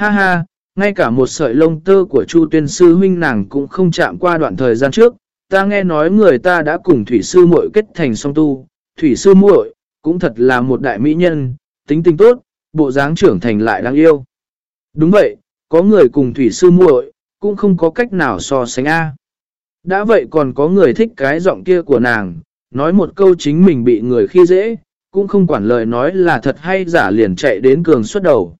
Ha ha, ngay cả một sợi lông tơ của Chu tuyên sư huynh nàng cũng không chạm qua đoạn thời gian trước. Ta nghe nói người ta đã cùng thủy sư muội kết thành song tu. Thủy sư muội cũng thật là một đại mỹ nhân, tính tình tốt, bộ dáng trưởng thành lại đáng yêu. Đúng vậy, có người cùng thủy sư muội cũng không có cách nào so sánh A. Đã vậy còn có người thích cái giọng kia của nàng, nói một câu chính mình bị người khi dễ, cũng không quản lời nói là thật hay giả liền chạy đến cường xuất đầu.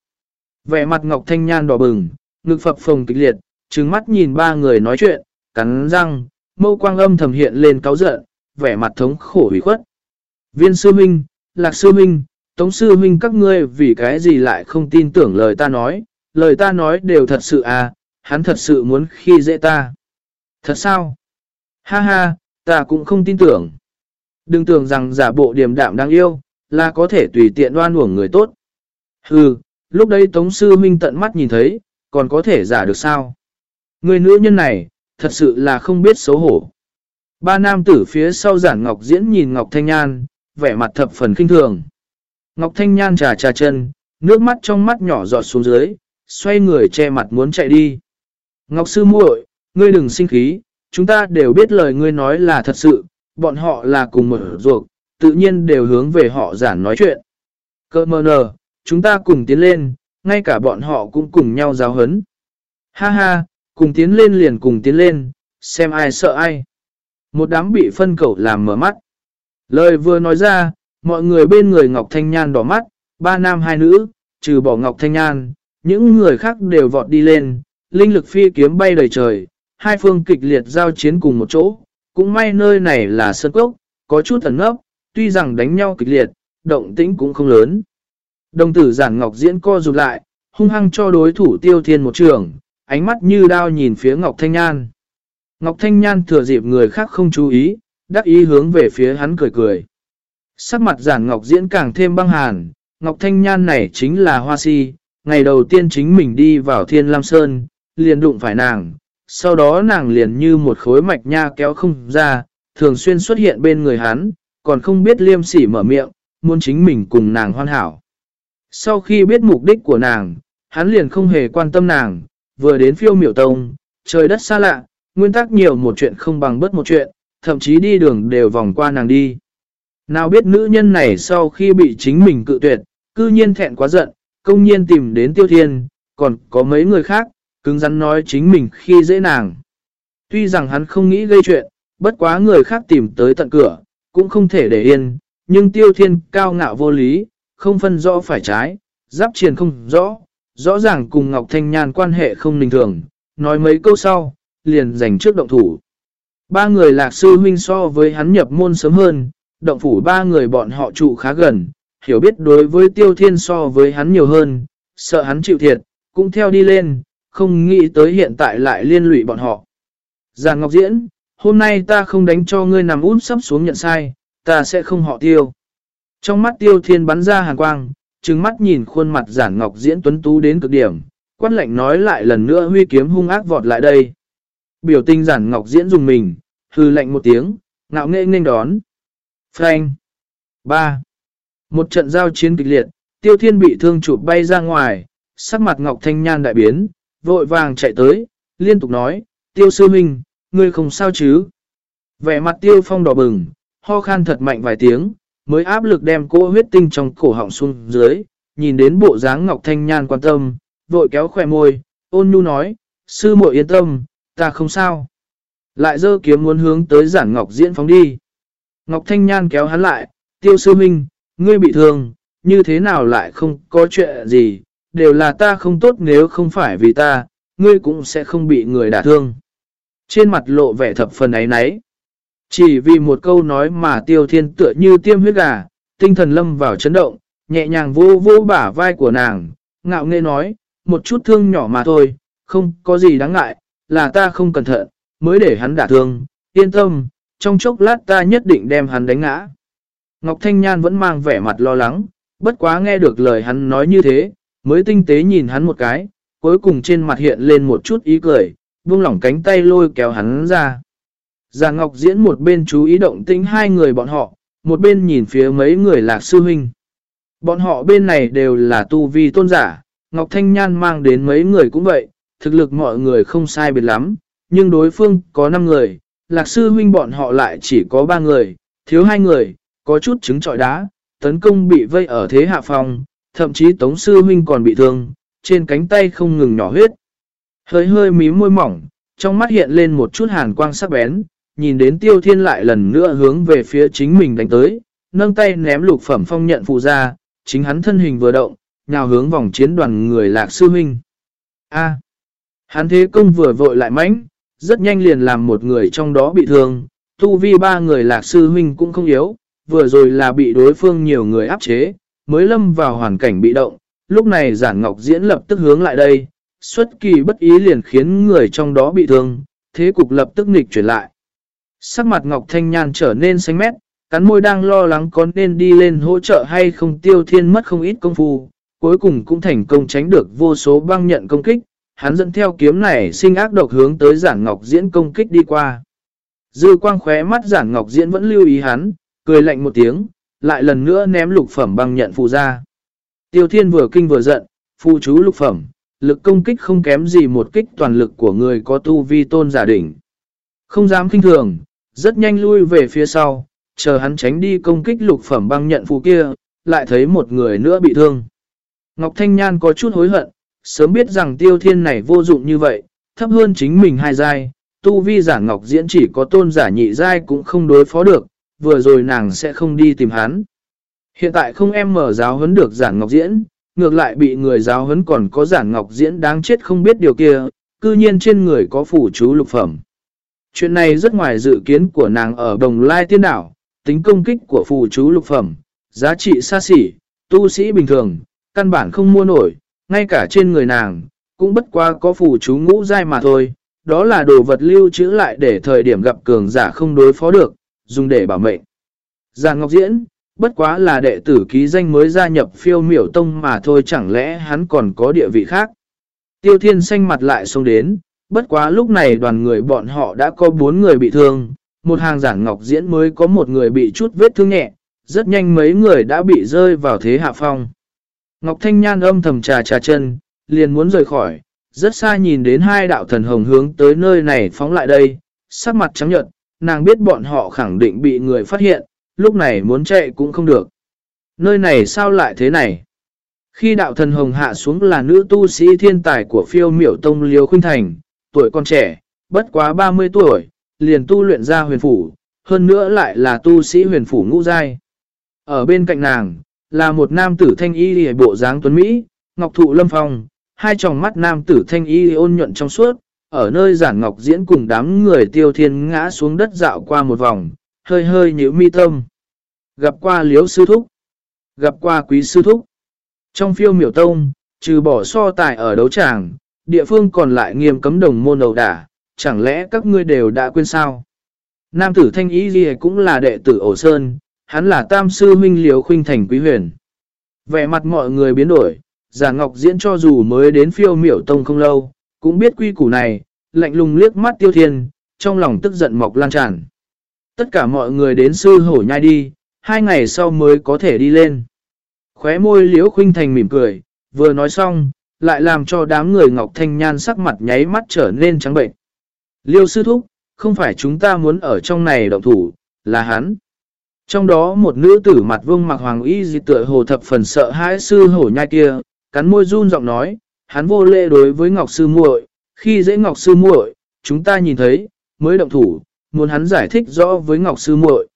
Vẻ mặt Ngọc Thanh Nhan đỏ bừng, ngực phập phồng kịch liệt, trừng mắt nhìn ba người nói chuyện, cắn răng, mâu quang âm thầm hiện lên cáo giận, vẻ mặt thống khổ hủy khuất. Viên sư minh, lạc sư minh, tống sư minh các ngươi vì cái gì lại không tin tưởng lời ta nói, lời ta nói đều thật sự à, hắn thật sự muốn khi dễ ta. Thật sao? Ha ha, ta cũng không tin tưởng. Đừng tưởng rằng giả bộ điềm đạm đáng yêu, là có thể tùy tiện đoan uổng người tốt. Hừ, lúc đấy Tống Sư Minh tận mắt nhìn thấy, còn có thể giả được sao? Người nữ nhân này, thật sự là không biết xấu hổ. Ba nam tử phía sau giản Ngọc Diễn nhìn Ngọc Thanh Nhan, vẻ mặt thập phần kinh thường. Ngọc Thanh Nhan trà trà chân, nước mắt trong mắt nhỏ giọt xuống dưới, xoay người che mặt muốn chạy đi. Ngọc Sư muội, ngươi đừng sinh khí, chúng ta đều biết lời ngươi nói là thật sự, bọn họ là cùng mở ruột, tự nhiên đều hướng về họ giản nói chuyện. Cơ mơ nờ, chúng ta cùng tiến lên, ngay cả bọn họ cũng cùng nhau giáo hấn. Ha ha, cùng tiến lên liền cùng tiến lên, xem ai sợ ai. Một đám bị phân cẩu làm mở mắt. Lời vừa nói ra, mọi người bên người Ngọc Thanh Nhan đỏ mắt, ba nam hai nữ, trừ bỏ Ngọc Thanh Nhan, những người khác đều vọt đi lên, linh lực phi kiếm bay đầy trời, hai phương kịch liệt giao chiến cùng một chỗ, cũng may nơi này là sân cốc, có chút ẩn ngốc, tuy rằng đánh nhau kịch liệt, động tĩnh cũng không lớn. Đồng tử giản ngọc diễn co rụt lại, hung hăng cho đối thủ tiêu thiên một trường, ánh mắt như đao nhìn phía Ngọc Thanh Nhan. Ngọc Thanh Nhan thừa dịp người khác không chú ý, đắc ý hướng về phía hắn cười cười. Sắc mặt giản Ngọc diễn càng thêm băng hàn, Ngọc Thanh Nhan này chính là hoa si, ngày đầu tiên chính mình đi vào Thiên Lam Sơn, liền đụng phải nàng, sau đó nàng liền như một khối mạch nha kéo không ra, thường xuyên xuất hiện bên người hắn, còn không biết liêm sỉ mở miệng, muốn chính mình cùng nàng hoàn hảo. Sau khi biết mục đích của nàng, hắn liền không hề quan tâm nàng, vừa đến phiêu miểu tông, trời đất xa lạ, nguyên tắc nhiều một chuyện không bằng bớt một chuyện, thậm chí đi đường đều vòng qua nàng đi. Nào biết nữ nhân này sau khi bị chính mình cự tuyệt, cư nhiên thẹn quá giận, công nhiên tìm đến tiêu thiên, còn có mấy người khác, cứng rắn nói chính mình khi dễ nàng. Tuy rằng hắn không nghĩ gây chuyện, bất quá người khác tìm tới tận cửa, cũng không thể để yên, nhưng tiêu thiên cao ngạo vô lý, không phân rõ phải trái, giáp triền không rõ, rõ ràng cùng Ngọc Thanh Nhan quan hệ không bình thường, nói mấy câu sau, liền giành trước động thủ. Ba người lạc sư huynh so với hắn nhập môn sớm hơn, động phủ ba người bọn họ trụ khá gần, hiểu biết đối với tiêu thiên so với hắn nhiều hơn, sợ hắn chịu thiệt, cũng theo đi lên, không nghĩ tới hiện tại lại liên lụy bọn họ. Giàn Ngọc Diễn, hôm nay ta không đánh cho ngươi nằm út sắp xuống nhận sai, ta sẽ không họ tiêu. Trong mắt tiêu thiên bắn ra hàn quang, trừng mắt nhìn khuôn mặt giản Ngọc Diễn tuấn tú đến cực điểm, quát lệnh nói lại lần nữa huy kiếm hung ác vọt lại đây. Biểu tình giản Ngọc Diễn dùng mình, hư lệnh một tiếng, ngạo nghệ nghênh đón. Frank 3. Một trận giao chiến kịch liệt, tiêu thiên bị thương chụp bay ra ngoài, sắc mặt Ngọc Thanh Nhan đại biến, vội vàng chạy tới, liên tục nói, tiêu sư minh, ngươi không sao chứ. Vẻ mặt tiêu phong đỏ bừng, ho khan thật mạnh vài tiếng, mới áp lực đem cô huyết tinh trong cổ họng xuống dưới, nhìn đến bộ dáng Ngọc Thanh Nhan quan tâm, vội kéo khỏe môi, ôn nhu nói, sư muội yên tâm, ta không sao. Lại dơ kiếm muốn hướng tới giản Ngọc diễn phóng đi. Ngọc Thanh Nhan kéo hắn lại, tiêu sư minh, ngươi bị thương, như thế nào lại không có chuyện gì, đều là ta không tốt nếu không phải vì ta, ngươi cũng sẽ không bị người đả thương. Trên mặt lộ vẻ thập phần ấy náy chỉ vì một câu nói mà tiêu thiên tựa như tiêm huyết gà, tinh thần lâm vào chấn động, nhẹ nhàng vô vô bả vai của nàng, ngạo nghê nói, một chút thương nhỏ mà thôi, không có gì đáng ngại, là ta không cẩn thận, mới để hắn đả thương, yên tâm, trong chốc lát ta nhất định đem hắn đánh ngã. Ngọc Thanh Nhan vẫn mang vẻ mặt lo lắng, bất quá nghe được lời hắn nói như thế, mới tinh tế nhìn hắn một cái, cuối cùng trên mặt hiện lên một chút ý cười, buông lỏng cánh tay lôi kéo hắn ra. Già Ngọc diễn một bên chú ý động tĩnh hai người bọn họ, một bên nhìn phía mấy người lạc sư huynh. Bọn họ bên này đều là tu vi tôn giả, Ngọc Thanh Nhan mang đến mấy người cũng vậy, thực lực mọi người không sai biệt lắm, nhưng đối phương có 5 người, lạc sư huynh bọn họ lại chỉ có 3 người, thiếu hai người, có chút trứng trọi đá, tấn công bị vây ở thế hạ phòng, thậm chí tống sư huynh còn bị thương, trên cánh tay không ngừng nhỏ huyết. Hơi hơi mí môi mỏng, trong mắt hiện lên một chút hàn quang sắc bén, nhìn đến tiêu thiên lại lần nữa hướng về phía chính mình đánh tới, nâng tay ném lục phẩm phong nhận phụ ra, chính hắn thân hình vừa động, nhào hướng vòng chiến đoàn người lạc sư huynh. A. hắn thế công vừa vội lại mãnh, rất nhanh liền làm một người trong đó bị thương, tu vi ba người lạc sư huynh cũng không yếu, vừa rồi là bị đối phương nhiều người áp chế, mới lâm vào hoàn cảnh bị động, lúc này giản ngọc diễn lập tức hướng lại đây, xuất kỳ bất ý liền khiến người trong đó bị thương, thế cục lập tức nghịch chuyển lại. Sắc mặt Ngọc Thanh Nhan trở nên xanh mét, cắn môi đang lo lắng có nên đi lên hỗ trợ hay không tiêu thiên mất không ít công phu, cuối cùng cũng thành công tránh được vô số băng nhận công kích, hắn dẫn theo kiếm này sinh ác độc hướng tới giản ngọc diễn công kích đi qua. Dư quang khóe mắt giản ngọc diễn vẫn lưu ý hắn, cười lạnh một tiếng, lại lần nữa ném lục phẩm băng nhận phù ra. Tiêu thiên vừa kinh vừa giận, phù chú lục phẩm, lực công kích không kém gì một kích toàn lực của người có tu vi tôn giả đỉnh. Không dám kinh thường, rất nhanh lui về phía sau, chờ hắn tránh đi công kích lục phẩm băng nhận phù kia, lại thấy một người nữa bị thương. Ngọc Thanh Nhan có chút hối hận, sớm biết rằng tiêu thiên này vô dụng như vậy, thấp hơn chính mình hai giai, tu vi giả Ngọc Diễn chỉ có tôn giả nhị giai cũng không đối phó được, vừa rồi nàng sẽ không đi tìm hắn. Hiện tại không em mở giáo huấn được giản Ngọc Diễn, ngược lại bị người giáo huấn còn có giản Ngọc Diễn đáng chết không biết điều kia, cư nhiên trên người có phủ chú lục phẩm. Chuyện này rất ngoài dự kiến của nàng ở Đồng Lai Tiên Đảo, tính công kích của phù chú lục phẩm, giá trị xa xỉ, tu sĩ bình thường, căn bản không mua nổi, ngay cả trên người nàng, cũng bất qua có phù chú ngũ dai mà thôi, đó là đồ vật lưu trữ lại để thời điểm gặp cường giả không đối phó được, dùng để bảo mệnh. Giang Ngọc Diễn, bất quá là đệ tử ký danh mới gia nhập phiêu miểu tông mà thôi chẳng lẽ hắn còn có địa vị khác. Tiêu thiên xanh mặt lại xông đến, bất quá lúc này đoàn người bọn họ đã có bốn người bị thương, một hàng giản ngọc diễn mới có một người bị chút vết thương nhẹ, rất nhanh mấy người đã bị rơi vào thế hạ phong. Ngọc Thanh Nhan âm thầm trà trà chân, liền muốn rời khỏi, rất xa nhìn đến hai đạo thần hồng hướng tới nơi này phóng lại đây, sắc mặt trắng nhợt, nàng biết bọn họ khẳng định bị người phát hiện, lúc này muốn chạy cũng không được. Nơi này sao lại thế này? Khi đạo thần hồng hạ xuống là nữ tu sĩ thiên tài của phiêu miểu tông Liêu Khuynh Thành, tuổi còn trẻ, bất quá 30 tuổi, liền tu luyện ra huyền phủ, hơn nữa lại là tu sĩ huyền phủ ngũ giai. Ở bên cạnh nàng, là một nam tử thanh y hề bộ dáng tuấn Mỹ, ngọc thụ lâm phong, hai tròng mắt nam tử thanh y ôn nhuận trong suốt, ở nơi giản ngọc diễn cùng đám người tiêu thiên ngã xuống đất dạo qua một vòng, hơi hơi nhíu mi tâm. Gặp qua liếu sư thúc, gặp qua quý sư thúc. Trong phiêu miểu tông, trừ bỏ so tài ở đấu tràng, địa phương còn lại nghiêm cấm đồng môn đầu đả, chẳng lẽ các ngươi đều đã quên sao? Nam tử thanh ý gì cũng là đệ tử ổ sơn, hắn là tam sư huynh liều khuynh thành quý huyền. Vẻ mặt mọi người biến đổi, giả ngọc diễn cho dù mới đến phiêu miểu tông không lâu, cũng biết quy củ này, lạnh lùng liếc mắt tiêu thiên, trong lòng tức giận mọc lan tràn. Tất cả mọi người đến sư hổ nhai đi, hai ngày sau mới có thể đi lên. Khóe môi liễu khuynh thành mỉm cười, vừa nói xong, lại làm cho đám người Ngọc Thanh Nhan sắc mặt nháy mắt trở nên trắng bệnh. Liêu sư thúc, không phải chúng ta muốn ở trong này động thủ, là hắn. Trong đó một nữ tử mặt vương mặc hoàng y dị tựa hồ thập phần sợ hãi sư hổ nhai kia, cắn môi run giọng nói, hắn vô lệ đối với Ngọc Sư muội khi dễ Ngọc Sư muội chúng ta nhìn thấy, mới động thủ, muốn hắn giải thích rõ với Ngọc Sư muội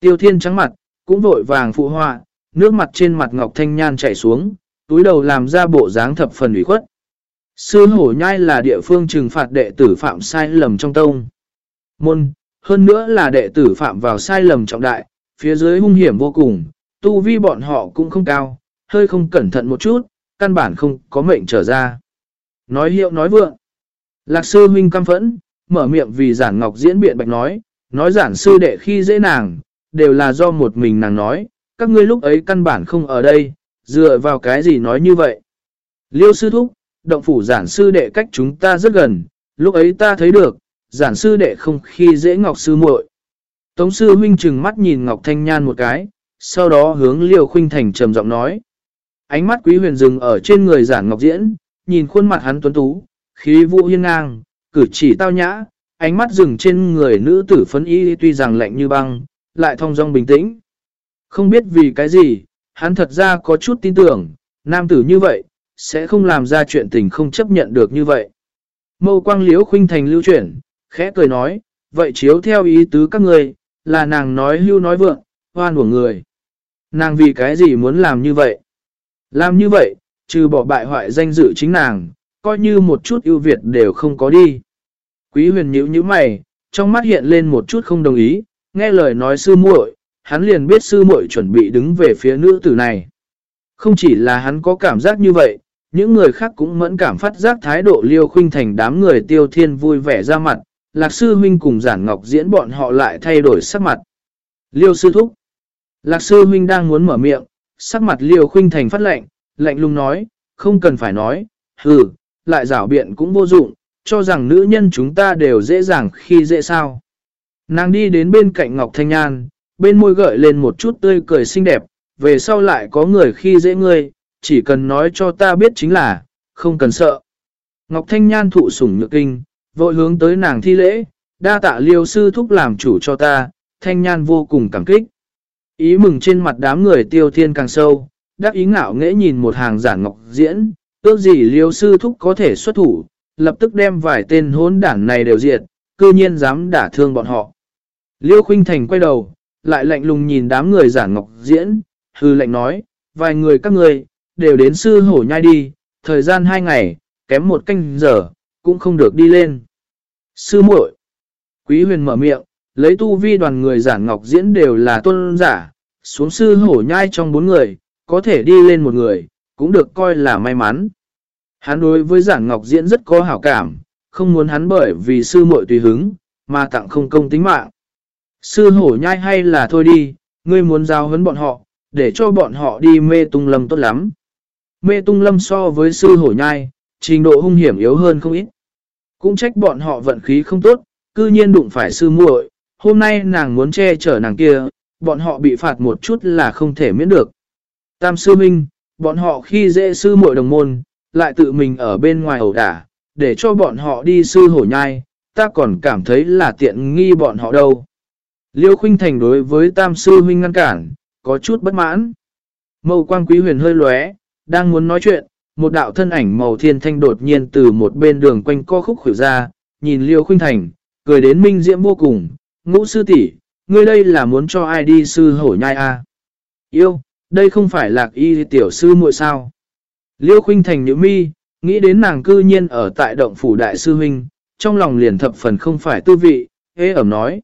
Tiêu thiên trắng mặt, cũng vội vàng phụ họa, nước mặt trên mặt Ngọc Thanh Nhan chảy xuống, túi đầu làm ra bộ dáng thập phần ủy khuất. Sư hổ nhai là địa phương trừng phạt đệ tử phạm sai lầm trong tông. Môn, hơn nữa là đệ tử phạm vào sai lầm trọng đại, phía dưới hung hiểm vô cùng, tu vi bọn họ cũng không cao, hơi không cẩn thận một chút, căn bản không có mệnh trở ra. Nói hiệu nói vượng. Lạc sư huynh căm phẫn, mở miệng vì giản ngọc diễn biện bạch nói, nói giản sư đệ khi dễ nàng, đều là do một mình nàng nói, các ngươi lúc ấy căn bản không ở đây, dựa vào cái gì nói như vậy. Liêu sư thúc, động phủ giản sư đệ cách chúng ta rất gần, lúc ấy ta thấy được, giản sư đệ không khi dễ ngọc sư muội. Tống sư huynh chừng mắt nhìn Ngọc Thanh Nhan một cái, sau đó hướng Liêu Khuynh Thành trầm giọng nói. Ánh mắt quý huyền dừng ở trên người giản ngọc diễn, nhìn khuôn mặt hắn tuấn tú, khí vũ hiên ngang, cử chỉ tao nhã, ánh mắt dừng trên người nữ tử phấn y tuy rằng lạnh như băng, lại thong dong bình tĩnh. Không biết vì cái gì, hắn thật ra có chút tin tưởng, nam tử như vậy, sẽ không làm ra chuyện tình không chấp nhận được như vậy. Mâu quang liễu khuynh thành lưu chuyển, khẽ cười nói, vậy chiếu theo ý tứ các người, là nàng nói hưu nói vượng, hoan của người. Nàng vì cái gì muốn làm như vậy? Làm như vậy, trừ bỏ bại hoại danh dự chính nàng, coi như một chút ưu việt đều không có đi. Quý huyền nhíu như mày, trong mắt hiện lên một chút không đồng ý, nghe lời nói sư muội, hắn liền biết sư muội chuẩn bị đứng về phía nữ tử này. Không chỉ là hắn có cảm giác như vậy, những người khác cũng mẫn cảm phát giác thái độ liêu khuynh thành đám người tiêu thiên vui vẻ ra mặt, lạc sư huynh cùng giản ngọc diễn bọn họ lại thay đổi sắc mặt. Liêu sư thúc. Lạc sư huynh đang muốn mở miệng, sắc mặt liêu khuynh thành phát lệnh, lạnh lùng nói, không cần phải nói, hừ, lại rảo biện cũng vô dụng, cho rằng nữ nhân chúng ta đều dễ dàng khi dễ sao. Nàng đi đến bên cạnh Ngọc Thanh An, bên môi gợi lên một chút tươi cười xinh đẹp, về sau lại có người khi dễ ngươi, chỉ cần nói cho ta biết chính là, không cần sợ. Ngọc Thanh Nhan thụ sủng nhược kinh, vội hướng tới nàng thi lễ, đa tạ liêu sư thúc làm chủ cho ta, Thanh Nhan vô cùng cảm kích. Ý mừng trên mặt đám người tiêu thiên càng sâu, đắc ý ngạo nghễ nhìn một hàng giản ngọc diễn, ước gì liêu sư thúc có thể xuất thủ, lập tức đem vài tên hốn đảng này đều diệt, cư nhiên dám đả thương bọn họ. Liêu Khuynh Thành quay đầu, lại lạnh lùng nhìn đám người giả ngọc diễn, hư lệnh nói, vài người các người, đều đến sư hổ nhai đi, thời gian hai ngày, kém một canh giờ, cũng không được đi lên. Sư muội Quý huyền mở miệng, lấy tu vi đoàn người giả ngọc diễn đều là tôn giả, xuống sư hổ nhai trong bốn người, có thể đi lên một người, cũng được coi là may mắn. Hắn đối với giả ngọc diễn rất có hảo cảm, không muốn hắn bởi vì sư muội tùy hứng, mà tặng không công tính mạng. Sư hổ nhai hay là thôi đi, ngươi muốn giao hấn bọn họ, để cho bọn họ đi mê tung lâm tốt lắm. Mê tung lâm so với sư hổ nhai, trình độ hung hiểm yếu hơn không ít. Cũng trách bọn họ vận khí không tốt, cư nhiên đụng phải sư muội. hôm nay nàng muốn che chở nàng kia, bọn họ bị phạt một chút là không thể miễn được. Tam sư minh, bọn họ khi dễ sư muội đồng môn, lại tự mình ở bên ngoài ẩu đả, để cho bọn họ đi sư hổ nhai, ta còn cảm thấy là tiện nghi bọn họ đâu. Liêu Khuynh Thành đối với tam sư huynh ngăn cản, có chút bất mãn. Mâu quang quý huyền hơi lóe, đang muốn nói chuyện, một đạo thân ảnh màu thiên thanh đột nhiên từ một bên đường quanh co khúc khủy ra, nhìn Liêu Khuynh Thành, cười đến minh diễm vô cùng, ngũ sư tỷ ngươi đây là muốn cho ai đi sư hổ nhai a à? Yêu, đây không phải lạc y tiểu sư muội sao. Liêu Khuynh Thành nữ mi, nghĩ đến nàng cư nhiên ở tại động phủ đại sư huynh, trong lòng liền thập phần không phải tư vị, ế ẩm nói.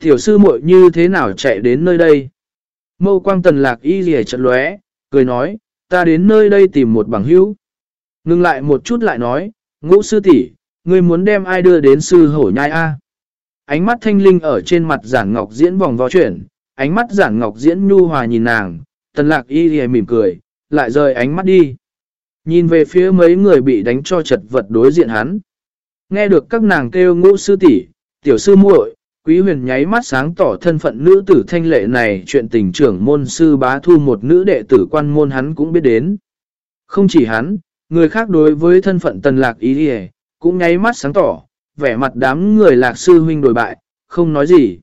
Tiểu sư muội như thế nào chạy đến nơi đây? Mâu quang tần lạc y rìa trận lóe, cười nói, ta đến nơi đây tìm một bằng hữu. Ngưng lại một chút lại nói, ngũ sư tỷ ngươi muốn đem ai đưa đến sư hổ nhai A. Ánh mắt thanh linh ở trên mặt giản ngọc diễn vòng vo chuyển, ánh mắt giản ngọc diễn nhu hòa nhìn nàng, tần lạc y rìa mỉm cười, lại rời ánh mắt đi. Nhìn về phía mấy người bị đánh cho chật vật đối diện hắn. Nghe được các nàng kêu ngũ sư tỷ tiểu sư muội Quý huyền nháy mắt sáng tỏ thân phận nữ tử thanh lệ này chuyện tình trưởng môn sư bá thu một nữ đệ tử quan môn hắn cũng biết đến. Không chỉ hắn, người khác đối với thân phận tần lạc ý đi cũng nháy mắt sáng tỏ, vẻ mặt đám người lạc sư huynh đổi bại, không nói gì.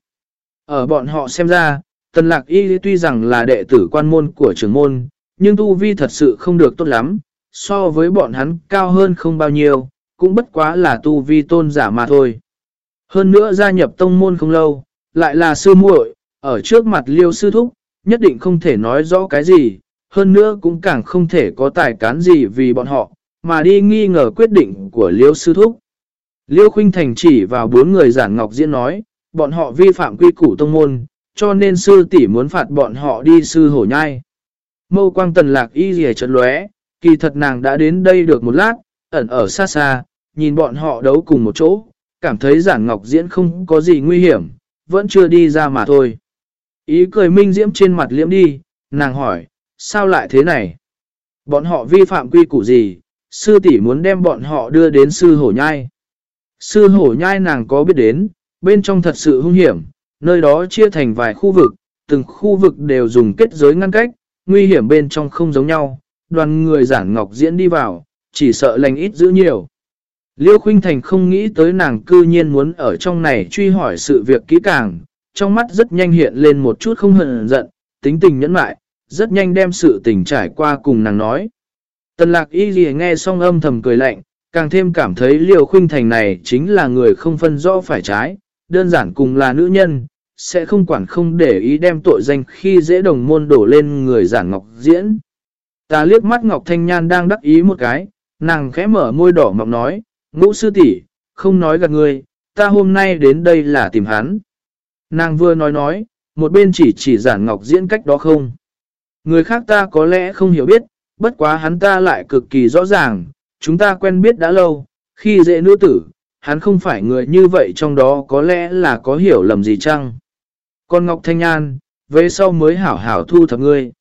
Ở bọn họ xem ra, tần lạc y tuy rằng là đệ tử quan môn của trưởng môn, nhưng tu vi thật sự không được tốt lắm, so với bọn hắn cao hơn không bao nhiêu, cũng bất quá là tu vi tôn giả mà thôi. Hơn nữa gia nhập tông môn không lâu, lại là sư muội, ở trước mặt liêu sư thúc, nhất định không thể nói rõ cái gì, hơn nữa cũng càng không thể có tài cán gì vì bọn họ, mà đi nghi ngờ quyết định của liêu sư thúc. Liêu Khuynh Thành chỉ vào bốn người giản ngọc diễn nói, bọn họ vi phạm quy củ tông môn, cho nên sư tỷ muốn phạt bọn họ đi sư hổ nhai. Mâu quang tần lạc y rìa chật lóe, kỳ thật nàng đã đến đây được một lát, ẩn ở xa xa, nhìn bọn họ đấu cùng một chỗ, cảm thấy giản ngọc diễn không có gì nguy hiểm, vẫn chưa đi ra mà thôi. Ý cười minh diễm trên mặt liễm đi, nàng hỏi, sao lại thế này? Bọn họ vi phạm quy củ gì? Sư tỷ muốn đem bọn họ đưa đến sư hổ nhai. Sư hổ nhai nàng có biết đến, bên trong thật sự hung hiểm, nơi đó chia thành vài khu vực, từng khu vực đều dùng kết giới ngăn cách, nguy hiểm bên trong không giống nhau, đoàn người giản ngọc diễn đi vào, chỉ sợ lành ít giữ nhiều. Liêu Khuynh Thành không nghĩ tới nàng cư nhiên muốn ở trong này truy hỏi sự việc kỹ càng, trong mắt rất nhanh hiện lên một chút không hận giận, tính tình nhẫn mại, rất nhanh đem sự tình trải qua cùng nàng nói. Tần lạc y gì nghe xong âm thầm cười lạnh, càng thêm cảm thấy Liêu Khuynh Thành này chính là người không phân rõ phải trái, đơn giản cùng là nữ nhân, sẽ không quản không để ý đem tội danh khi dễ đồng môn đổ lên người giản ngọc diễn. Ta liếc mắt Ngọc Thanh Nhan đang đắc ý một cái, nàng khẽ mở môi đỏ mọng nói, ngũ sư tỷ không nói gạt người, ta hôm nay đến đây là tìm hắn. Nàng vừa nói nói, một bên chỉ chỉ giản ngọc diễn cách đó không. Người khác ta có lẽ không hiểu biết, bất quá hắn ta lại cực kỳ rõ ràng, chúng ta quen biết đã lâu, khi dễ nữ tử, hắn không phải người như vậy trong đó có lẽ là có hiểu lầm gì chăng. Còn Ngọc Thanh Nhan, về sau mới hảo hảo thu thập ngươi.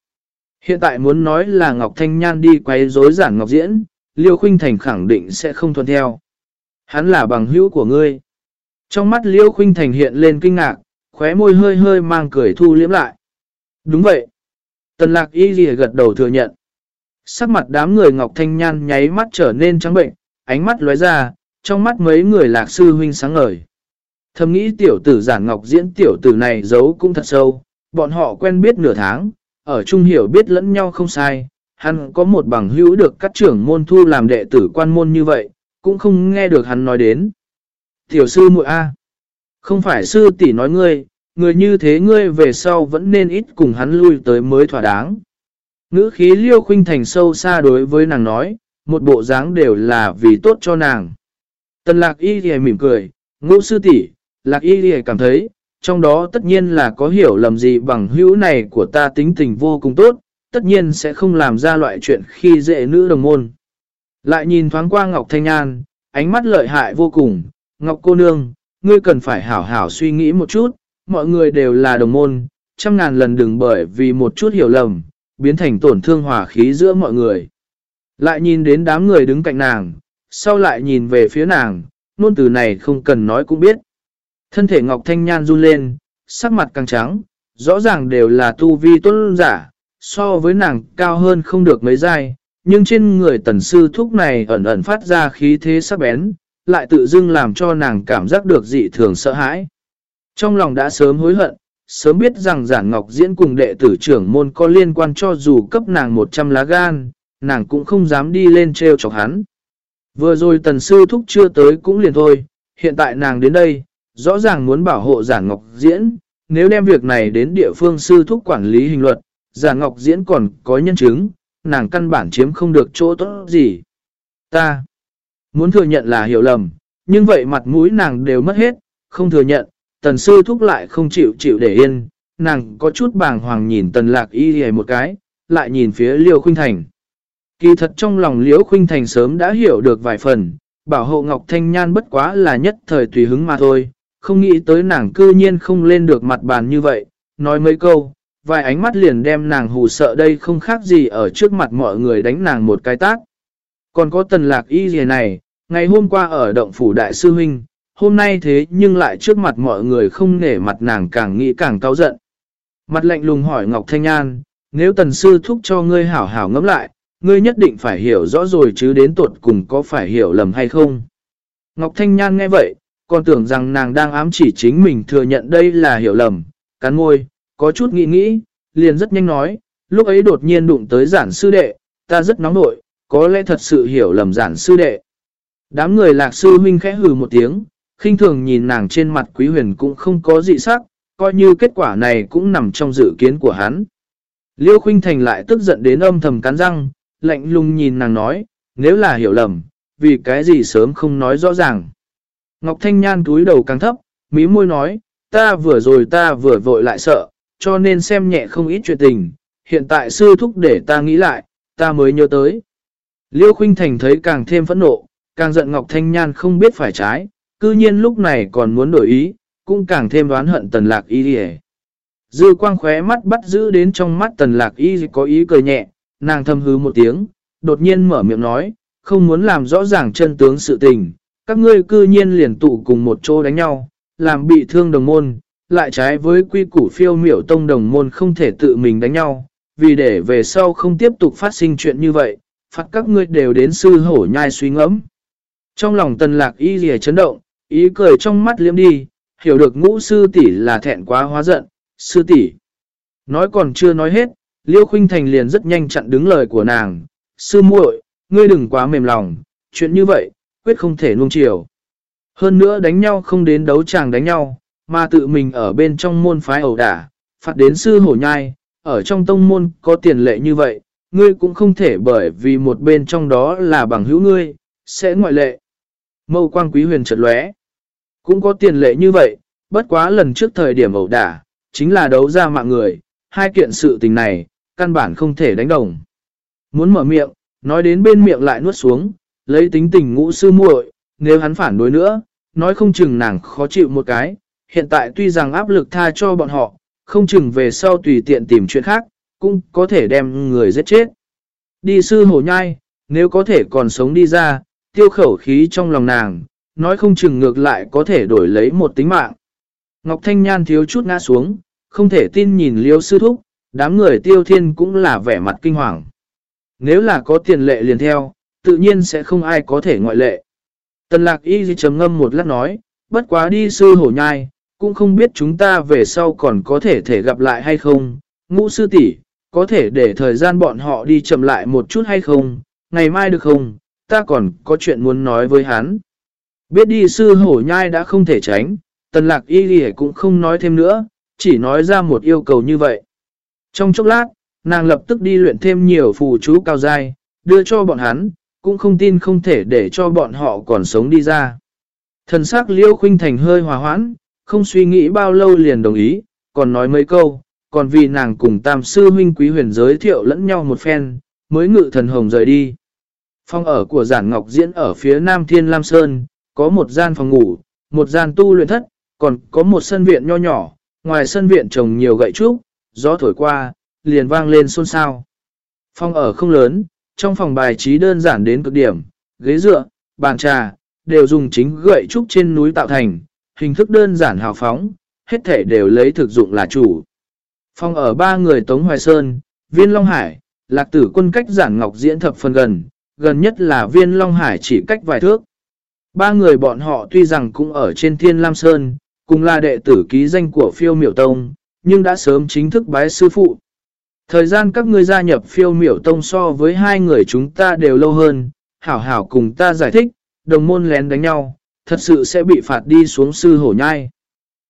Hiện tại muốn nói là Ngọc Thanh Nhan đi quay rối giản Ngọc Diễn, Liêu Khuynh Thành khẳng định sẽ không thuận theo. Hắn là bằng hữu của ngươi. Trong mắt Liêu Khuynh Thành hiện lên kinh ngạc, khóe môi hơi hơi mang cười thu liễm lại. Đúng vậy. Tần lạc y gì gật đầu thừa nhận. Sắc mặt đám người Ngọc Thanh Nhan nháy mắt trở nên trắng bệnh, ánh mắt lóe ra, trong mắt mấy người lạc sư huynh sáng ngời. Thầm nghĩ tiểu tử giản ngọc diễn tiểu tử này giấu cũng thật sâu, bọn họ quen biết nửa tháng, ở chung hiểu biết lẫn nhau không sai, hắn có một bằng hữu được các trưởng môn thu làm đệ tử quan môn như vậy, cũng không nghe được hắn nói đến. Tiểu sư muội A. Không phải sư tỷ nói ngươi, người như thế ngươi về sau vẫn nên ít cùng hắn lui tới mới thỏa đáng. Ngữ khí liêu khuynh thành sâu xa đối với nàng nói, một bộ dáng đều là vì tốt cho nàng. Tần lạc y thì mỉm cười, ngũ sư tỷ lạc y thì cảm thấy, trong đó tất nhiên là có hiểu lầm gì bằng hữu này của ta tính tình vô cùng tốt, tất nhiên sẽ không làm ra loại chuyện khi dễ nữ đồng môn. Lại nhìn thoáng qua Ngọc Thanh an ánh mắt lợi hại vô cùng, Ngọc cô nương, ngươi cần phải hảo hảo suy nghĩ một chút, mọi người đều là đồng môn, trăm ngàn lần đừng bởi vì một chút hiểu lầm, biến thành tổn thương hòa khí giữa mọi người. Lại nhìn đến đám người đứng cạnh nàng, sau lại nhìn về phía nàng, nôn từ này không cần nói cũng biết. Thân thể Ngọc Thanh Nhan run lên, sắc mặt càng trắng, rõ ràng đều là tu vi tuân giả, so với nàng cao hơn không được mấy giai, nhưng trên người tần sư thúc này ẩn ẩn phát ra khí thế sắc bén, lại tự dưng làm cho nàng cảm giác được dị thường sợ hãi. Trong lòng đã sớm hối hận, sớm biết rằng giản ngọc diễn cùng đệ tử trưởng môn có liên quan cho dù cấp nàng 100 lá gan, nàng cũng không dám đi lên treo chọc hắn. Vừa rồi tần sư thúc chưa tới cũng liền thôi, hiện tại nàng đến đây, rõ ràng muốn bảo hộ giản ngọc diễn, nếu đem việc này đến địa phương sư thúc quản lý hình luật, giản ngọc diễn còn có nhân chứng, nàng căn bản chiếm không được chỗ tốt gì. Ta muốn thừa nhận là hiểu lầm, nhưng vậy mặt mũi nàng đều mất hết, không thừa nhận, tần sư thúc lại không chịu chịu để yên, nàng có chút bàng hoàng nhìn tần lạc y hề một cái, lại nhìn phía liêu khuynh thành. Kỳ thật trong lòng liễu khuynh thành sớm đã hiểu được vài phần, bảo hộ Ngọc Thanh Nhan bất quá là nhất thời tùy hứng mà thôi, không nghĩ tới nàng cư nhiên không lên được mặt bàn như vậy, nói mấy câu, vài ánh mắt liền đem nàng hù sợ đây không khác gì ở trước mặt mọi người đánh nàng một cái tác. Còn có tần lạc y gì này, ngày hôm qua ở động phủ đại sư huynh, hôm nay thế nhưng lại trước mặt mọi người không nể mặt nàng càng nghĩ càng cao giận. Mặt lạnh lùng hỏi Ngọc Thanh Nhan, nếu tần sư thúc cho ngươi hảo hảo ngẫm lại, ngươi nhất định phải hiểu rõ rồi chứ đến tuột cùng có phải hiểu lầm hay không. Ngọc Thanh Nhan nghe vậy, còn tưởng rằng nàng đang ám chỉ chính mình thừa nhận đây là hiểu lầm, cắn môi, có chút nghĩ nghĩ, liền rất nhanh nói, lúc ấy đột nhiên đụng tới giản sư đệ, ta rất nóng nội, có lẽ thật sự hiểu lầm giản sư đệ. Đám người lạc sư huynh khẽ hừ một tiếng, khinh thường nhìn nàng trên mặt quý huyền cũng không có dị sắc, coi như kết quả này cũng nằm trong dự kiến của hắn. Liêu khinh thành lại tức giận đến âm thầm cắn răng, lạnh lùng nhìn nàng nói, nếu là hiểu lầm, vì cái gì sớm không nói rõ ràng. Ngọc Thanh Nhan túi đầu càng thấp, mí môi nói, ta vừa rồi ta vừa vội lại sợ, cho nên xem nhẹ không ít chuyện tình, hiện tại sư thúc để ta nghĩ lại, ta mới nhớ tới. Liêu Khuynh Thành thấy càng thêm phẫn nộ, càng giận Ngọc Thanh Nhan không biết phải trái, cư nhiên lúc này còn muốn đổi ý, cũng càng thêm đoán hận tần lạc y đi Dư quang khóe mắt bắt giữ đến trong mắt tần lạc y có ý cười nhẹ, nàng thâm hứ một tiếng, đột nhiên mở miệng nói, không muốn làm rõ ràng chân tướng sự tình, các ngươi cư nhiên liền tụ cùng một chỗ đánh nhau, làm bị thương đồng môn, lại trái với quy củ phiêu miểu tông đồng môn không thể tự mình đánh nhau, vì để về sau không tiếp tục phát sinh chuyện như vậy, phạt các ngươi đều đến sư hổ nhai suy ngẫm. Trong lòng tần lạc y rìa chấn động, ý cười trong mắt liếm đi, hiểu được ngũ sư tỷ là thẹn quá hóa giận, sư tỷ Nói còn chưa nói hết, Liêu Khuynh Thành liền rất nhanh chặn đứng lời của nàng, sư muội, ngươi đừng quá mềm lòng, chuyện như vậy, quyết không thể nuông chiều. Hơn nữa đánh nhau không đến đấu chàng đánh nhau, mà tự mình ở bên trong môn phái ẩu đả, phạt đến sư hổ nhai, ở trong tông môn có tiền lệ như vậy, ngươi cũng không thể bởi vì một bên trong đó là bằng hữu ngươi, sẽ ngoại lệ. Mâu quang quý huyền chợt lóe Cũng có tiền lệ như vậy, bất quá lần trước thời điểm ẩu đả, chính là đấu ra mạng người, hai kiện sự tình này, căn bản không thể đánh đồng. Muốn mở miệng, nói đến bên miệng lại nuốt xuống, lấy tính tình ngũ sư muội, nếu hắn phản đối nữa, nói không chừng nàng khó chịu một cái, hiện tại tuy rằng áp lực tha cho bọn họ, không chừng về sau tùy tiện tìm chuyện khác, cũng có thể đem người giết chết. Đi sư hổ nhai, nếu có thể còn sống đi ra, tiêu khẩu khí trong lòng nàng, nói không chừng ngược lại có thể đổi lấy một tính mạng. Ngọc Thanh Nhan thiếu chút ngã xuống, không thể tin nhìn liêu sư thúc, đám người tiêu thiên cũng là vẻ mặt kinh hoàng. Nếu là có tiền lệ liền theo, tự nhiên sẽ không ai có thể ngoại lệ. Tần lạc y chấm ngâm một lát nói, bất quá đi sư hổ nhai, cũng không biết chúng ta về sau còn có thể thể gặp lại hay không. Ngũ sư tỷ có thể để thời gian bọn họ đi chậm lại một chút hay không, ngày mai được không, ta còn có chuyện muốn nói với hắn. Biết đi sư hổ nhai đã không thể tránh, tần lạc y ghi cũng không nói thêm nữa, chỉ nói ra một yêu cầu như vậy. Trong chốc lát, nàng lập tức đi luyện thêm nhiều phù chú cao dai, đưa cho bọn hắn, cũng không tin không thể để cho bọn họ còn sống đi ra. Thần sắc liêu khuynh thành hơi hòa hoãn, không suy nghĩ bao lâu liền đồng ý, còn nói mấy câu, còn vì nàng cùng tam sư huynh quý huyền giới thiệu lẫn nhau một phen, mới ngự thần hồng rời đi. Phòng ở của giản ngọc diễn ở phía nam thiên lam sơn, có một gian phòng ngủ, một gian tu luyện thất, còn có một sân viện nho nhỏ, ngoài sân viện trồng nhiều gậy trúc, gió thổi qua, liền vang lên xôn xao. Phòng ở không lớn, trong phòng bài trí đơn giản đến cực điểm, ghế dựa, bàn trà, đều dùng chính gậy trúc trên núi tạo thành, hình thức đơn giản hào phóng, hết thể đều lấy thực dụng là chủ. Phòng ở ba người Tống Hoài Sơn, Viên Long Hải, Lạc Tử quân cách giản ngọc diễn thập phần gần, gần nhất là Viên Long Hải chỉ cách vài thước. Ba người bọn họ tuy rằng cũng ở trên Thiên Lam Sơn, cùng là đệ tử ký danh của phiêu miểu tông, nhưng đã sớm chính thức bái sư phụ. Thời gian các ngươi gia nhập phiêu miểu tông so với hai người chúng ta đều lâu hơn, hảo hảo cùng ta giải thích, đồng môn lén đánh nhau, thật sự sẽ bị phạt đi xuống sư hổ nhai.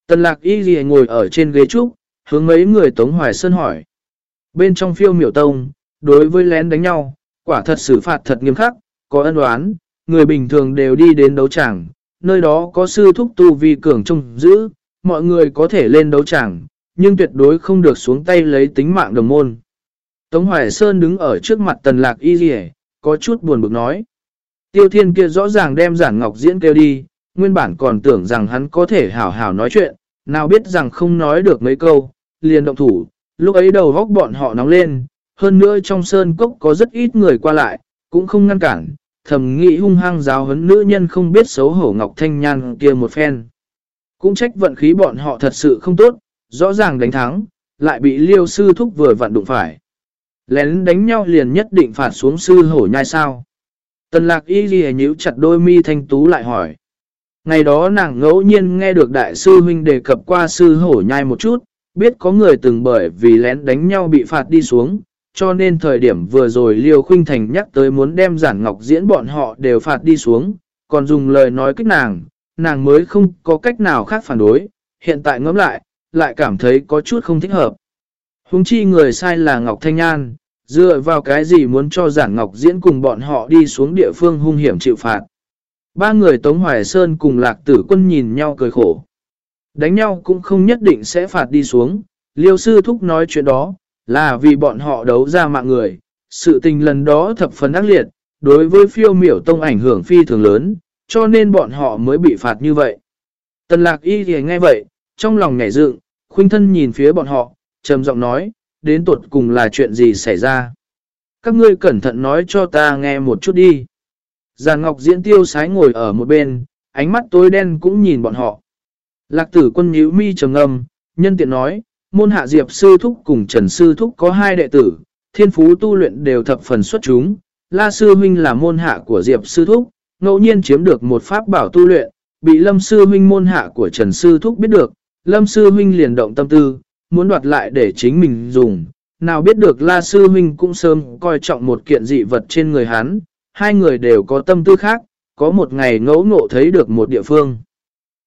Tần lạc y ghi ngồi ở trên ghế trúc, hướng mấy người Tống Hoài Sơn hỏi. Bên trong phiêu miểu tông, đối với lén đánh nhau, quả thật xử phạt thật nghiêm khắc, có ân đoán người bình thường đều đi đến đấu tràng, nơi đó có sư thúc tu vi cường trông giữ, mọi người có thể lên đấu tràng, nhưng tuyệt đối không được xuống tay lấy tính mạng đồng môn. Tống Hoài Sơn đứng ở trước mặt tần lạc y dì có chút buồn bực nói. Tiêu thiên kia rõ ràng đem giản ngọc diễn kêu đi, nguyên bản còn tưởng rằng hắn có thể hảo hảo nói chuyện, nào biết rằng không nói được mấy câu, liền động thủ, lúc ấy đầu góc bọn họ nóng lên, hơn nữa trong sơn cốc có rất ít người qua lại, cũng không ngăn cản, thầm nghĩ hung hăng giáo hấn nữ nhân không biết xấu hổ Ngọc Thanh Nhan kia một phen. Cũng trách vận khí bọn họ thật sự không tốt, rõ ràng đánh thắng, lại bị liêu sư thúc vừa vặn đụng phải. Lén đánh nhau liền nhất định phạt xuống sư hổ nhai sao. Tần lạc y ghi nhíu chặt đôi mi thanh tú lại hỏi. Ngày đó nàng ngẫu nhiên nghe được đại sư huynh đề cập qua sư hổ nhai một chút, biết có người từng bởi vì lén đánh nhau bị phạt đi xuống, cho nên thời điểm vừa rồi Liêu Khuynh Thành nhắc tới muốn đem giản ngọc diễn bọn họ đều phạt đi xuống, còn dùng lời nói kích nàng, nàng mới không có cách nào khác phản đối, hiện tại ngẫm lại, lại cảm thấy có chút không thích hợp. Húng chi người sai là Ngọc Thanh an dựa vào cái gì muốn cho giản ngọc diễn cùng bọn họ đi xuống địa phương hung hiểm chịu phạt. Ba người Tống Hoài Sơn cùng lạc tử quân nhìn nhau cười khổ. Đánh nhau cũng không nhất định sẽ phạt đi xuống, liêu sư thúc nói chuyện đó, là vì bọn họ đấu ra mạng người. Sự tình lần đó thập phần ác liệt, đối với phiêu miểu tông ảnh hưởng phi thường lớn, cho nên bọn họ mới bị phạt như vậy. Tần lạc y thì nghe vậy, trong lòng nhảy dựng, khuynh thân nhìn phía bọn họ, trầm giọng nói, đến tuột cùng là chuyện gì xảy ra. Các ngươi cẩn thận nói cho ta nghe một chút đi. Giàn Ngọc Diễn tiêu sái ngồi ở một bên, ánh mắt tối đen cũng nhìn bọn họ. Lạc tử quân nhíu mi trầm ngâm, nhân tiện nói, môn hạ Diệp Sư Thúc cùng Trần Sư Thúc có hai đệ tử, thiên phú tu luyện đều thập phần xuất chúng. La Sư Huynh là môn hạ của Diệp Sư Thúc, ngẫu nhiên chiếm được một pháp bảo tu luyện, bị Lâm Sư Huynh môn hạ của Trần Sư Thúc biết được. Lâm Sư Huynh liền động tâm tư, muốn đoạt lại để chính mình dùng. Nào biết được La Sư Huynh cũng sớm coi trọng một kiện dị vật trên người hắn, hai người đều có tâm tư khác, có một ngày ngẫu ngộ thấy được một địa phương.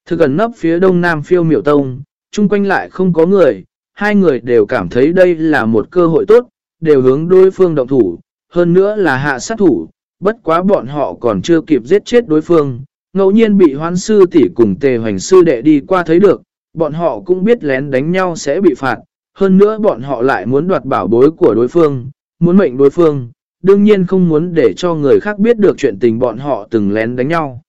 Thực gần nấp phía đông nam phiêu miểu tông, chung quanh lại không có người, hai người đều cảm thấy đây là một cơ hội tốt, đều hướng đối phương động thủ, hơn nữa là hạ sát thủ, bất quá bọn họ còn chưa kịp giết chết đối phương, ngẫu nhiên bị hoán sư tỷ cùng tề hoành sư đệ đi qua thấy được, bọn họ cũng biết lén đánh nhau sẽ bị phạt, hơn nữa bọn họ lại muốn đoạt bảo bối của đối phương, muốn mệnh đối phương, đương nhiên không muốn để cho người khác biết được chuyện tình bọn họ từng lén đánh nhau.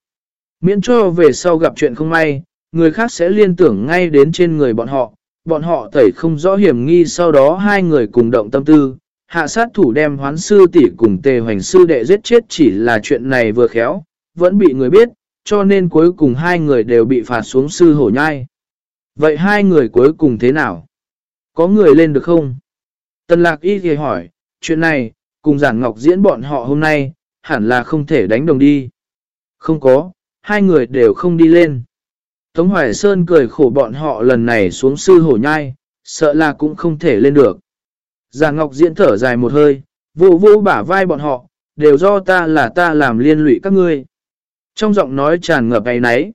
Miễn cho về sau gặp chuyện không may, người khác sẽ liên tưởng ngay đến trên người bọn họ, bọn họ tẩy không rõ hiểm nghi sau đó hai người cùng động tâm tư, hạ sát thủ đem hoán sư tỷ cùng tề hoành sư đệ giết chết chỉ là chuyện này vừa khéo, vẫn bị người biết, cho nên cuối cùng hai người đều bị phạt xuống sư hổ nhai. Vậy hai người cuối cùng thế nào? Có người lên được không? Tần lạc y thì hỏi, chuyện này, cùng giản ngọc diễn bọn họ hôm nay, hẳn là không thể đánh đồng đi. Không có, hai người đều không đi lên. Tống Hoài Sơn cười khổ bọn họ lần này xuống sư hổ nhai, sợ là cũng không thể lên được. Giản Ngọc diễn thở dài một hơi, vô vô bả vai bọn họ, đều do ta là ta làm liên lụy các ngươi. Trong giọng nói tràn ngập ấy nấy.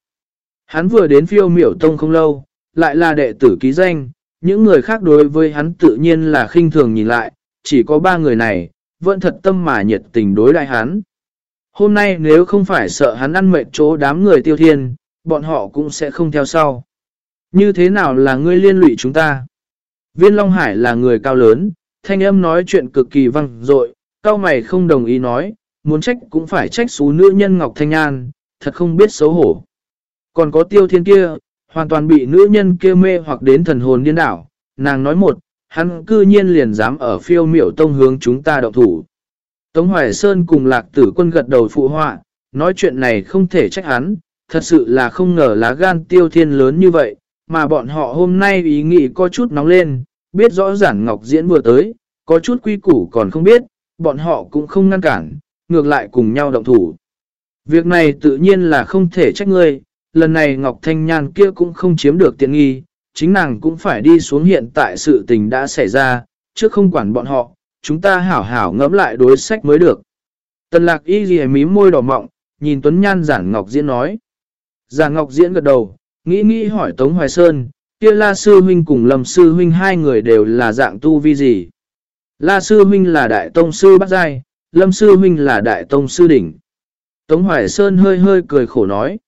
Hắn vừa đến phiêu miểu tông không lâu, lại là đệ tử ký danh, những người khác đối với hắn tự nhiên là khinh thường nhìn lại, chỉ có ba người này, vẫn thật tâm mà nhiệt tình đối đại hắn. Hôm nay nếu không phải sợ hắn ăn mệt chỗ đám người tiêu thiên, bọn họ cũng sẽ không theo sau. Như thế nào là ngươi liên lụy chúng ta? Viên Long Hải là người cao lớn, thanh âm nói chuyện cực kỳ văng dội cao mày không đồng ý nói, muốn trách cũng phải trách xú nữ nhân Ngọc Thanh An, thật không biết xấu hổ. Còn có tiêu thiên kia, hoàn toàn bị nữ nhân kia mê hoặc đến thần hồn điên đảo, nàng nói một, hắn cư nhiên liền dám ở phiêu miểu tông hướng chúng ta động thủ. Tống Hoài Sơn cùng lạc tử quân gật đầu phụ họa, nói chuyện này không thể trách hắn, thật sự là không ngờ lá gan tiêu thiên lớn như vậy, mà bọn họ hôm nay ý nghĩ có chút nóng lên, biết rõ giản ngọc diễn vừa tới, có chút quy củ còn không biết, bọn họ cũng không ngăn cản, ngược lại cùng nhau động thủ. Việc này tự nhiên là không thể trách ngươi, lần này Ngọc Thanh Nhan kia cũng không chiếm được tiện nghi, chính nàng cũng phải đi xuống hiện tại sự tình đã xảy ra, chứ không quản bọn họ, chúng ta hảo hảo ngẫm lại đối sách mới được. Tần lạc y ghi mím môi đỏ mọng, nhìn Tuấn Nhan giản Ngọc Diễn nói. Giản Ngọc Diễn gật đầu, nghĩ nghĩ hỏi Tống Hoài Sơn, kia La Sư Huynh cùng Lâm Sư Huynh hai người đều là dạng tu vi gì? La Sư Huynh là Đại Tông Sư Bát Giai, Lâm Sư Huynh là Đại Tông Sư Đỉnh. Tống Hoài Sơn hơi hơi cười khổ nói.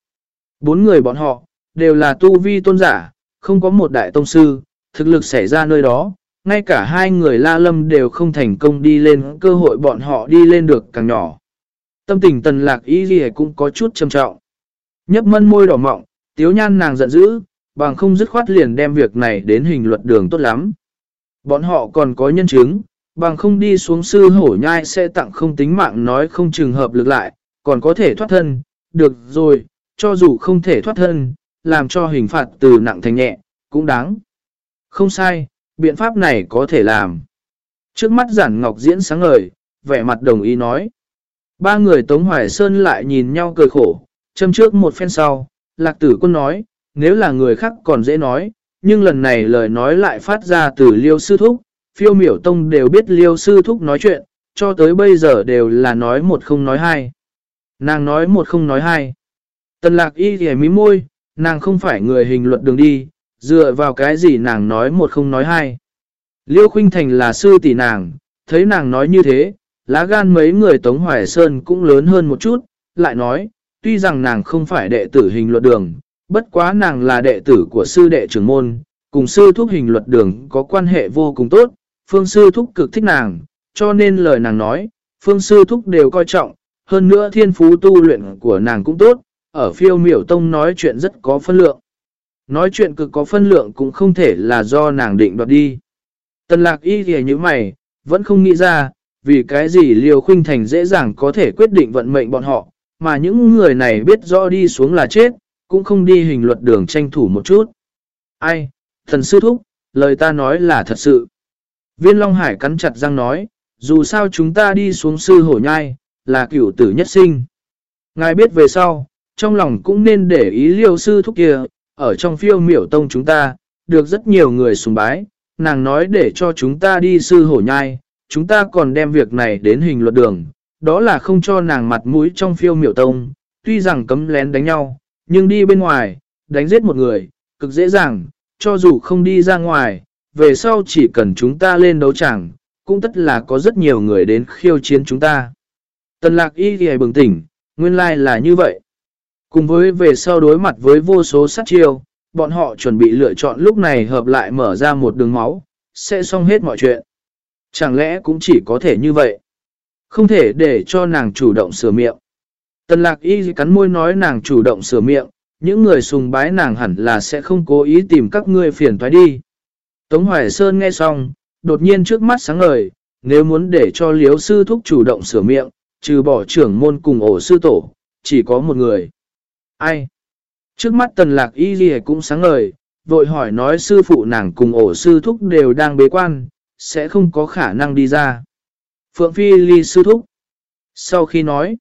Bốn người bọn họ, đều là tu vi tôn giả, không có một Đại Tông Sư, thực lực xảy ra nơi đó. Ngay cả hai người La Lâm đều không thành công đi lên, cơ hội bọn họ đi lên được càng nhỏ. Tâm tình tần lạc ý gì cũng có chút trầm trọng. Nhấp mân môi đỏ mọng, tiếu nhan nàng giận dữ, bằng không dứt khoát liền đem việc này đến hình luật đường tốt lắm. Bọn họ còn có nhân chứng, bằng không đi xuống sư hổ nhai sẽ tặng không tính mạng nói không trường hợp lực lại, còn có thể thoát thân, được rồi, cho dù không thể thoát thân, làm cho hình phạt từ nặng thành nhẹ, cũng đáng. Không sai, biện pháp này có thể làm. Trước mắt giản ngọc diễn sáng ngời, vẻ mặt đồng ý nói. Ba người Tống Hoài Sơn lại nhìn nhau cười khổ, châm trước một phen sau, lạc tử quân nói, nếu là người khác còn dễ nói, nhưng lần này lời nói lại phát ra từ liêu sư thúc, phiêu miểu tông đều biết liêu sư thúc nói chuyện, cho tới bây giờ đều là nói một không nói hai. Nàng nói một không nói hai. Tần lạc y thì mí môi, nàng không phải người hình luận đường đi, dựa vào cái gì nàng nói một không nói hai. Liêu Khuynh Thành là sư tỷ nàng, thấy nàng nói như thế, lá gan mấy người Tống Hoài Sơn cũng lớn hơn một chút, lại nói, tuy rằng nàng không phải đệ tử hình luật đường, bất quá nàng là đệ tử của sư đệ trưởng môn, cùng sư thúc hình luật đường có quan hệ vô cùng tốt, phương sư thúc cực thích nàng, cho nên lời nàng nói, phương sư thúc đều coi trọng, hơn nữa thiên phú tu luyện của nàng cũng tốt, ở phiêu miểu tông nói chuyện rất có phân lượng. Nói chuyện cực có phân lượng cũng không thể là do nàng định đoạt đi. Tần lạc y thì như mày, vẫn không nghĩ ra, vì cái gì liều khuynh thành dễ dàng có thể quyết định vận mệnh bọn họ, mà những người này biết rõ đi xuống là chết, cũng không đi hình luật đường tranh thủ một chút. Ai, thần sư thúc, lời ta nói là thật sự. Viên Long Hải cắn chặt răng nói, dù sao chúng ta đi xuống sư hổ nhai, là cửu tử nhất sinh. Ngài biết về sau, trong lòng cũng nên để ý liêu sư thúc kia, ở trong phiêu miểu tông chúng ta, được rất nhiều người sùng bái, nàng nói để cho chúng ta đi sư hổ nhai, chúng ta còn đem việc này đến hình luật đường, đó là không cho nàng mặt mũi trong phiêu miểu tông, tuy rằng cấm lén đánh nhau, nhưng đi bên ngoài, đánh giết một người, cực dễ dàng, cho dù không đi ra ngoài, về sau chỉ cần chúng ta lên đấu chẳng, cũng tất là có rất nhiều người đến khiêu chiến chúng ta. Tần lạc y thì bừng tỉnh, nguyên lai là như vậy. Cùng với về sau đối mặt với vô số sát chiêu, bọn họ chuẩn bị lựa chọn lúc này hợp lại mở ra một đường máu, sẽ xong hết mọi chuyện. Chẳng lẽ cũng chỉ có thể như vậy? Không thể để cho nàng chủ động sửa miệng. Tần lạc y cắn môi nói nàng chủ động sửa miệng, những người sùng bái nàng hẳn là sẽ không cố ý tìm các ngươi phiền thoái đi. Tống Hoài Sơn nghe xong, đột nhiên trước mắt sáng ngời, nếu muốn để cho liếu sư thúc chủ động sửa miệng, trừ bỏ trưởng môn cùng ổ sư tổ, chỉ có một người. Ai? Trước mắt tần lạc y gì cũng sáng ngời, vội hỏi nói sư phụ nàng cùng ổ sư thúc đều đang bế quan, sẽ không có khả năng đi ra. Phượng Phi ly sư thúc. Sau khi nói,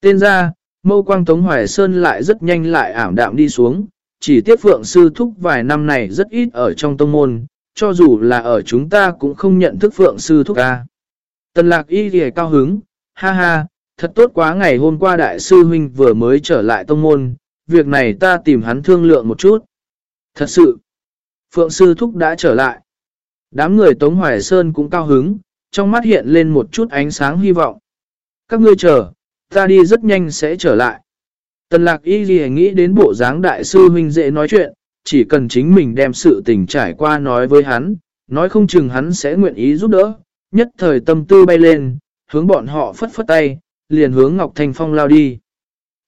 tên ra, mâu quang Tống Hoài Sơn lại rất nhanh lại ảm đạm đi xuống, chỉ tiếc Phượng sư thúc vài năm này rất ít ở trong tông môn, cho dù là ở chúng ta cũng không nhận thức Phượng sư thúc ca. Tần lạc y ghề cao hứng, ha ha, thật tốt quá ngày hôm qua đại sư huynh vừa mới trở lại tông môn, việc này ta tìm hắn thương lượng một chút. Thật sự, Phượng sư thúc đã trở lại. Đám người Tống Hoài Sơn cũng cao hứng, trong mắt hiện lên một chút ánh sáng hy vọng. Các ngươi chờ, ta đi rất nhanh sẽ trở lại. Tần lạc y ghi nghĩ đến bộ dáng đại sư huynh dễ nói chuyện, chỉ cần chính mình đem sự tình trải qua nói với hắn, nói không chừng hắn sẽ nguyện ý giúp đỡ, nhất thời tâm tư bay lên, hướng bọn họ phất phất tay, liền hướng Ngọc Thanh Phong lao đi.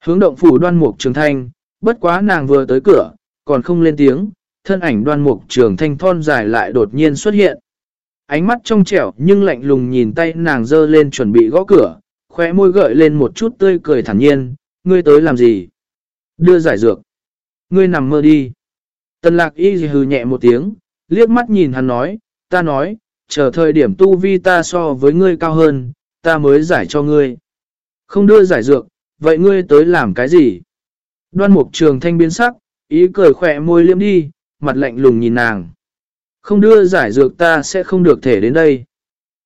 Hướng động phủ đoan mục trường thanh, bất quá nàng vừa tới cửa, còn không lên tiếng, thân ảnh đoan mục trường thanh thon dài lại đột nhiên xuất hiện. Ánh mắt trong trẻo nhưng lạnh lùng nhìn tay nàng dơ lên chuẩn bị gõ cửa, khóe môi gợi lên một chút tươi cười thản nhiên, ngươi tới làm gì? Đưa giải dược. Ngươi nằm mơ đi. Tần lạc y hừ nhẹ một tiếng, liếc mắt nhìn hắn nói, ta nói, chờ thời điểm tu vi ta so với ngươi cao hơn, ta mới giải cho ngươi. Không đưa giải dược, vậy ngươi tới làm cái gì? Đoan mục trường thanh biến sắc, ý cười khỏe môi liêm đi, mặt lạnh lùng nhìn nàng. Không đưa giải dược ta sẽ không được thể đến đây.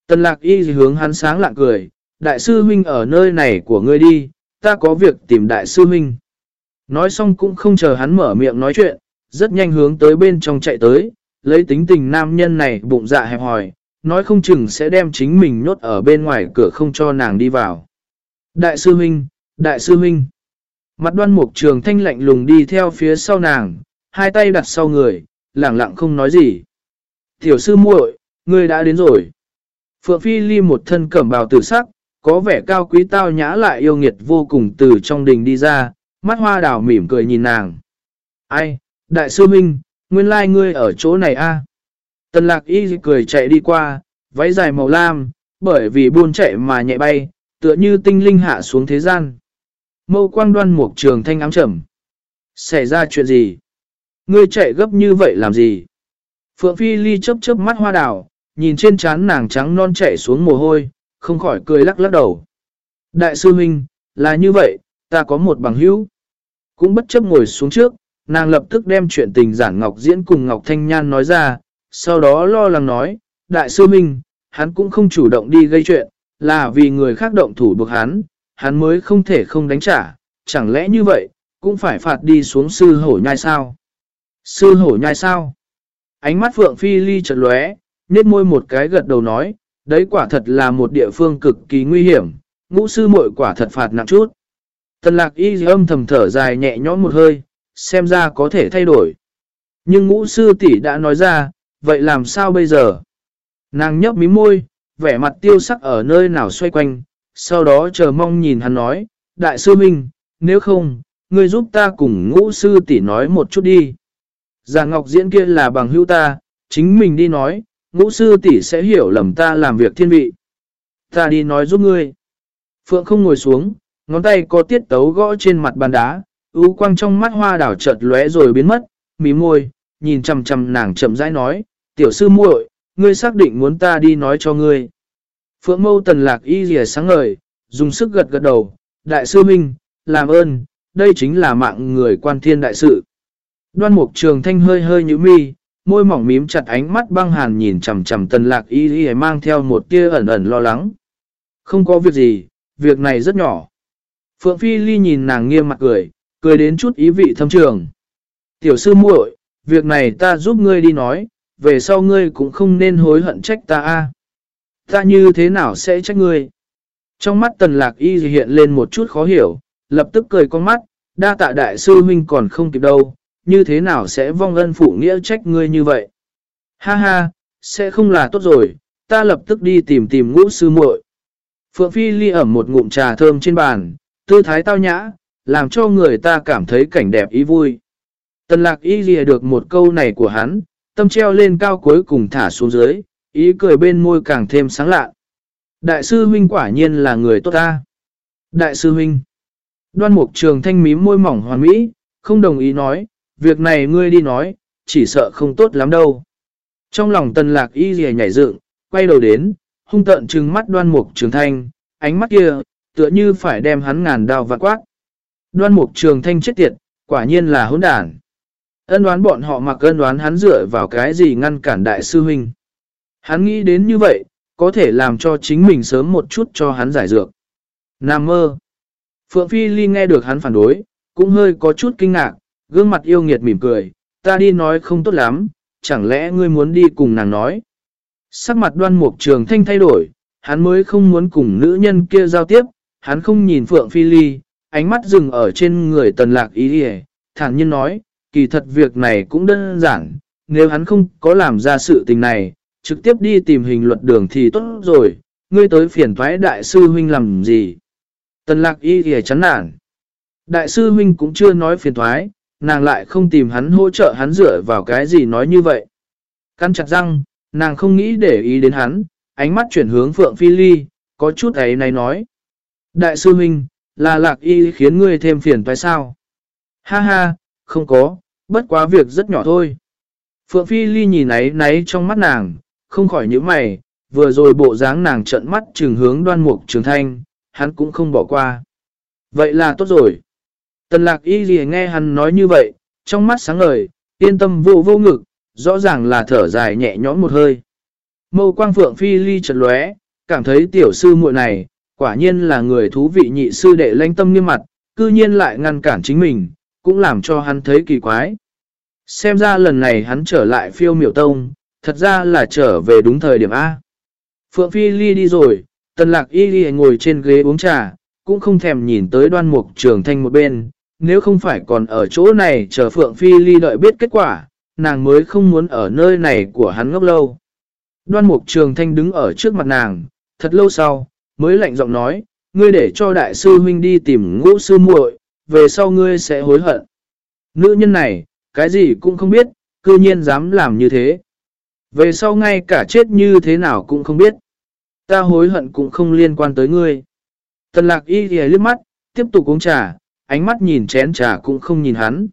Tần lạc y hướng hắn sáng lạng cười, đại sư huynh ở nơi này của ngươi đi, ta có việc tìm đại sư huynh. Nói xong cũng không chờ hắn mở miệng nói chuyện, rất nhanh hướng tới bên trong chạy tới, lấy tính tình nam nhân này bụng dạ hẹp hòi, nói không chừng sẽ đem chính mình nhốt ở bên ngoài cửa không cho nàng đi vào. Đại sư huynh, đại sư huynh. Mặt đoan mục trường thanh lạnh lùng đi theo phía sau nàng, hai tay đặt sau người, lặng lặng không nói gì. Tiểu sư muội, ngươi đã đến rồi. Phượng Phi Ly một thân cẩm bào tử sắc, có vẻ cao quý tao nhã lại yêu nghiệt vô cùng từ trong đình đi ra, mắt hoa đào mỉm cười nhìn nàng. Ai, đại sư huynh, nguyên lai ngươi ở chỗ này a Tần lạc y cười chạy đi qua, váy dài màu lam, bởi vì buôn chạy mà nhẹ bay, tựa như tinh linh hạ xuống thế gian. Mâu quang đoan mục trường thanh ám trầm. Xảy ra chuyện gì? Ngươi chạy gấp như vậy làm gì? Phượng Phi Ly chớp chớp mắt hoa đào, nhìn trên trán nàng trắng non chạy xuống mồ hôi, không khỏi cười lắc lắc đầu. Đại sư huynh, là như vậy, ta có một bằng hữu. Cũng bất chấp ngồi xuống trước, nàng lập tức đem chuyện tình giản Ngọc Diễn cùng Ngọc Thanh Nhan nói ra, sau đó lo lắng nói, đại sư huynh, hắn cũng không chủ động đi gây chuyện, là vì người khác động thủ buộc hắn, hắn mới không thể không đánh trả, chẳng lẽ như vậy, cũng phải phạt đi xuống sư hổ nhai sao? Sư hổ nhai sao? Ánh mắt Phượng Phi Ly chợt lóe, nết môi một cái gật đầu nói, đấy quả thật là một địa phương cực kỳ nguy hiểm, ngũ sư muội quả thật phạt nặng chút. Tần lạc y âm thầm thở dài nhẹ nhõm một hơi, xem ra có thể thay đổi. Nhưng ngũ sư tỷ đã nói ra, vậy làm sao bây giờ? Nàng nhấp mí môi, vẻ mặt tiêu sắc ở nơi nào xoay quanh, sau đó chờ mong nhìn hắn nói, đại sư Minh, nếu không, ngươi giúp ta cùng ngũ sư tỷ nói một chút đi. Già Ngọc Diễn kia là bằng hữu ta, chính mình đi nói, ngũ sư tỷ sẽ hiểu lầm ta làm việc thiên vị. Ta đi nói giúp ngươi. Phượng không ngồi xuống, ngón tay có tiết tấu gõ trên mặt bàn đá, ưu quang trong mắt hoa đảo chợt lóe rồi biến mất, mí môi, nhìn chầm chầm nàng chậm rãi nói, tiểu sư muội, ngươi xác định muốn ta đi nói cho ngươi. Phượng mâu tần lạc y rìa sáng ngời, dùng sức gật gật đầu, đại sư minh, làm ơn, đây chính là mạng người quan thiên đại sự. Đoan mục trường thanh hơi hơi như mi, môi mỏng mím chặt ánh mắt băng hàn nhìn chầm chầm tần lạc y rìa mang theo một tia ẩn ẩn lo lắng. Không có việc gì, việc này rất nhỏ. Phượng Phi Ly nhìn nàng nghiêm mặt cười, cười đến chút ý vị thâm trường. Tiểu sư muội, việc này ta giúp ngươi đi nói, về sau ngươi cũng không nên hối hận trách ta a. Ta như thế nào sẽ trách ngươi? Trong mắt tần lạc y hiện lên một chút khó hiểu, lập tức cười con mắt, đa tạ đại sư huynh còn không kịp đâu, như thế nào sẽ vong ân phụ nghĩa trách ngươi như vậy? Ha ha, sẽ không là tốt rồi, ta lập tức đi tìm tìm ngũ sư muội. Phượng Phi ly ẩm một ngụm trà thơm trên bàn, tư thái tao nhã, làm cho người ta cảm thấy cảnh đẹp ý vui. Tần lạc y lìa được một câu này của hắn, tâm treo lên cao cuối cùng thả xuống dưới, ý cười bên môi càng thêm sáng lạ. Đại sư huynh quả nhiên là người tốt ta. Đại sư huynh. Đoan mục trường thanh mím môi mỏng hoàn mỹ, không đồng ý nói, việc này ngươi đi nói, chỉ sợ không tốt lắm đâu. Trong lòng tần lạc y rìa nhảy dựng, quay đầu đến, hung tợn trừng mắt đoan mục trường thanh, ánh mắt kia, tựa như phải đem hắn ngàn đào vạn quát. Đoan mục trường thanh chết tiệt, quả nhiên là hỗn đản. Ân đoán bọn họ mặc ân đoán hắn dựa vào cái gì ngăn cản đại sư huynh. Hắn nghĩ đến như vậy, có thể làm cho chính mình sớm một chút cho hắn giải dược. Nam mơ. Phượng Phi Ly nghe được hắn phản đối, cũng hơi có chút kinh ngạc, gương mặt yêu nghiệt mỉm cười, ta đi nói không tốt lắm, chẳng lẽ ngươi muốn đi cùng nàng nói. Sắc mặt đoan mục trường thanh thay đổi, hắn mới không muốn cùng nữ nhân kia giao tiếp, hắn không nhìn Phượng Phi Ly, ánh mắt dừng ở trên người tần lạc ý đi thản nhiên nói, kỳ thật việc này cũng đơn giản, nếu hắn không có làm ra sự tình này, trực tiếp đi tìm hình luật đường thì tốt rồi, ngươi tới phiền thoái đại sư huynh làm gì. Tần lạc y thì chán nản. Đại sư huynh cũng chưa nói phiền thoái, nàng lại không tìm hắn hỗ trợ hắn dựa vào cái gì nói như vậy. Căn chặt răng, nàng không nghĩ để ý đến hắn, ánh mắt chuyển hướng Phượng Phi Ly, có chút ấy này nói. Đại sư huynh, là lạc y khiến ngươi thêm phiền toái sao? Ha ha, không có, bất quá việc rất nhỏ thôi. Phượng Phi Ly nhìn ấy náy trong mắt nàng, không khỏi những mày, vừa rồi bộ dáng nàng trận mắt trừng hướng đoan mục trường thanh, hắn cũng không bỏ qua. Vậy là tốt rồi. Tần lạc y gì nghe hắn nói như vậy, trong mắt sáng ngời, yên tâm vô vô ngực, rõ ràng là thở dài nhẹ nhõm một hơi. Mâu quang phượng phi ly trật lóe, cảm thấy tiểu sư muội này, quả nhiên là người thú vị nhị sư đệ lãnh tâm nghiêm mặt, cư nhiên lại ngăn cản chính mình, cũng làm cho hắn thấy kỳ quái. Xem ra lần này hắn trở lại phiêu miểu tông, thật ra là trở về đúng thời điểm A. Phượng Phi Ly đi rồi, tần lạc y ly ngồi trên ghế uống trà, cũng không thèm nhìn tới đoan mục trường thanh một bên, nếu không phải còn ở chỗ này chờ Phượng Phi Ly đợi biết kết quả, nàng mới không muốn ở nơi này của hắn ngốc lâu. Đoan mục trường thanh đứng ở trước mặt nàng, thật lâu sau, mới lạnh giọng nói, ngươi để cho đại sư huynh đi tìm ngũ sư muội, về sau ngươi sẽ hối hận. Nữ nhân này, cái gì cũng không biết, cư nhiên dám làm như thế. Về sau ngay cả chết như thế nào cũng không biết. Ta hối hận cũng không liên quan tới ngươi. Tần lạc y thì liếc mắt, tiếp tục uống trà, ánh mắt nhìn chén trà cũng không nhìn hắn.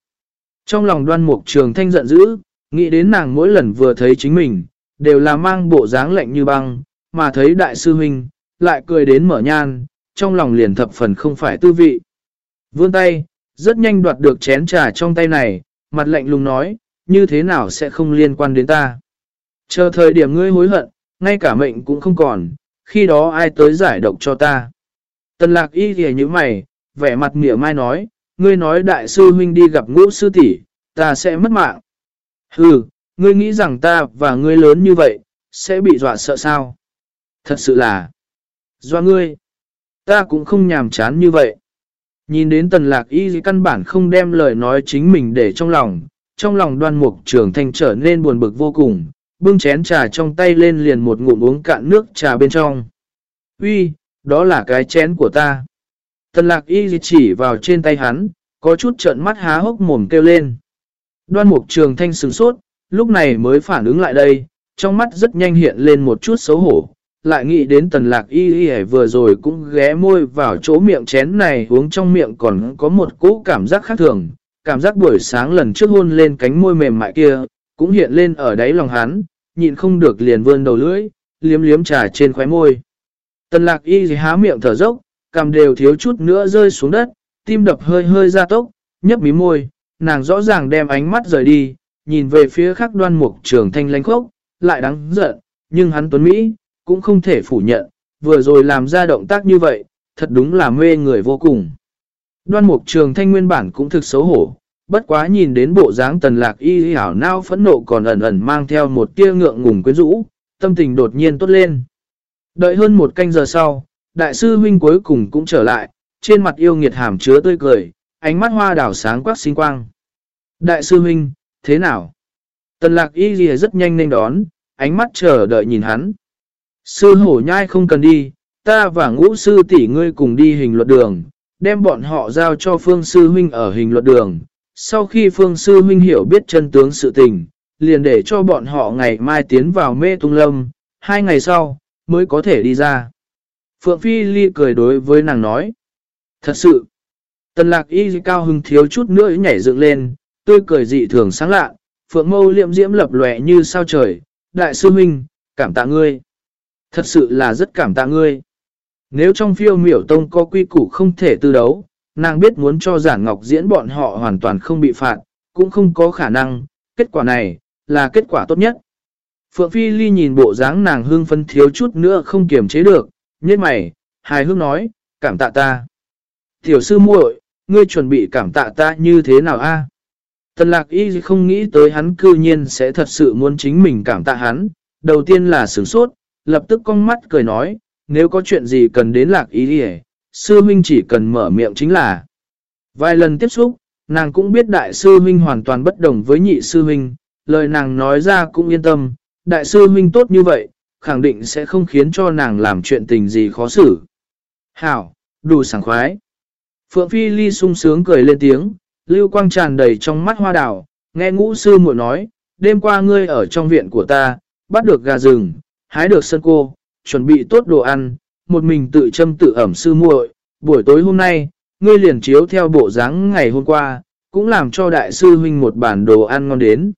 Trong lòng đoan mục trường thanh giận dữ, nghĩ đến nàng mỗi lần vừa thấy chính mình, đều là mang bộ dáng lạnh như băng, mà thấy đại sư huynh, lại cười đến mở nhan, trong lòng liền thập phần không phải tư vị. Vươn tay, rất nhanh đoạt được chén trà trong tay này, mặt lạnh lùng nói, như thế nào sẽ không liên quan đến ta. Chờ thời điểm ngươi hối hận, ngay cả mệnh cũng không còn, khi đó ai tới giải độc cho ta. Tần lạc y thì như mày, vẻ mặt mỉa mai nói, ngươi nói đại sư huynh đi gặp ngũ sư tỷ, ta sẽ mất mạng. Hừ, ngươi nghĩ rằng ta và ngươi lớn như vậy, sẽ bị dọa sợ sao? Thật sự là, do ngươi, ta cũng không nhàm chán như vậy. Nhìn đến tần lạc y căn bản không đem lời nói chính mình để trong lòng, trong lòng đoan mục trường thanh trở nên buồn bực vô cùng, bưng chén trà trong tay lên liền một ngụm uống cạn nước trà bên trong. Uy, đó là cái chén của ta. Tần lạc y chỉ vào trên tay hắn, có chút trợn mắt há hốc mồm kêu lên. Đoan mục trường thanh sừng sốt, lúc này mới phản ứng lại đây, trong mắt rất nhanh hiện lên một chút xấu hổ. Lại nghĩ đến tần lạc y y vừa rồi cũng ghé môi vào chỗ miệng chén này uống trong miệng còn có một cỗ cảm giác khác thường. Cảm giác buổi sáng lần trước hôn lên cánh môi mềm mại kia, cũng hiện lên ở đáy lòng hắn, nhịn không được liền vươn đầu lưỡi, liếm liếm trà trên khóe môi. Tần lạc y há miệng thở dốc, cằm đều thiếu chút nữa rơi xuống đất, tim đập hơi hơi ra tốc, nhấp mí môi, nàng rõ ràng đem ánh mắt rời đi, nhìn về phía khắc đoan mục trường thanh lánh khốc, lại đáng giận, nhưng hắn tuấn Mỹ, cũng không thể phủ nhận, vừa rồi làm ra động tác như vậy, thật đúng là mê người vô cùng. Đoan mục trường thanh nguyên bản cũng thực xấu hổ, bất quá nhìn đến bộ dáng tần lạc y hảo nao phẫn nộ còn ẩn ẩn mang theo một tia ngượng ngùng quyến rũ, tâm tình đột nhiên tốt lên. Đợi hơn một canh giờ sau, đại sư huynh cuối cùng cũng trở lại, trên mặt yêu nghiệt hàm chứa tươi cười, ánh mắt hoa đảo sáng quắc sinh quang. Đại sư huynh, thế nào? Tần lạc y ghi rất nhanh nên đón, ánh mắt chờ đợi nhìn hắn. Sư hổ nhai không cần đi, ta và ngũ sư tỷ ngươi cùng đi hình luật đường, đem bọn họ giao cho phương sư huynh ở hình luật đường. Sau khi phương sư huynh hiểu biết chân tướng sự tình, liền để cho bọn họ ngày mai tiến vào mê tung lâm, hai ngày sau, mới có thể đi ra. Phượng Phi Ly cười đối với nàng nói. Thật sự, tần lạc y cao hưng thiếu chút nữa nhảy dựng lên, tươi cười dị thường sáng lạ, Phượng mâu liệm diễm lập lòe như sao trời, đại sư huynh, cảm tạ ngươi. Thật sự là rất cảm tạ ngươi. Nếu trong phiêu miểu tông có quy củ không thể tư đấu, nàng biết muốn cho giản ngọc diễn bọn họ hoàn toàn không bị phạt, cũng không có khả năng, kết quả này, là kết quả tốt nhất. Phượng Phi Ly nhìn bộ dáng nàng hương phân thiếu chút nữa không kiềm chế được, nhết mày, hài hương nói, cảm tạ ta. Tiểu sư muội, ngươi chuẩn bị cảm tạ ta như thế nào a? Tần lạc y không nghĩ tới hắn cư nhiên sẽ thật sự muốn chính mình cảm tạ hắn. Đầu tiên là sửng sốt, lập tức con mắt cười nói, nếu có chuyện gì cần đến lạc ý đi sư huynh chỉ cần mở miệng chính là. Vài lần tiếp xúc, nàng cũng biết đại sư huynh hoàn toàn bất đồng với nhị sư huynh, lời nàng nói ra cũng yên tâm, đại sư huynh tốt như vậy, khẳng định sẽ không khiến cho nàng làm chuyện tình gì khó xử. Hảo, đủ sảng khoái. Phượng Phi Ly sung sướng cười lên tiếng, lưu quang tràn đầy trong mắt hoa đào, nghe ngũ sư muội nói, đêm qua ngươi ở trong viện của ta, bắt được gà rừng, hái được sân cô, chuẩn bị tốt đồ ăn, một mình tự châm tự ẩm sư muội, buổi tối hôm nay, ngươi liền chiếu theo bộ dáng ngày hôm qua, cũng làm cho đại sư huynh một bản đồ ăn ngon đến.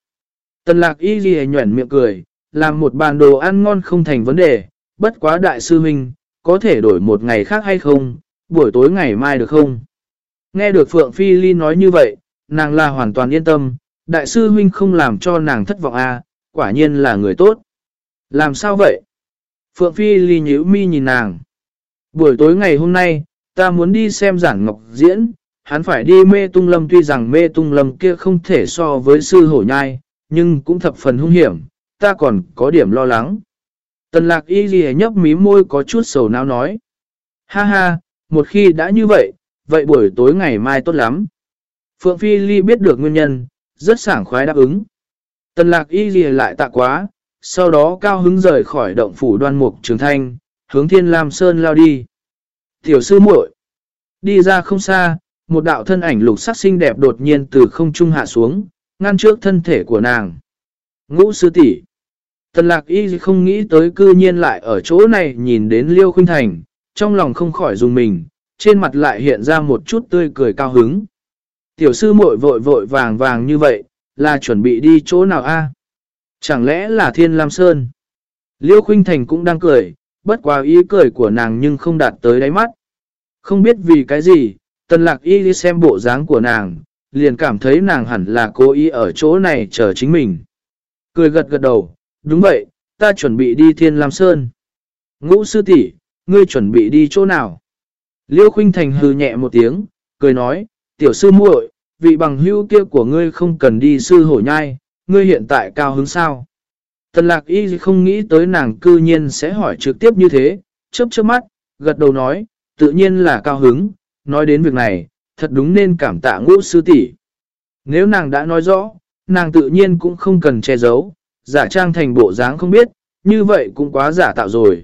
Tần lạc y ghi nhuẩn miệng cười, làm một bàn đồ ăn ngon không thành vấn đề, bất quá đại sư huynh, có thể đổi một ngày khác hay không, buổi tối ngày mai được không? Nghe được Phượng Phi Ly nói như vậy, nàng là hoàn toàn yên tâm, đại sư huynh không làm cho nàng thất vọng à, quả nhiên là người tốt. Làm sao vậy? Phượng Phi Ly nhíu mi nhìn nàng. Buổi tối ngày hôm nay, ta muốn đi xem giản ngọc diễn, hắn phải đi mê tung lâm tuy rằng mê tung lâm kia không thể so với sư hổ nhai, nhưng cũng thập phần hung hiểm, ta còn có điểm lo lắng. Tần lạc y ghi nhấp mí môi có chút sầu não nói. Ha ha, một khi đã như vậy, vậy buổi tối ngày mai tốt lắm. Phượng Phi Ly biết được nguyên nhân, rất sảng khoái đáp ứng. Tần lạc y ghi lại tạ quá, sau đó cao hứng rời khỏi động phủ đoan mục trường thanh, hướng thiên lam sơn lao đi. Tiểu sư muội đi ra không xa, một đạo thân ảnh lục sắc xinh đẹp đột nhiên từ không trung hạ xuống, ngăn trước thân thể của nàng. Ngũ sư tỷ Tần lạc y không nghĩ tới cư nhiên lại ở chỗ này nhìn đến Liêu Khuynh Thành, trong lòng không khỏi dùng mình, trên mặt lại hiện ra một chút tươi cười cao hứng. Tiểu sư muội vội vội vàng vàng như vậy, là chuẩn bị đi chỗ nào a? Chẳng lẽ là Thiên Lam Sơn? Liêu Khuynh Thành cũng đang cười, bất quá ý cười của nàng nhưng không đạt tới đáy mắt. Không biết vì cái gì, tần lạc y đi xem bộ dáng của nàng, liền cảm thấy nàng hẳn là cố ý ở chỗ này chờ chính mình. Cười gật gật đầu, đúng vậy, ta chuẩn bị đi Thiên Lam Sơn. Ngũ sư tỷ ngươi chuẩn bị đi chỗ nào? Liêu Khuynh Thành hừ nhẹ một tiếng, cười nói, tiểu sư muội, vị bằng hữu kia của ngươi không cần đi sư hổ nhai, ngươi hiện tại cao hứng sao? Tần lạc y không nghĩ tới nàng cư nhiên sẽ hỏi trực tiếp như thế, chớp chớp mắt, gật đầu nói, tự nhiên là cao hứng, nói đến việc này, thật đúng nên cảm tạ ngũ sư tỷ. Nếu nàng đã nói rõ, nàng tự nhiên cũng không cần che giấu, giả trang thành bộ dáng không biết, như vậy cũng quá giả tạo rồi.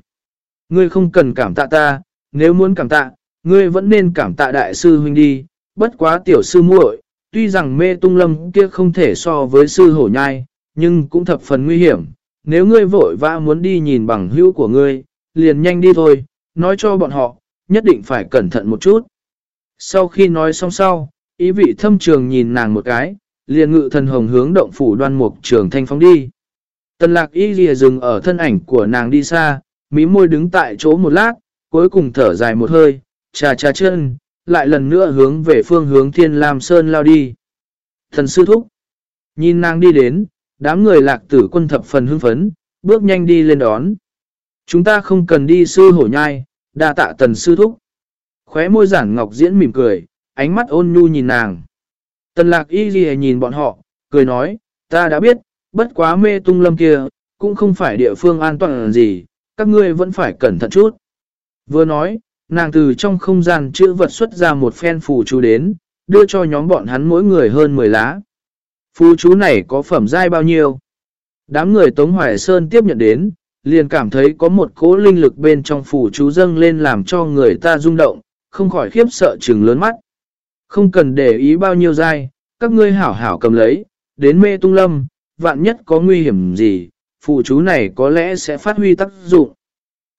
Ngươi không cần cảm tạ ta, nếu muốn cảm tạ, ngươi vẫn nên cảm tạ đại sư huynh đi, bất quá tiểu sư muội, tuy rằng mê tung lâm kia không thể so với sư hổ nhai, nhưng cũng thập phần nguy hiểm. Nếu ngươi vội vã muốn đi nhìn bằng hữu của ngươi, liền nhanh đi thôi, nói cho bọn họ, nhất định phải cẩn thận một chút. Sau khi nói xong sau, ý vị thâm trường nhìn nàng một cái, liền ngự thần hồng hướng động phủ đoan mục trường thanh phóng đi. Tần lạc y lìa dừng ở thân ảnh của nàng đi xa, mí môi đứng tại chỗ một lát, cuối cùng thở dài một hơi, trà trà chân, lại lần nữa hướng về phương hướng thiên lam sơn lao đi. Thần sư thúc, nhìn nàng đi đến, đám người lạc tử quân thập phần hưng phấn, bước nhanh đi lên đón. Chúng ta không cần đi sư hổ nhai, đa tạ tần sư thúc. Khóe môi giản ngọc diễn mỉm cười, ánh mắt ôn nhu nhìn nàng. Tần lạc y ghi nhìn bọn họ, cười nói, ta đã biết, bất quá mê tung lâm kia, cũng không phải địa phương an toàn gì, các ngươi vẫn phải cẩn thận chút. Vừa nói, nàng từ trong không gian chữ vật xuất ra một phen phù chú đến, đưa cho nhóm bọn hắn mỗi người hơn 10 lá. Phù chú này có phẩm giai bao nhiêu? Đám người Tống Hoài Sơn tiếp nhận đến, liền cảm thấy có một cỗ linh lực bên trong phù chú dâng lên làm cho người ta rung động, không khỏi khiếp sợ trừng lớn mắt. Không cần để ý bao nhiêu giai, các ngươi hảo hảo cầm lấy, đến mê tung lâm, vạn nhất có nguy hiểm gì, phù chú này có lẽ sẽ phát huy tác dụng.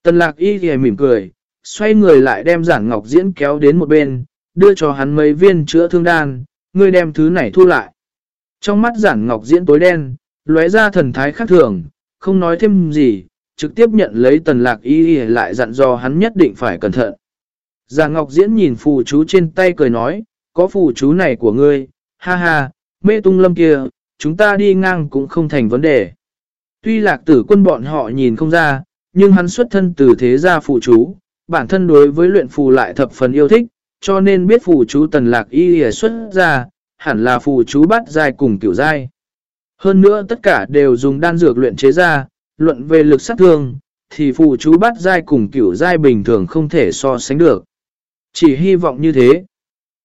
Tần lạc y thì mỉm cười, xoay người lại đem giản ngọc diễn kéo đến một bên, đưa cho hắn mấy viên chữa thương đan, ngươi đem thứ này thu lại. Trong mắt giản ngọc diễn tối đen, lóe ra thần thái khác thường, không nói thêm gì, trực tiếp nhận lấy tần lạc y lại dặn dò hắn nhất định phải cẩn thận. Giản ngọc diễn nhìn phù chú trên tay cười nói, có phù chú này của ngươi, ha ha, mê tung lâm kia, chúng ta đi ngang cũng không thành vấn đề. Tuy lạc tử quân bọn họ nhìn không ra, nhưng hắn xuất thân từ thế gia phụ chú, bản thân đối với luyện phù lại thập phần yêu thích, cho nên biết phù chú tần lạc y hề xuất ra, hẳn là phù chú bắt dài cùng kiểu dai. Hơn nữa tất cả đều dùng đan dược luyện chế ra, luận về lực sát thương, thì phù chú bắt dai cùng kiểu dai bình thường không thể so sánh được. Chỉ hy vọng như thế.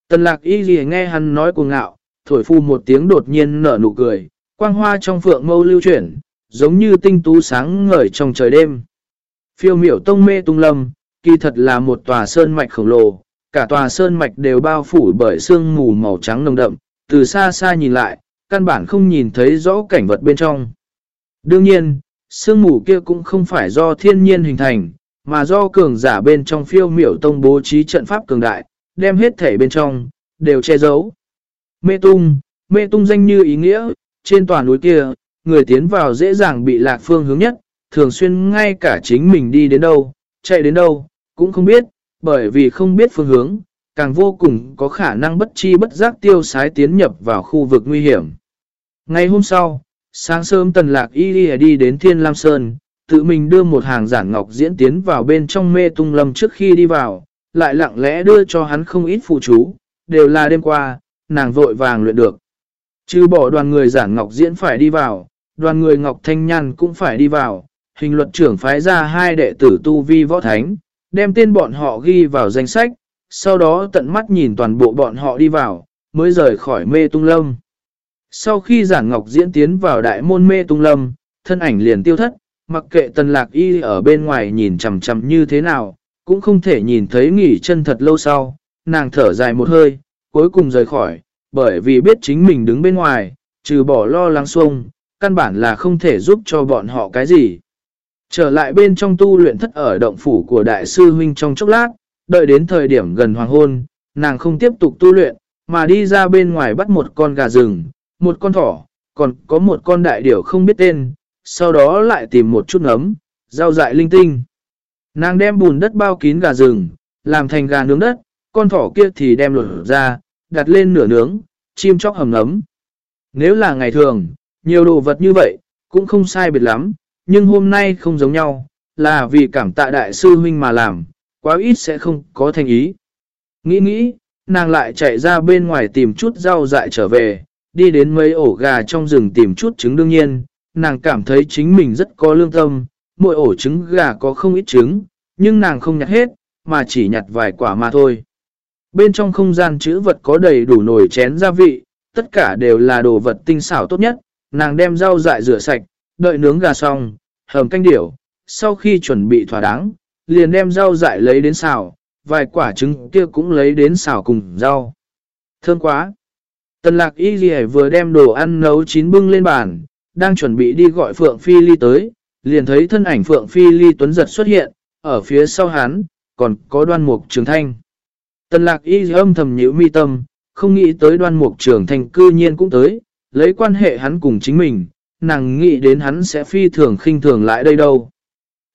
Tần lạc y gì nghe hắn nói cuồng ngạo, thổi phu một tiếng đột nhiên nở nụ cười, quang hoa trong phượng mâu lưu chuyển, giống như tinh tú sáng ngời trong trời đêm. Phiêu miểu tông mê tung lâm, kỳ thật là một tòa sơn mạch khổng lồ, cả tòa sơn mạch đều bao phủ bởi sương mù màu trắng nồng đậm, từ xa xa nhìn lại, căn bản không nhìn thấy rõ cảnh vật bên trong. Đương nhiên, sương mù kia cũng không phải do thiên nhiên hình thành, mà do cường giả bên trong phiêu miểu tông bố trí trận pháp cường đại, đem hết thể bên trong, đều che giấu. Mê tung, mê tung danh như ý nghĩa, trên toàn núi kia, người tiến vào dễ dàng bị lạc phương hướng nhất, thường xuyên ngay cả chính mình đi đến đâu, chạy đến đâu, cũng không biết, bởi vì không biết phương hướng, càng vô cùng có khả năng bất chi bất giác tiêu sái tiến nhập vào khu vực nguy hiểm. Ngày hôm sau, sáng sớm tần lạc y đi đến Thiên Lam Sơn, tự mình đưa một hàng giản ngọc diễn tiến vào bên trong mê tung lâm trước khi đi vào, lại lặng lẽ đưa cho hắn không ít phụ chú, đều là đêm qua, nàng vội vàng luyện được. Chứ bỏ đoàn người giản ngọc diễn phải đi vào, đoàn người ngọc thanh nhăn cũng phải đi vào, hình luật trưởng phái ra hai đệ tử tu vi võ thánh, đem tên bọn họ ghi vào danh sách, sau đó tận mắt nhìn toàn bộ bọn họ đi vào, mới rời khỏi mê tung lâm. Sau khi giản ngọc diễn tiến vào đại môn mê tung lâm, thân ảnh liền tiêu thất, mặc kệ tần lạc y ở bên ngoài nhìn chằm chằm như thế nào, cũng không thể nhìn thấy nghỉ chân thật lâu sau, nàng thở dài một hơi, cuối cùng rời khỏi, bởi vì biết chính mình đứng bên ngoài, trừ bỏ lo lắng xuông, căn bản là không thể giúp cho bọn họ cái gì. Trở lại bên trong tu luyện thất ở động phủ của đại sư huynh trong chốc lát, đợi đến thời điểm gần hoàng hôn, nàng không tiếp tục tu luyện, mà đi ra bên ngoài bắt một con gà rừng, một con thỏ, còn có một con đại điểu không biết tên, sau đó lại tìm một chút nấm, rau dại linh tinh. Nàng đem bùn đất bao kín gà rừng, làm thành gà nướng đất, con thỏ kia thì đem lột ra, đặt lên nửa nướng, chim chóc hầm nấm. Nếu là ngày thường, nhiều đồ vật như vậy, cũng không sai biệt lắm, nhưng hôm nay không giống nhau, là vì cảm tạ đại sư huynh mà làm, quá ít sẽ không có thành ý. Nghĩ nghĩ, nàng lại chạy ra bên ngoài tìm chút rau dại trở về, đi đến mấy ổ gà trong rừng tìm chút trứng đương nhiên, nàng cảm thấy chính mình rất có lương tâm, mỗi ổ trứng gà có không ít trứng, nhưng nàng không nhặt hết, mà chỉ nhặt vài quả mà thôi. Bên trong không gian chữ vật có đầy đủ nồi chén gia vị, tất cả đều là đồ vật tinh xảo tốt nhất, nàng đem rau dại rửa sạch, đợi nướng gà xong, hầm canh điểu, sau khi chuẩn bị thỏa đáng, liền đem rau dại lấy đến xào, vài quả trứng kia cũng lấy đến xào cùng rau. Thơm quá! Tần lạc y gì vừa đem đồ ăn nấu chín bưng lên bàn, đang chuẩn bị đi gọi Phượng Phi Ly tới, liền thấy thân ảnh Phượng Phi Ly tuấn giật xuất hiện, ở phía sau hắn, còn có đoan mục trường thanh. Tần lạc y âm thầm nhữ mi tâm, không nghĩ tới đoan mục trường thanh cư nhiên cũng tới, lấy quan hệ hắn cùng chính mình, nàng nghĩ đến hắn sẽ phi thường khinh thường lại đây đâu.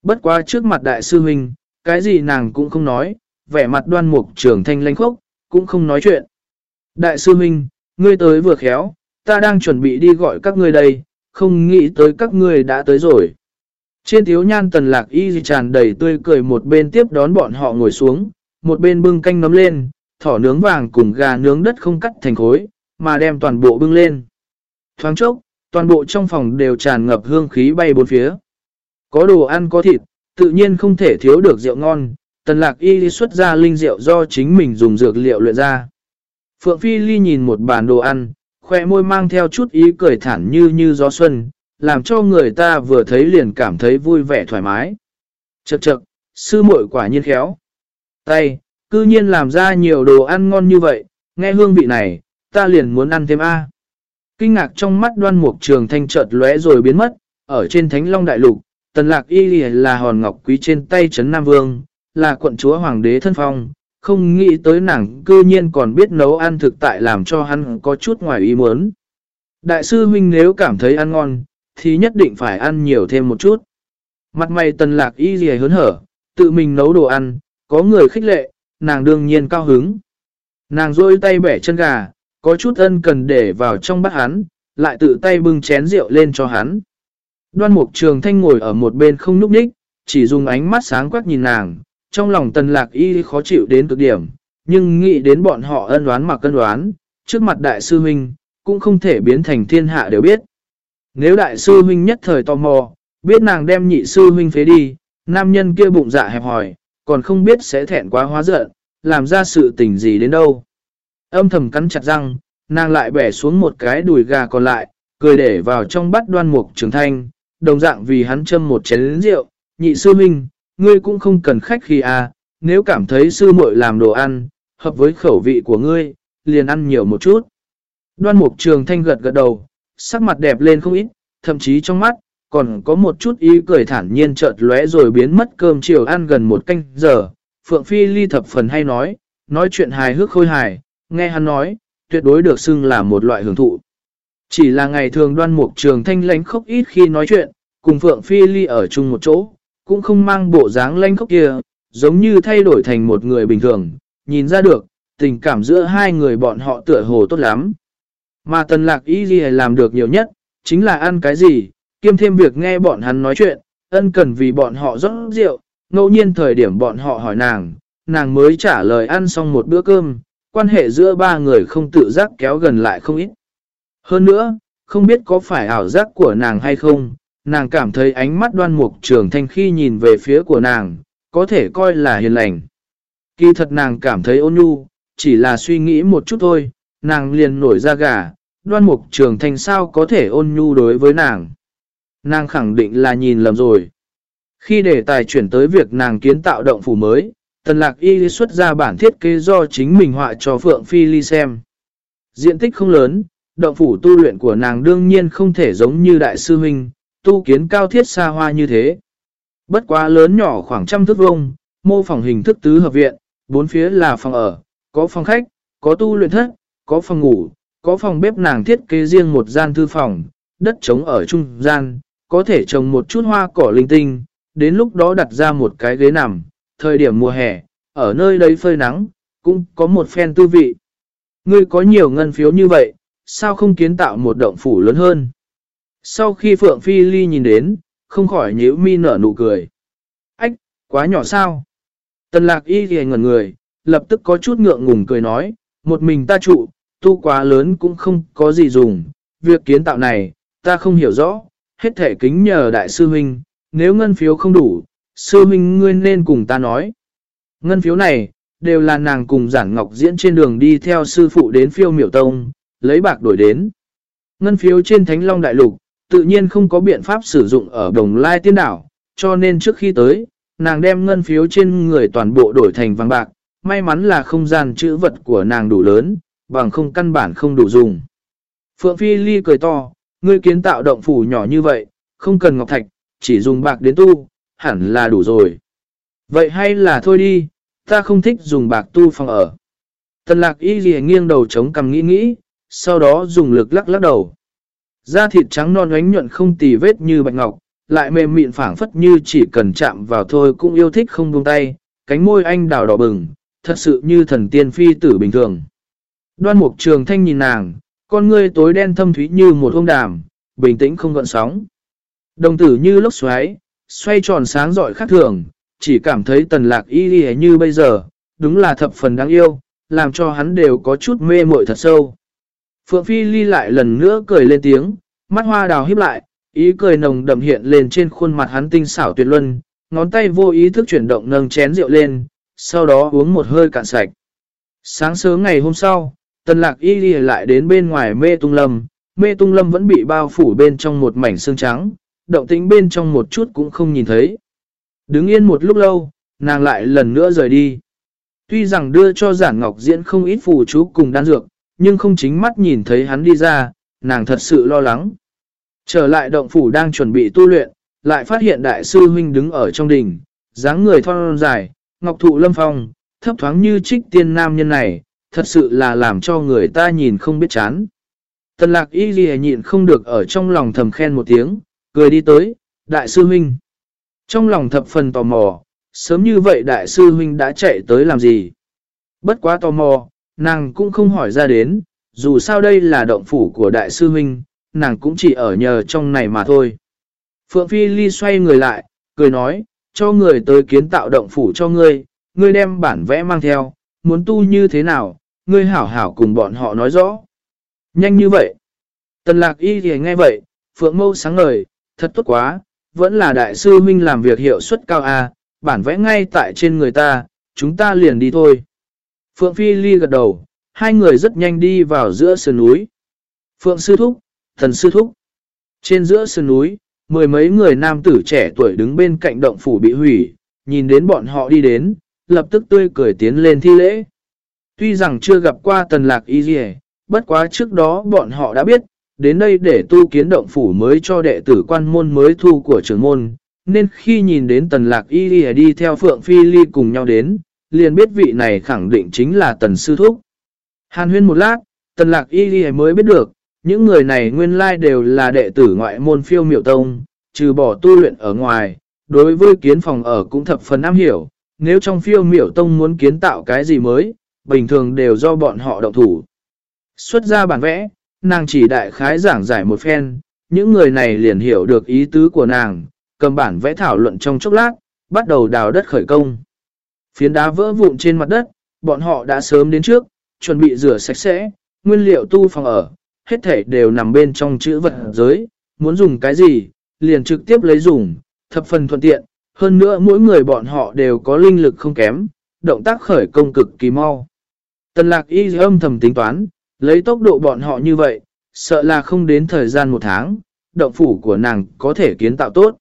Bất quá trước mặt đại sư huynh, cái gì nàng cũng không nói, vẻ mặt đoan mục trưởng thanh lãnh khốc, cũng không nói chuyện. Đại sư huynh, ngươi tới vừa khéo, ta đang chuẩn bị đi gọi các ngươi đây, không nghĩ tới các ngươi đã tới rồi. Trên thiếu nhan tần lạc y tràn đầy tươi cười một bên tiếp đón bọn họ ngồi xuống, một bên bưng canh nấm lên, thỏ nướng vàng cùng gà nướng đất không cắt thành khối, mà đem toàn bộ bưng lên. Thoáng chốc, toàn bộ trong phòng đều tràn ngập hương khí bay bốn phía. Có đồ ăn có thịt, tự nhiên không thể thiếu được rượu ngon, tần lạc y xuất ra linh rượu do chính mình dùng dược liệu luyện ra. Phượng Phi Ly nhìn một bàn đồ ăn, khoe môi mang theo chút ý cười thản như như gió xuân, làm cho người ta vừa thấy liền cảm thấy vui vẻ thoải mái. Chậc chậc, sư muội quả nhiên khéo. Tay, cư nhiên làm ra nhiều đồ ăn ngon như vậy, nghe hương vị này, ta liền muốn ăn thêm A. Kinh ngạc trong mắt đoan mục trường thanh chợt lóe rồi biến mất, ở trên thánh long đại lục, tần lạc y là hòn ngọc quý trên tay trấn Nam Vương, là quận chúa hoàng đế thân phong, không nghĩ tới nàng cư nhiên còn biết nấu ăn thực tại làm cho hắn có chút ngoài ý muốn. Đại sư huynh nếu cảm thấy ăn ngon, thì nhất định phải ăn nhiều thêm một chút. Mặt mày tần lạc y gì hớn hở, tự mình nấu đồ ăn, có người khích lệ, nàng đương nhiên cao hứng. Nàng rôi tay bẻ chân gà, có chút ân cần để vào trong bát hắn, lại tự tay bưng chén rượu lên cho hắn. Đoan mục trường thanh ngồi ở một bên không núp ních, chỉ dùng ánh mắt sáng quắc nhìn nàng, trong lòng tần lạc y khó chịu đến cực điểm, nhưng nghĩ đến bọn họ ân đoán mà cân đoán, trước mặt đại sư huynh, cũng không thể biến thành thiên hạ đều biết. Nếu đại sư huynh nhất thời tò mò, biết nàng đem nhị sư huynh phế đi, nam nhân kia bụng dạ hẹp hỏi, còn không biết sẽ thẹn quá hóa giận, làm ra sự tình gì đến đâu. Âm thầm cắn chặt răng, nàng lại bẻ xuống một cái đùi gà còn lại, cười để vào trong bát đoan mục trường thanh, đồng dạng vì hắn châm một chén rượu, nhị sư huynh, ngươi cũng không cần khách khi à, nếu cảm thấy sư muội làm đồ ăn, hợp với khẩu vị của ngươi, liền ăn nhiều một chút. Đoan mục trường thanh gật gật đầu, sắc mặt đẹp lên không ít, thậm chí trong mắt, còn có một chút ý cười thản nhiên chợt lóe rồi biến mất cơm chiều ăn gần một canh giờ. Phượng Phi ly thập phần hay nói, nói chuyện hài hước khôi hài, nghe hắn nói, tuyệt đối được xưng là một loại hưởng thụ. Chỉ là ngày thường đoan mục trường thanh lánh khốc ít khi nói chuyện, cùng Phượng Phi ly ở chung một chỗ, cũng không mang bộ dáng lánh khốc kia, giống như thay đổi thành một người bình thường, nhìn ra được, tình cảm giữa hai người bọn họ tựa hồ tốt lắm. Mà tần lạc y gì làm được nhiều nhất, chính là ăn cái gì, kiêm thêm việc nghe bọn hắn nói chuyện, ân cần vì bọn họ rót rượu, ngẫu nhiên thời điểm bọn họ hỏi nàng, nàng mới trả lời ăn xong một bữa cơm, quan hệ giữa ba người không tự giác kéo gần lại không ít. Hơn nữa, không biết có phải ảo giác của nàng hay không, nàng cảm thấy ánh mắt đoan mục trường thanh khi nhìn về phía của nàng, có thể coi là hiền lành. Kỳ thật nàng cảm thấy ôn nhu, chỉ là suy nghĩ một chút thôi, nàng liền nổi ra gà, đoan mục trường thanh sao có thể ôn nhu đối với nàng. Nàng khẳng định là nhìn lầm rồi. Khi đề tài chuyển tới việc nàng kiến tạo động phủ mới, tần lạc y xuất ra bản thiết kế do chính mình họa cho Phượng Phi Ly xem. Diện tích không lớn, động phủ tu luyện của nàng đương nhiên không thể giống như đại sư huynh, tu kiến cao thiết xa hoa như thế. Bất quá lớn nhỏ khoảng trăm thước vuông, mô phỏng hình thức tứ hợp viện, bốn phía là phòng ở, có phòng khách, có tu luyện thất, có phòng ngủ, có phòng bếp nàng thiết kế riêng một gian thư phòng, đất trống ở trung gian, có thể trồng một chút hoa cỏ linh tinh, đến lúc đó đặt ra một cái ghế nằm, thời điểm mùa hè, ở nơi đấy phơi nắng, cũng có một phen tư vị. Ngươi có nhiều ngân phiếu như vậy, sao không kiến tạo một động phủ lớn hơn? Sau khi Phượng Phi Ly nhìn đến, không khỏi nhíu mi nở nụ cười. Ách, quá nhỏ sao? Tần lạc y thì ngẩn người, lập tức có chút ngượng ngùng cười nói, một mình ta trụ, tu quá lớn cũng không có gì dùng. Việc kiến tạo này, ta không hiểu rõ, hết thể kính nhờ đại sư huynh, nếu ngân phiếu không đủ, sư huynh ngươi nên cùng ta nói. Ngân phiếu này, đều là nàng cùng giản ngọc diễn trên đường đi theo sư phụ đến phiêu miểu tông, lấy bạc đổi đến. Ngân phiếu trên Thánh Long Đại Lục, tự nhiên không có biện pháp sử dụng ở đồng lai tiên đảo, cho nên trước khi tới, nàng đem ngân phiếu trên người toàn bộ đổi thành vàng bạc, may mắn là không gian chữ vật của nàng đủ lớn, bằng không căn bản không đủ dùng. Phượng Phi Ly cười to, ngươi kiến tạo động phủ nhỏ như vậy, không cần ngọc thạch, chỉ dùng bạc đến tu, hẳn là đủ rồi. Vậy hay là thôi đi, ta không thích dùng bạc tu phòng ở. Tần lạc y gì nghiêng đầu chống cầm nghĩ nghĩ, sau đó dùng lực lắc lắc đầu. Da thịt trắng non ánh nhuận không tì vết như bạch ngọc, lại mềm mịn phảng phất như chỉ cần chạm vào thôi cũng yêu thích không buông tay, cánh môi anh đào đỏ bừng, thật sự như thần tiên phi tử bình thường. Đoan mục trường thanh nhìn nàng, con ngươi tối đen thâm thúy như một hông đàm, bình tĩnh không gợn sóng. Đồng tử như lốc xoáy, xoay tròn sáng rọi khác thường, chỉ cảm thấy tần lạc y đi như bây giờ, đúng là thập phần đáng yêu, làm cho hắn đều có chút mê muội thật sâu. Phượng Phi Ly lại lần nữa cười lên tiếng, mắt hoa đào híp lại, ý cười nồng đậm hiện lên trên khuôn mặt hắn tinh xảo tuyệt luân, ngón tay vô ý thức chuyển động nâng chén rượu lên, sau đó uống một hơi cạn sạch. Sáng sớm ngày hôm sau, tần lạc y đi lại đến bên ngoài mê tung lâm, mê tung lâm vẫn bị bao phủ bên trong một mảnh xương trắng, động tĩnh bên trong một chút cũng không nhìn thấy. Đứng yên một lúc lâu, nàng lại lần nữa rời đi. Tuy rằng đưa cho giản ngọc diễn không ít phù chú cùng đan dược, nhưng không chính mắt nhìn thấy hắn đi ra, nàng thật sự lo lắng. Trở lại động phủ đang chuẩn bị tu luyện, lại phát hiện đại sư huynh đứng ở trong đỉnh, dáng người thon dài, ngọc thụ lâm phong, thấp thoáng như trích tiên nam nhân này, thật sự là làm cho người ta nhìn không biết chán. Tần lạc y ghi nhịn không được ở trong lòng thầm khen một tiếng, cười đi tới, đại sư huynh. Trong lòng thập phần tò mò, sớm như vậy đại sư huynh đã chạy tới làm gì? Bất quá tò mò, nàng cũng không hỏi ra đến, dù sao đây là động phủ của đại sư huynh, nàng cũng chỉ ở nhờ trong này mà thôi. Phượng Phi Ly xoay người lại, cười nói, cho người tới kiến tạo động phủ cho ngươi, ngươi đem bản vẽ mang theo, muốn tu như thế nào, ngươi hảo hảo cùng bọn họ nói rõ. Nhanh như vậy. Tần lạc y thì nghe vậy, Phượng Mâu sáng ngời, thật tốt quá, vẫn là đại sư huynh làm việc hiệu suất cao à, bản vẽ ngay tại trên người ta, chúng ta liền đi thôi. Phượng Phi Ly gật đầu, hai người rất nhanh đi vào giữa sườn núi. Phượng Sư Thúc, Thần Sư Thúc. Trên giữa sườn núi, mười mấy người nam tử trẻ tuổi đứng bên cạnh động phủ bị hủy, nhìn đến bọn họ đi đến, lập tức tươi cười tiến lên thi lễ. Tuy rằng chưa gặp qua tần lạc y dì bất quá trước đó bọn họ đã biết, đến đây để tu kiến động phủ mới cho đệ tử quan môn mới thu của trưởng môn, nên khi nhìn đến tần lạc y đi theo Phượng Phi Ly cùng nhau đến, liền biết vị này khẳng định chính là tần sư thúc. Hàn huyên một lát, tần lạc y mới biết được, những người này nguyên lai đều là đệ tử ngoại môn phiêu miệu tông, trừ bỏ tu luyện ở ngoài, đối với kiến phòng ở cũng thập phần am hiểu, nếu trong phiêu miểu tông muốn kiến tạo cái gì mới, bình thường đều do bọn họ động thủ. Xuất ra bản vẽ, nàng chỉ đại khái giảng giải một phen, những người này liền hiểu được ý tứ của nàng, cầm bản vẽ thảo luận trong chốc lát, bắt đầu đào đất khởi công. Phiến đá vỡ vụn trên mặt đất, bọn họ đã sớm đến trước, chuẩn bị rửa sạch sẽ, nguyên liệu tu phòng ở, hết thể đều nằm bên trong chữ vật giới, muốn dùng cái gì, liền trực tiếp lấy dùng, thập phần thuận tiện, hơn nữa mỗi người bọn họ đều có linh lực không kém, động tác khởi công cực kỳ mau. Tần lạc y âm thầm tính toán, lấy tốc độ bọn họ như vậy, sợ là không đến thời gian một tháng, động phủ của nàng có thể kiến tạo tốt.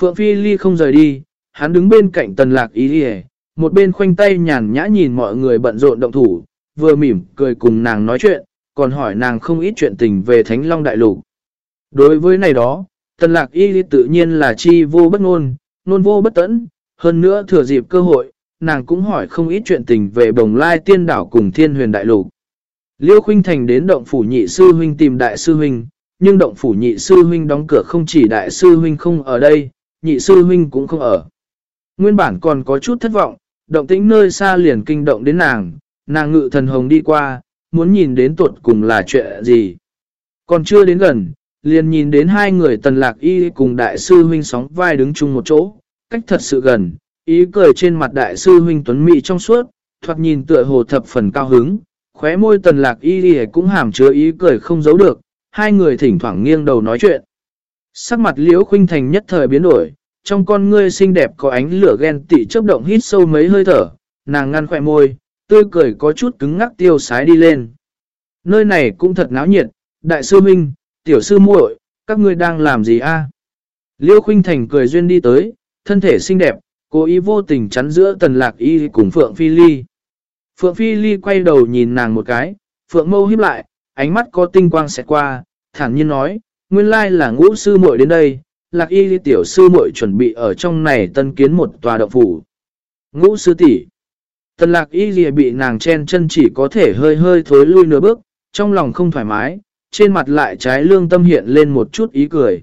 Phượng Phi Ly không rời đi, hắn đứng bên cạnh tần lạc y đi một bên khoanh tay nhàn nhã nhìn mọi người bận rộn động thủ, vừa mỉm cười cùng nàng nói chuyện, còn hỏi nàng không ít chuyện tình về Thánh Long Đại Lục. Đối với này đó, tần lạc y tự nhiên là chi vô bất ngôn, nôn vô bất tẫn, hơn nữa thừa dịp cơ hội, nàng cũng hỏi không ít chuyện tình về bồng lai tiên đảo cùng thiên huyền đại lục. Liêu Khuynh Thành đến động phủ nhị sư huynh tìm đại sư huynh, nhưng động phủ nhị sư huynh đóng cửa không chỉ đại sư huynh không ở đây, nhị sư huynh cũng không ở. Nguyên bản còn có chút thất vọng, động tĩnh nơi xa liền kinh động đến nàng, nàng ngự thần hồng đi qua, muốn nhìn đến tuột cùng là chuyện gì. Còn chưa đến gần, liền nhìn đến hai người tần lạc y cùng đại sư huynh sóng vai đứng chung một chỗ, cách thật sự gần, ý cười trên mặt đại sư huynh tuấn mỹ trong suốt, thoạt nhìn tựa hồ thập phần cao hứng, khóe môi tần lạc y cũng hàm chứa ý cười không giấu được, hai người thỉnh thoảng nghiêng đầu nói chuyện. Sắc mặt liễu khuynh thành nhất thời biến đổi, trong con ngươi xinh đẹp có ánh lửa ghen tị chớp động hít sâu mấy hơi thở, nàng ngăn khỏe môi, tươi cười có chút cứng ngắc tiêu sái đi lên. Nơi này cũng thật náo nhiệt, đại sư minh, tiểu sư muội, các ngươi đang làm gì a? Liêu Khuynh Thành cười duyên đi tới, thân thể xinh đẹp, cố ý vô tình chắn giữa tần lạc y cùng Phượng Phi Ly. Phượng Phi Ly quay đầu nhìn nàng một cái, Phượng mâu hiếp lại, ánh mắt có tinh quang xẹt qua, thản nhiên nói, nguyên lai là ngũ sư muội đến đây, lạc y tiểu sư muội chuẩn bị ở trong này tân kiến một tòa động phủ. Ngũ sư tỷ Tần lạc y bị nàng chen chân chỉ có thể hơi hơi thối lui nửa bước, trong lòng không thoải mái, trên mặt lại trái lương tâm hiện lên một chút ý cười.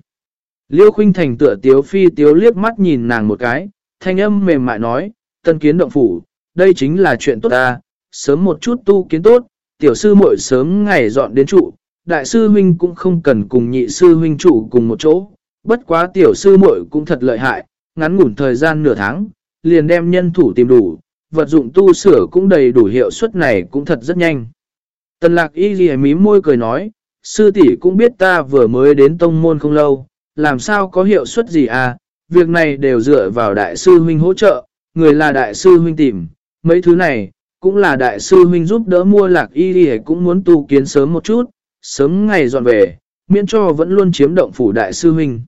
Liêu khuynh thành tựa tiếu phi tiếu liếc mắt nhìn nàng một cái, thanh âm mềm mại nói, tân kiến động phủ, đây chính là chuyện tốt ta, sớm một chút tu kiến tốt, tiểu sư muội sớm ngày dọn đến trụ, đại sư huynh cũng không cần cùng nhị sư huynh trụ cùng một chỗ, bất quá tiểu sư muội cũng thật lợi hại, ngắn ngủn thời gian nửa tháng, liền đem nhân thủ tìm đủ, vật dụng tu sửa cũng đầy đủ hiệu suất này cũng thật rất nhanh. Tần lạc y ghi mí môi cười nói, sư tỷ cũng biết ta vừa mới đến tông môn không lâu, làm sao có hiệu suất gì à, việc này đều dựa vào đại sư huynh hỗ trợ, người là đại sư huynh tìm, mấy thứ này, cũng là đại sư huynh giúp đỡ mua lạc y đi cũng muốn tu kiến sớm một chút, sớm ngày dọn về, miễn cho vẫn luôn chiếm động phủ đại sư huynh.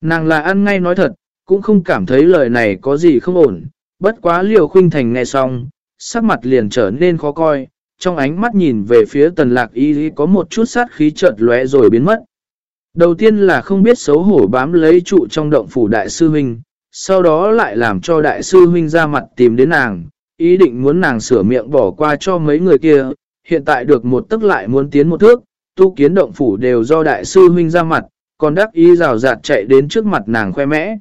Nàng là ăn ngay nói thật, cũng không cảm thấy lời này có gì không ổn, bất quá liều khuynh thành nghe xong, sắc mặt liền trở nên khó coi, trong ánh mắt nhìn về phía tần lạc y có một chút sát khí chợt lóe rồi biến mất. Đầu tiên là không biết xấu hổ bám lấy trụ trong động phủ đại sư huynh, sau đó lại làm cho đại sư huynh ra mặt tìm đến nàng, ý định muốn nàng sửa miệng bỏ qua cho mấy người kia, hiện tại được một tức lại muốn tiến một thước, tu kiến động phủ đều do đại sư huynh ra mặt, còn đắc ý rào rạt chạy đến trước mặt nàng khoe mẽ.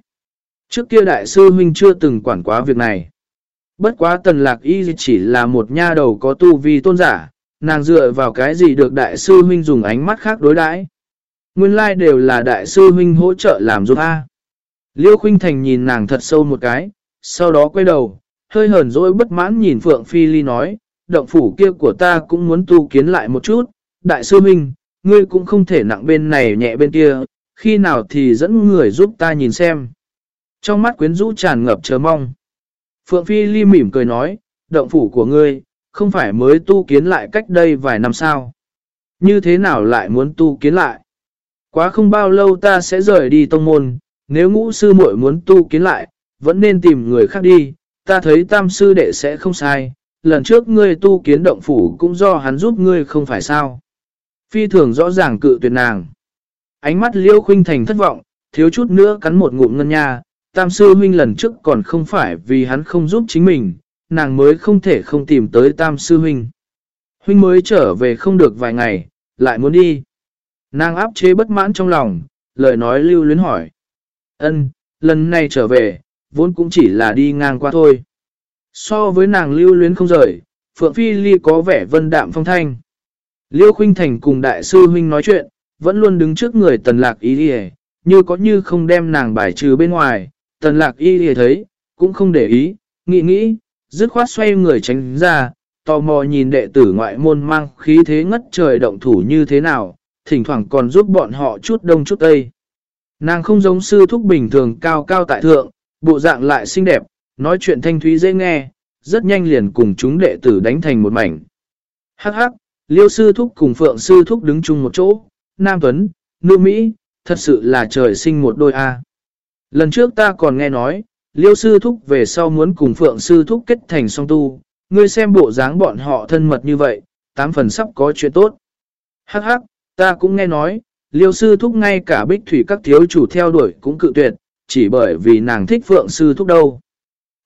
Trước kia đại sư huynh chưa từng quản quá việc này. Bất quá tần lạc y chỉ là một nha đầu có tu vi tôn giả, nàng dựa vào cái gì được đại sư huynh dùng ánh mắt khác đối đãi Nguyên lai like đều là đại sư huynh hỗ trợ làm giúp A. Liêu Khuynh Thành nhìn nàng thật sâu một cái, sau đó quay đầu, hơi hờn dỗi bất mãn nhìn Phượng Phi Ly nói, động phủ kia của ta cũng muốn tu kiến lại một chút, đại sư minh ngươi cũng không thể nặng bên này nhẹ bên kia, khi nào thì dẫn người giúp ta nhìn xem. Trong mắt quyến rũ tràn ngập chờ mong. Phượng Phi Ly mỉm cười nói, động phủ của ngươi, không phải mới tu kiến lại cách đây vài năm sao. Như thế nào lại muốn tu kiến lại? Quá không bao lâu ta sẽ rời đi tông môn, nếu ngũ sư muội muốn tu kiến lại, vẫn nên tìm người khác đi, ta thấy tam sư đệ sẽ không sai, lần trước ngươi tu kiến động phủ cũng do hắn giúp ngươi không phải sao. Phi thường rõ ràng cự tuyệt nàng. Ánh mắt liêu khuynh thành thất vọng, thiếu chút nữa cắn một ngụm ngân nha, tam sư huynh lần trước còn không phải vì hắn không giúp chính mình, nàng mới không thể không tìm tới tam sư huynh. Huynh mới trở về không được vài ngày, lại muốn đi. Nàng áp chế bất mãn trong lòng, lời nói lưu luyến hỏi. ân lần này trở về, vốn cũng chỉ là đi ngang qua thôi. So với nàng lưu luyến không rời, Phượng Phi Ly có vẻ vân đạm phong thanh. Liêu Khuynh Thành cùng đại sư huynh nói chuyện, vẫn luôn đứng trước người tần lạc y đi như có như không đem nàng bài trừ bên ngoài. Tần lạc y đi thấy, cũng không để ý, nghĩ nghĩ, dứt khoát xoay người tránh ra, tò mò nhìn đệ tử ngoại môn mang khí thế ngất trời động thủ như thế nào, thỉnh thoảng còn giúp bọn họ chút đông chút tây. Nàng không giống sư thúc bình thường cao cao tại thượng, bộ dạng lại xinh đẹp, nói chuyện thanh thúy dễ nghe, rất nhanh liền cùng chúng đệ tử đánh thành một mảnh. Hắc hắc, liêu sư thúc cùng phượng sư thúc đứng chung một chỗ, Nam Tuấn, nữ Mỹ, thật sự là trời sinh một đôi A. Lần trước ta còn nghe nói, liêu sư thúc về sau muốn cùng phượng sư thúc kết thành song tu, ngươi xem bộ dáng bọn họ thân mật như vậy, tám phần sắp có chuyện tốt. Hắc hắc, ta cũng nghe nói, liêu sư thúc ngay cả bích thủy các thiếu chủ theo đuổi cũng cự tuyệt, chỉ bởi vì nàng thích phượng sư thúc đâu.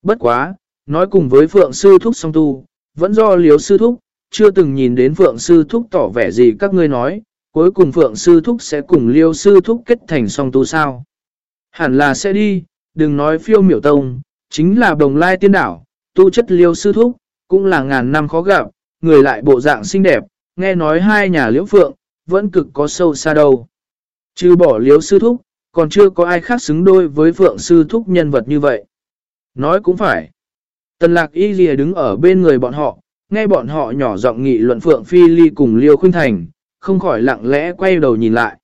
Bất quá, nói cùng với phượng sư thúc song tu, vẫn do liếu sư thúc, chưa từng nhìn đến phượng sư thúc tỏ vẻ gì các ngươi nói, cuối cùng phượng sư thúc sẽ cùng liêu sư thúc kết thành song tu sao. Hẳn là sẽ đi, đừng nói phiêu miểu tông, chính là đồng lai tiên đảo, tu chất liêu sư thúc, cũng là ngàn năm khó gặp, người lại bộ dạng xinh đẹp, nghe nói hai nhà liễu phượng, vẫn cực có sâu xa đâu. Chứ bỏ liếu sư thúc, còn chưa có ai khác xứng đôi với phượng sư thúc nhân vật như vậy. Nói cũng phải. Tần lạc y lìa đứng ở bên người bọn họ, nghe bọn họ nhỏ giọng nghị luận Phượng Phi Ly cùng Liêu Khuynh Thành, không khỏi lặng lẽ quay đầu nhìn lại.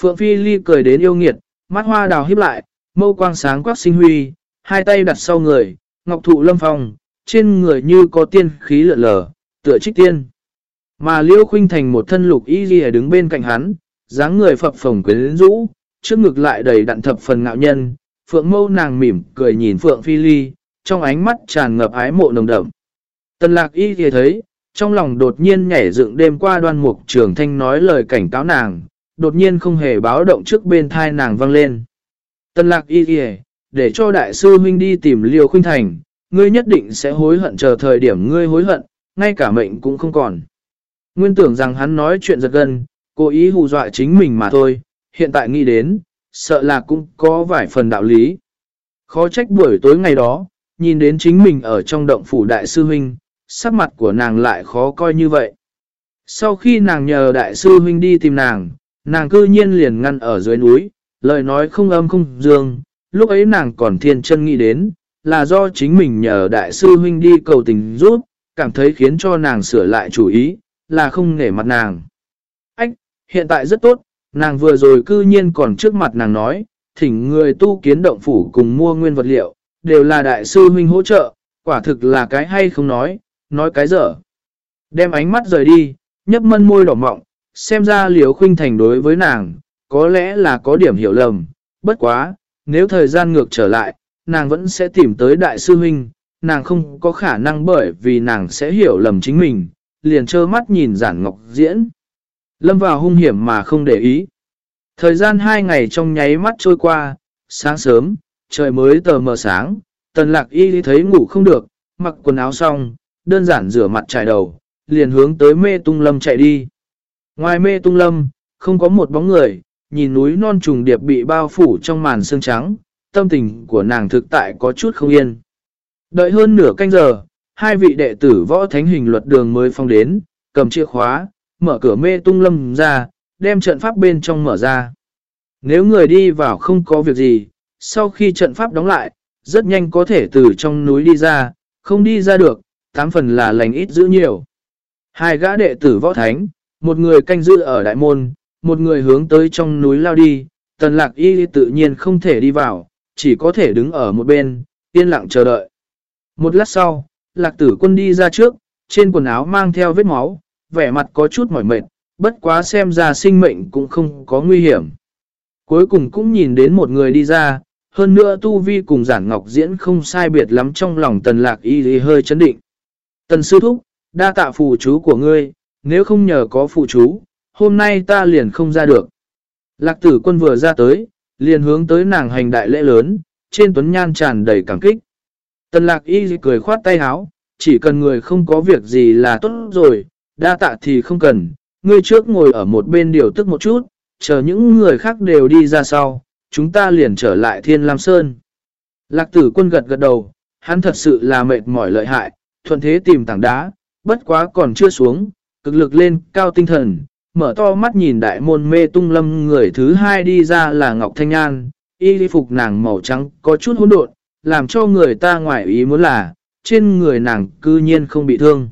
Phượng Phi Ly cười đến yêu nghiệt, mắt hoa đào híp lại, mâu quang sáng quắc sinh huy, hai tay đặt sau người, ngọc thụ lâm phong, trên người như có tiên khí lượn lờ, tựa trích tiên. Mà Liêu Khuynh Thành một thân lục y lìa đứng bên cạnh hắn, dáng người phập phồng quyến rũ, trước ngực lại đầy đặn thập phần ngạo nhân, Phượng mâu nàng mỉm cười nhìn Phượng Phi Ly, trong ánh mắt tràn ngập ái mộ nồng đậm. Tần lạc y thì thấy, trong lòng đột nhiên nhảy dựng đêm qua đoan mục trường thanh nói lời cảnh cáo nàng, đột nhiên không hề báo động trước bên thai nàng vang lên. Tần lạc y thì để cho đại sư huynh đi tìm Liêu Khuynh Thành, ngươi nhất định sẽ hối hận chờ thời điểm ngươi hối hận, ngay cả mệnh cũng không còn. Nguyên tưởng rằng hắn nói chuyện giật gân, cố ý hù dọa chính mình mà thôi, hiện tại nghĩ đến, sợ là cũng có vài phần đạo lý. Khó trách buổi tối ngày đó, nhìn đến chính mình ở trong động phủ đại sư huynh, sắc mặt của nàng lại khó coi như vậy. Sau khi nàng nhờ đại sư huynh đi tìm nàng, nàng cư nhiên liền ngăn ở dưới núi, lời nói không âm không dương, lúc ấy nàng còn thiên chân nghĩ đến, là do chính mình nhờ đại sư huynh đi cầu tình giúp, cảm thấy khiến cho nàng sửa lại chủ ý, là không nể mặt nàng. Ách, hiện tại rất tốt, nàng vừa rồi cư nhiên còn trước mặt nàng nói, thỉnh người tu kiến động phủ cùng mua nguyên vật liệu, đều là đại sư huynh hỗ trợ, quả thực là cái hay không nói, nói cái dở. Đem ánh mắt rời đi, nhấp mân môi đỏ mọng, xem ra liều khuynh thành đối với nàng, có lẽ là có điểm hiểu lầm, bất quá, nếu thời gian ngược trở lại, nàng vẫn sẽ tìm tới đại sư huynh, nàng không có khả năng bởi vì nàng sẽ hiểu lầm chính mình, liền trơ mắt nhìn giản ngọc diễn. Lâm vào hung hiểm mà không để ý. Thời gian hai ngày trong nháy mắt trôi qua, sáng sớm, trời mới tờ mờ sáng, tần lạc y thấy ngủ không được, mặc quần áo xong, đơn giản rửa mặt trải đầu, liền hướng tới mê tung lâm chạy đi. Ngoài mê tung lâm, không có một bóng người, nhìn núi non trùng điệp bị bao phủ trong màn sương trắng, tâm tình của nàng thực tại có chút không yên. Đợi hơn nửa canh giờ, hai vị đệ tử võ thánh hình luật đường mới phong đến, cầm chìa khóa, mở cửa mê tung lâm ra, đem trận pháp bên trong mở ra. Nếu người đi vào không có việc gì, sau khi trận pháp đóng lại, rất nhanh có thể từ trong núi đi ra, không đi ra được, tám phần là lành ít giữ nhiều. Hai gã đệ tử võ thánh, một người canh giữ ở đại môn, một người hướng tới trong núi lao đi, tần lạc y tự nhiên không thể đi vào, chỉ có thể đứng ở một bên, yên lặng chờ đợi. Một lát sau, lạc tử quân đi ra trước, trên quần áo mang theo vết máu, vẻ mặt có chút mỏi mệt, bất quá xem ra sinh mệnh cũng không có nguy hiểm. Cuối cùng cũng nhìn đến một người đi ra, hơn nữa Tu Vi cùng giản ngọc diễn không sai biệt lắm trong lòng tần lạc y thì hơi chấn định. Tần sư thúc, đa tạ phù chú của ngươi, nếu không nhờ có phù chú, hôm nay ta liền không ra được. Lạc tử quân vừa ra tới, liền hướng tới nàng hành đại lễ lớn, trên tuấn nhan tràn đầy cảm kích. Tần lạc y cười khoát tay háo, chỉ cần người không có việc gì là tốt rồi, đa tạ thì không cần, ngươi trước ngồi ở một bên điều tức một chút, chờ những người khác đều đi ra sau, chúng ta liền trở lại Thiên Lam Sơn. Lạc tử quân gật gật đầu, hắn thật sự là mệt mỏi lợi hại, thuận thế tìm tảng đá, bất quá còn chưa xuống, cực lực lên, cao tinh thần, mở to mắt nhìn đại môn mê tung lâm người thứ hai đi ra là Ngọc Thanh An, y phục nàng màu trắng có chút hỗn độn, làm cho người ta ngoại ý muốn là, trên người nàng cư nhiên không bị thương.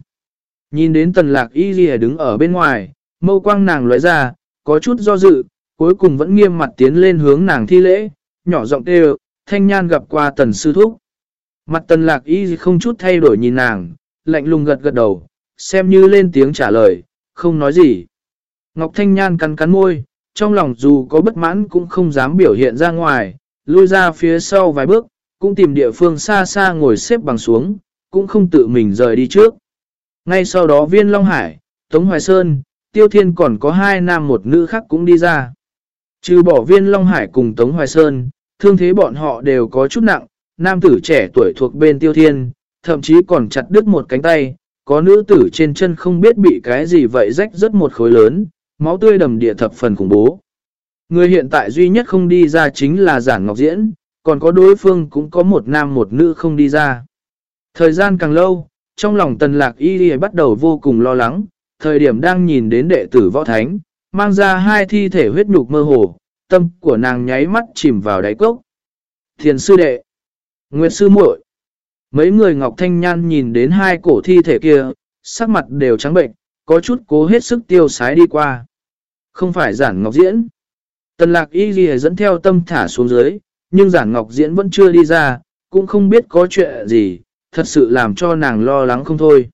Nhìn đến tần lạc y ghi đứng ở bên ngoài, mâu quang nàng lóe ra, có chút do dự, cuối cùng vẫn nghiêm mặt tiến lên hướng nàng thi lễ, nhỏ giọng kêu, thanh nhan gặp qua tần sư thúc. Mặt tần lạc y không chút thay đổi nhìn nàng, lạnh lùng gật gật đầu, xem như lên tiếng trả lời, không nói gì. Ngọc Thanh Nhan cắn cắn môi, trong lòng dù có bất mãn cũng không dám biểu hiện ra ngoài, lui ra phía sau vài bước, cũng tìm địa phương xa xa ngồi xếp bằng xuống, cũng không tự mình rời đi trước. Ngay sau đó viên Long Hải, Tống Hoài Sơn, Tiêu Thiên còn có hai nam một nữ khác cũng đi ra. Trừ bỏ viên Long Hải cùng Tống Hoài Sơn, thương thế bọn họ đều có chút nặng, nam tử trẻ tuổi thuộc bên Tiêu Thiên, thậm chí còn chặt đứt một cánh tay, có nữ tử trên chân không biết bị cái gì vậy rách rất một khối lớn, máu tươi đầm địa thập phần khủng bố. Người hiện tại duy nhất không đi ra chính là Giản Ngọc Diễn, còn có đối phương cũng có một nam một nữ không đi ra. Thời gian càng lâu, trong lòng tần lạc y đi bắt đầu vô cùng lo lắng, thời điểm đang nhìn đến đệ tử võ thánh, mang ra hai thi thể huyết nhục mơ hồ, tâm của nàng nháy mắt chìm vào đáy cốc. Thiền sư đệ, Nguyệt sư muội Mấy người Ngọc Thanh Nhan nhìn đến hai cổ thi thể kia, sắc mặt đều trắng bệnh, có chút cố hết sức tiêu sái đi qua. Không phải giản Ngọc Diễn. Tần lạc y ghi dẫn theo tâm thả xuống dưới, nhưng giản Ngọc Diễn vẫn chưa đi ra, cũng không biết có chuyện gì, thật sự làm cho nàng lo lắng không thôi.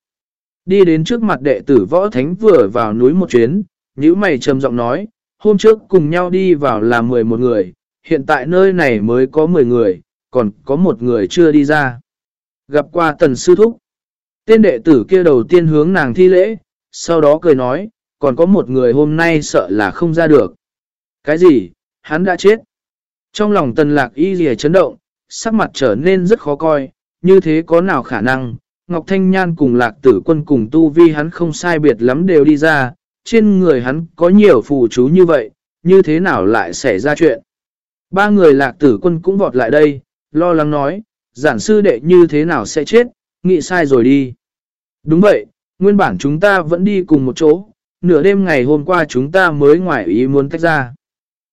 Đi đến trước mặt đệ tử võ thánh vừa vào núi một chuyến, nữ mày trầm giọng nói, hôm trước cùng nhau đi vào là 11 người, hiện tại nơi này mới có 10 người, còn có một người chưa đi ra. Gặp qua tần sư thúc. Tên đệ tử kia đầu tiên hướng nàng thi lễ, sau đó cười nói, còn có một người hôm nay sợ là không ra được. Cái gì? Hắn đã chết. Trong lòng tần lạc y rìa chấn động, sắc mặt trở nên rất khó coi, như thế có nào khả năng, Ngọc Thanh Nhan cùng lạc tử quân cùng tu vi hắn không sai biệt lắm đều đi ra, trên người hắn có nhiều phù chú như vậy, như thế nào lại xảy ra chuyện. Ba người lạc tử quân cũng vọt lại đây, lo lắng nói, giản sư đệ như thế nào sẽ chết, nghĩ sai rồi đi. Đúng vậy, nguyên bản chúng ta vẫn đi cùng một chỗ, nửa đêm ngày hôm qua chúng ta mới ngoài ý muốn tách ra.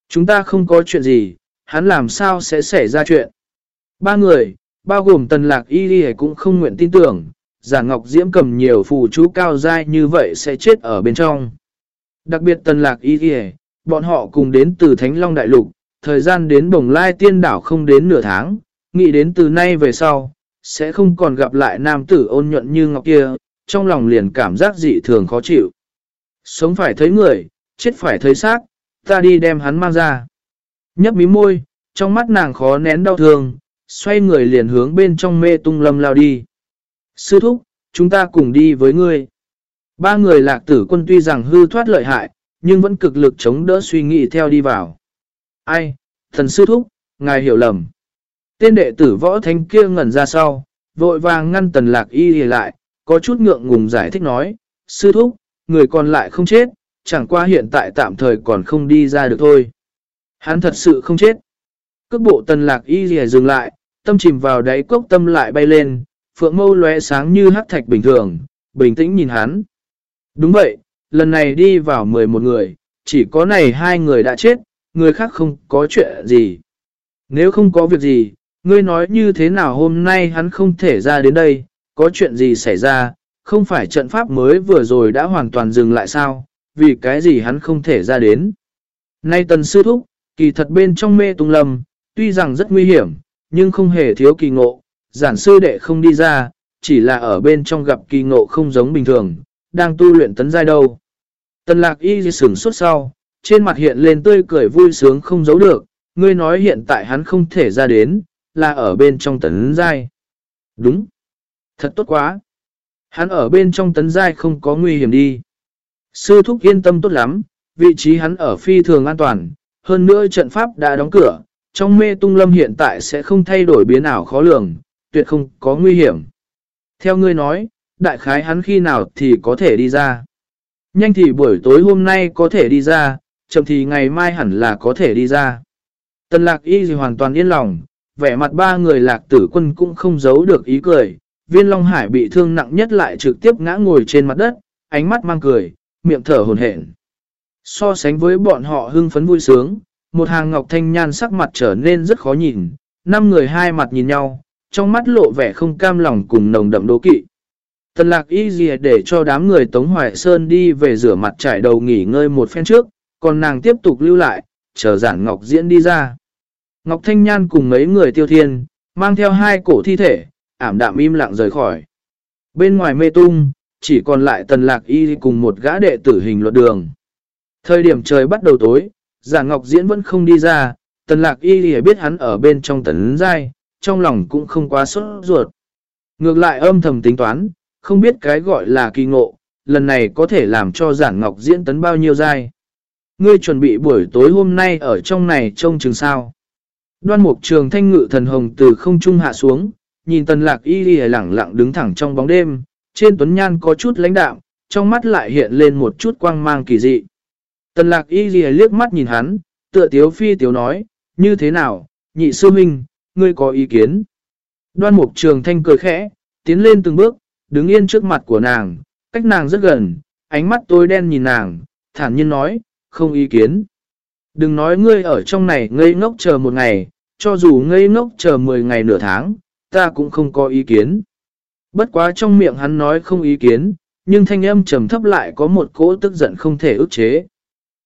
Chúng ta không có chuyện gì, hắn làm sao sẽ xảy ra chuyện. Ba người, bao gồm tần lạc y đi cũng không nguyện tin tưởng, giả ngọc diễm cầm nhiều phù chú cao dai như vậy sẽ chết ở bên trong. Đặc biệt tần lạc y đi bọn họ cùng đến từ Thánh Long Đại Lục, thời gian đến bồng lai tiên đảo không đến nửa tháng, nghĩ đến từ nay về sau, sẽ không còn gặp lại nam tử ôn nhuận như ngọc kia, trong lòng liền cảm giác dị thường khó chịu. Sống phải thấy người, chết phải thấy xác, ta đi đem hắn mang ra. Nhấp mí môi, trong mắt nàng khó nén đau thương, xoay người liền hướng bên trong mê tung lâm lao đi. Sư thúc, chúng ta cùng đi với ngươi. Ba người lạc tử quân tuy rằng hư thoát lợi hại, nhưng vẫn cực lực chống đỡ suy nghĩ theo đi vào. Ai, thần sư thúc, ngài hiểu lầm. Tên đệ tử võ thánh kia ngẩn ra sau, vội vàng ngăn tần lạc y lại, có chút ngượng ngùng giải thích nói, sư thúc, người còn lại không chết, chẳng qua hiện tại tạm thời còn không đi ra được thôi. Hắn thật sự không chết. Cước bộ tần lạc y rìa dừng lại, tâm chìm vào đáy cốc tâm lại bay lên, phượng mâu lóe sáng như hắc thạch bình thường, bình tĩnh nhìn hắn. Đúng vậy, lần này đi vào 11 người, chỉ có này hai người đã chết, người khác không có chuyện gì. Nếu không có việc gì, ngươi nói như thế nào hôm nay hắn không thể ra đến đây, có chuyện gì xảy ra, không phải trận pháp mới vừa rồi đã hoàn toàn dừng lại sao, vì cái gì hắn không thể ra đến. Nay tần sư thúc, kỳ thật bên trong mê tung lâm, tuy rằng rất nguy hiểm, nhưng không hề thiếu kỳ ngộ, giản sư đệ không đi ra, chỉ là ở bên trong gặp kỳ ngộ không giống bình thường, đang tu luyện tấn giai đâu. Tần lạc y sửng suốt sau, trên mặt hiện lên tươi cười vui sướng không giấu được, ngươi nói hiện tại hắn không thể ra đến, là ở bên trong tấn giai. Đúng. Thật tốt quá. Hắn ở bên trong tấn giai không có nguy hiểm đi. Sư thúc yên tâm tốt lắm, vị trí hắn ở phi thường an toàn, hơn nữa trận pháp đã đóng cửa, trong mê tung lâm hiện tại sẽ không thay đổi biến ảo khó lường, tuyệt không có nguy hiểm. Theo ngươi nói, đại khái hắn khi nào thì có thể đi ra. Nhanh thì buổi tối hôm nay có thể đi ra, chậm thì ngày mai hẳn là có thể đi ra. Tần lạc y gì hoàn toàn yên lòng, vẻ mặt ba người lạc tử quân cũng không giấu được ý cười. Viên Long Hải bị thương nặng nhất lại trực tiếp ngã ngồi trên mặt đất, ánh mắt mang cười, miệng thở hồn hển. So sánh với bọn họ hưng phấn vui sướng, một hàng ngọc thanh nhan sắc mặt trở nên rất khó nhìn, năm người hai mặt nhìn nhau, trong mắt lộ vẻ không cam lòng cùng nồng đậm đố kỵ. Tần lạc y gì để cho đám người Tống Hoài Sơn đi về rửa mặt trải đầu nghỉ ngơi một phen trước, còn nàng tiếp tục lưu lại, chờ giản Ngọc Diễn đi ra. Ngọc Thanh Nhan cùng mấy người tiêu thiên, mang theo hai cổ thi thể, ảm đạm im lặng rời khỏi. Bên ngoài mê tung, chỉ còn lại tần lạc y cùng một gã đệ tử hình luật đường. Thời điểm trời bắt đầu tối, giả Ngọc Diễn vẫn không đi ra, tần lạc y biết hắn ở bên trong tấn dai, trong lòng cũng không quá sốt ruột. Ngược lại âm thầm tính toán, không biết cái gọi là kỳ ngộ, lần này có thể làm cho giản Ngọc Diễn tấn bao nhiêu dai. Ngươi chuẩn bị buổi tối hôm nay ở trong này trông chừng sao. Đoan mục trường thanh ngự thần hồng từ không trung hạ xuống, nhìn tần lạc y lìa lẳng lặng đứng thẳng trong bóng đêm, trên tuấn nhan có chút lãnh đạm, trong mắt lại hiện lên một chút quang mang kỳ dị. Tần lạc y ghi liếc mắt nhìn hắn, tựa tiếu phi tiếu nói, như thế nào, nhị sư minh, ngươi có ý kiến. Đoan mục trường thanh cười khẽ, tiến lên từng bước, đứng yên trước mặt của nàng, cách nàng rất gần, ánh mắt tối đen nhìn nàng, thản nhiên nói, không ý kiến. Đừng nói ngươi ở trong này ngây ngốc chờ một ngày, cho dù ngây ngốc chờ 10 ngày nửa tháng, ta cũng không có ý kiến. Bất quá trong miệng hắn nói không ý kiến, nhưng thanh âm trầm thấp lại có một cỗ tức giận không thể ức chế.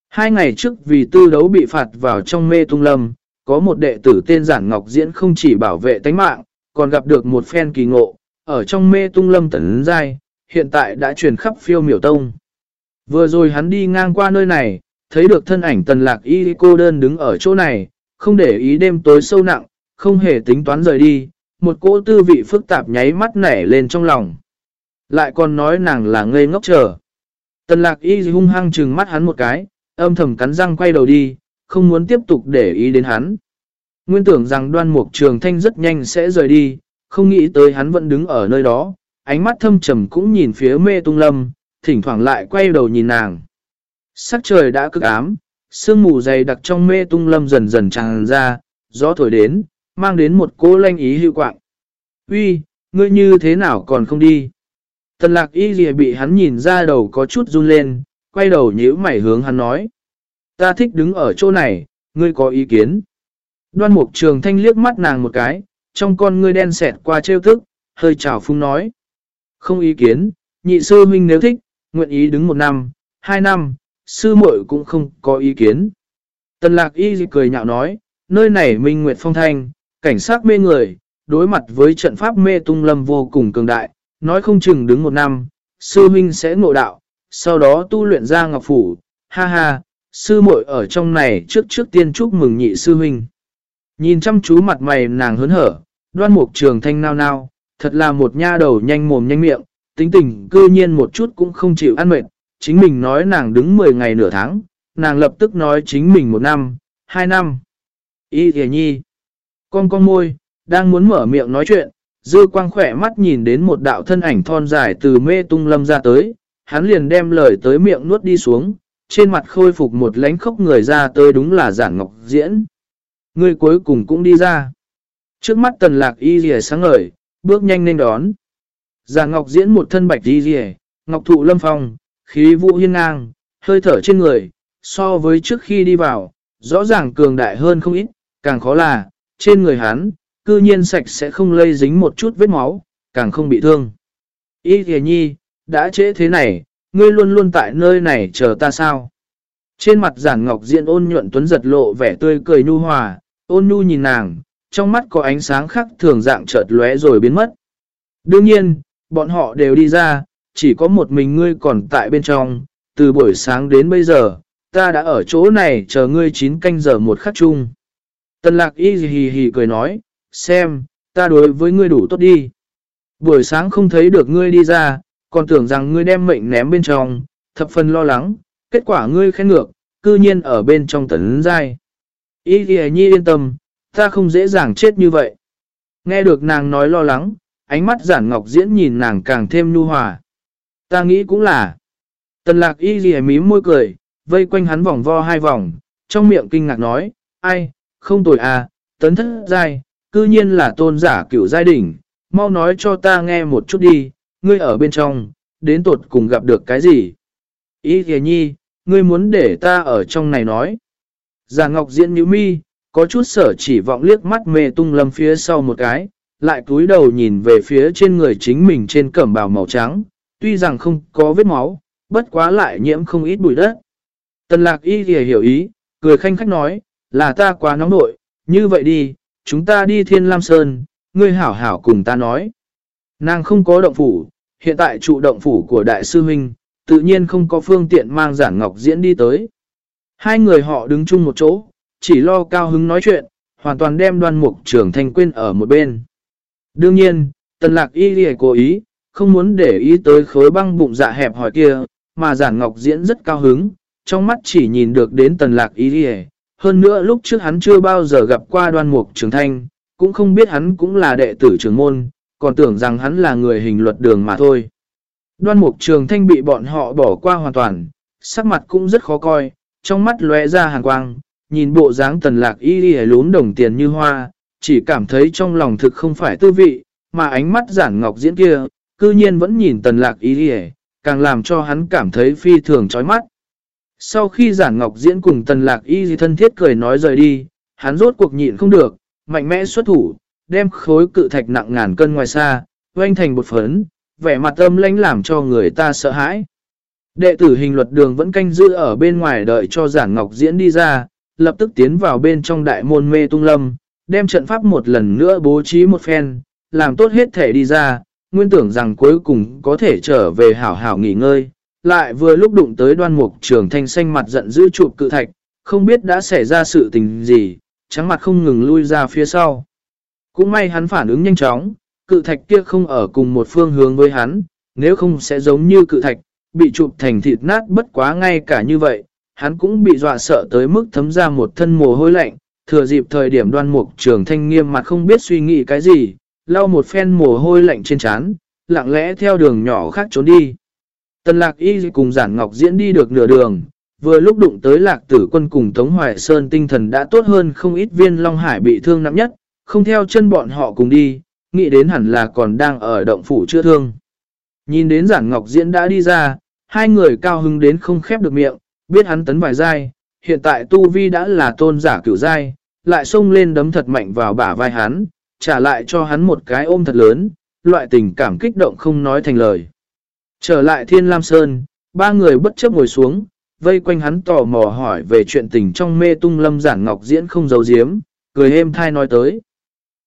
Hai ngày trước vì tư đấu bị phạt vào trong mê tung lâm, có một đệ tử tên Giản Ngọc Diễn không chỉ bảo vệ tánh mạng, còn gặp được một phen kỳ ngộ, ở trong mê tung lâm tấn giai, hiện tại đã truyền khắp phiêu miểu tông. Vừa rồi hắn đi ngang qua nơi này, thấy được thân ảnh tần lạc y cô đơn đứng ở chỗ này, không để ý đêm tối sâu nặng, không hề tính toán rời đi, một cỗ tư vị phức tạp nháy mắt nảy lên trong lòng. Lại còn nói nàng là ngây ngốc chờ. Tần lạc y hung hăng trừng mắt hắn một cái, âm thầm cắn răng quay đầu đi, không muốn tiếp tục để ý đến hắn. Nguyên tưởng rằng đoan mục trường thanh rất nhanh sẽ rời đi, không nghĩ tới hắn vẫn đứng ở nơi đó, ánh mắt thâm trầm cũng nhìn phía mê tung lâm, thỉnh thoảng lại quay đầu nhìn nàng. Sắc trời đã cực ám, sương mù dày đặc trong mê tung lâm dần dần tràn ra, gió thổi đến, mang đến một cô lanh ý hữu quạng. Uy, ngươi như thế nào còn không đi? Tần lạc y gì bị hắn nhìn ra đầu có chút run lên, quay đầu nhíu mày hướng hắn nói. Ta thích đứng ở chỗ này, ngươi có ý kiến. Đoan mục trường thanh liếc mắt nàng một cái, trong con ngươi đen xẹt qua trêu thức, hơi chào phung nói. Không ý kiến, nhị sư huynh nếu thích, nguyện ý đứng một năm, hai năm, sư muội cũng không có ý kiến. Tần lạc y cười nhạo nói, nơi này minh nguyệt phong thanh, cảnh sát mê người, đối mặt với trận pháp mê tung lâm vô cùng cường đại, nói không chừng đứng một năm, sư huynh sẽ ngộ đạo, sau đó tu luyện ra ngọc phủ, ha ha, sư muội ở trong này trước trước tiên chúc mừng nhị sư huynh. Nhìn chăm chú mặt mày nàng hớn hở, đoan mục trường thanh nao nao, thật là một nha đầu nhanh mồm nhanh miệng, tính tình cư nhiên một chút cũng không chịu ăn mệt, chính mình nói nàng đứng 10 ngày nửa tháng, nàng lập tức nói chính mình một năm, hai năm. Y thề nhi, con con môi, đang muốn mở miệng nói chuyện, dư quang khỏe mắt nhìn đến một đạo thân ảnh thon dài từ mê tung lâm ra tới, hắn liền đem lời tới miệng nuốt đi xuống, trên mặt khôi phục một lánh khóc người ra tới đúng là giản ngọc diễn. Người cuối cùng cũng đi ra. Trước mắt tần lạc y rìa sáng ngời, bước nhanh nên đón. Giản ngọc diễn một thân bạch y rìa, ngọc thụ lâm phong, khí vũ hiên ngang, hơi thở trên người, so với trước khi đi vào, rõ ràng cường đại hơn không ít, càng khó là, trên người hắn, cư nhiên sạch sẽ không lây dính một chút vết máu, càng không bị thương. Y thề nhi, đã trễ thế này, ngươi luôn luôn tại nơi này chờ ta sao? Trên mặt giản ngọc diện ôn nhuận tuấn giật lộ vẻ tươi cười nhu hòa, ôn nhu nhìn nàng, trong mắt có ánh sáng khác thường dạng chợt lóe rồi biến mất. Đương nhiên, bọn họ đều đi ra, chỉ có một mình ngươi còn tại bên trong, từ buổi sáng đến bây giờ, ta đã ở chỗ này chờ ngươi chín canh giờ một khắc chung. Tần lạc y hì hì cười nói, xem, ta đối với ngươi đủ tốt đi. Buổi sáng không thấy được ngươi đi ra, còn tưởng rằng ngươi đem mệnh ném bên trong, thập phần lo lắng, kết quả ngươi khen ngược, cư nhiên ở bên trong tấn giai. Y thì nhi yên tâm, ta không dễ dàng chết như vậy. Nghe được nàng nói lo lắng, ánh mắt giản ngọc diễn nhìn nàng càng thêm nhu hòa. Ta nghĩ cũng là. Tần lạc y ghi mím môi cười, vây quanh hắn vòng vo hai vòng, trong miệng kinh ngạc nói, ai, không tồi à, tấn thất giai, cư nhiên là tôn giả cửu giai đỉnh, mau nói cho ta nghe một chút đi, ngươi ở bên trong, đến tột cùng gặp được cái gì? Ý kìa nhi, ngươi muốn để ta ở trong này nói. Giả ngọc diễn như mi, có chút sở chỉ vọng liếc mắt mê tung lâm phía sau một cái, lại cúi đầu nhìn về phía trên người chính mình trên cẩm bào màu trắng, tuy rằng không có vết máu, bất quá lại nhiễm không ít bụi đất. Tần lạc y kìa hiểu ý, cười khanh khách nói, là ta quá nóng nội, như vậy đi, chúng ta đi thiên lam sơn, ngươi hảo hảo cùng ta nói. Nàng không có động phủ, hiện tại trụ động phủ của đại sư huynh, tự nhiên không có phương tiện mang giản ngọc diễn đi tới. Hai người họ đứng chung một chỗ, chỉ lo cao hứng nói chuyện, hoàn toàn đem đoan mục trưởng thành quên ở một bên. Đương nhiên, tần lạc y lì cố ý, không muốn để ý tới khối băng bụng dạ hẹp hỏi kia, mà giản ngọc diễn rất cao hứng, trong mắt chỉ nhìn được đến tần lạc y lì hơn nữa lúc trước hắn chưa bao giờ gặp qua đoan mục trưởng thanh, cũng không biết hắn cũng là đệ tử trưởng môn, còn tưởng rằng hắn là người hình luật đường mà thôi. Đoan mục trường thanh bị bọn họ bỏ qua hoàn toàn, sắc mặt cũng rất khó coi, trong mắt lóe ra hàng quang, nhìn bộ dáng tần lạc y đi lún đồng tiền như hoa, chỉ cảm thấy trong lòng thực không phải tư vị, mà ánh mắt giản ngọc diễn kia, cư nhiên vẫn nhìn tần lạc y đi càng làm cho hắn cảm thấy phi thường chói mắt. Sau khi giản ngọc diễn cùng tần lạc y thân thiết cười nói rời đi, hắn rốt cuộc nhịn không được, mạnh mẽ xuất thủ, đem khối cự thạch nặng ngàn cân ngoài xa, oanh thành bột phấn, vẻ mặt âm lãnh làm cho người ta sợ hãi. Đệ tử hình luật đường vẫn canh giữ ở bên ngoài đợi cho giản ngọc diễn đi ra, lập tức tiến vào bên trong đại môn mê tung lâm, đem trận pháp một lần nữa bố trí một phen, làm tốt hết thể đi ra, nguyên tưởng rằng cuối cùng có thể trở về hảo hảo nghỉ ngơi, lại vừa lúc đụng tới đoan mục trường thanh xanh mặt giận giữ chụp cự thạch, không biết đã xảy ra sự tình gì, trắng mặt không ngừng lui ra phía sau. Cũng may hắn phản ứng nhanh chóng, cự thạch kia không ở cùng một phương hướng với hắn, nếu không sẽ giống như cự thạch, bị chụp thành thịt nát bất quá ngay cả như vậy, hắn cũng bị dọa sợ tới mức thấm ra một thân mồ hôi lạnh, thừa dịp thời điểm đoan mục trường thanh nghiêm mặt không biết suy nghĩ cái gì, lau một phen mồ hôi lạnh trên trán lặng lẽ theo đường nhỏ khác trốn đi. Tần lạc y cùng giản ngọc diễn đi được nửa đường, vừa lúc đụng tới lạc tử quân cùng Tống Hoài Sơn tinh thần đã tốt hơn không ít viên Long Hải bị thương nặng nhất, không theo chân bọn họ cùng đi, nghĩ đến hẳn là còn đang ở động phủ chữa thương. Nhìn đến giản ngọc diễn đã đi ra, hai người cao hứng đến không khép được miệng, biết hắn tấn vài dai, hiện tại Tu Vi đã là tôn giả cửu dai, lại xông lên đấm thật mạnh vào bả vai hắn, trả lại cho hắn một cái ôm thật lớn, loại tình cảm kích động không nói thành lời. Trở lại Thiên Lam Sơn, ba người bất chấp ngồi xuống, vây quanh hắn tò mò hỏi về chuyện tình trong mê tung lâm giản ngọc diễn không giấu giếm, cười êm thai nói tới.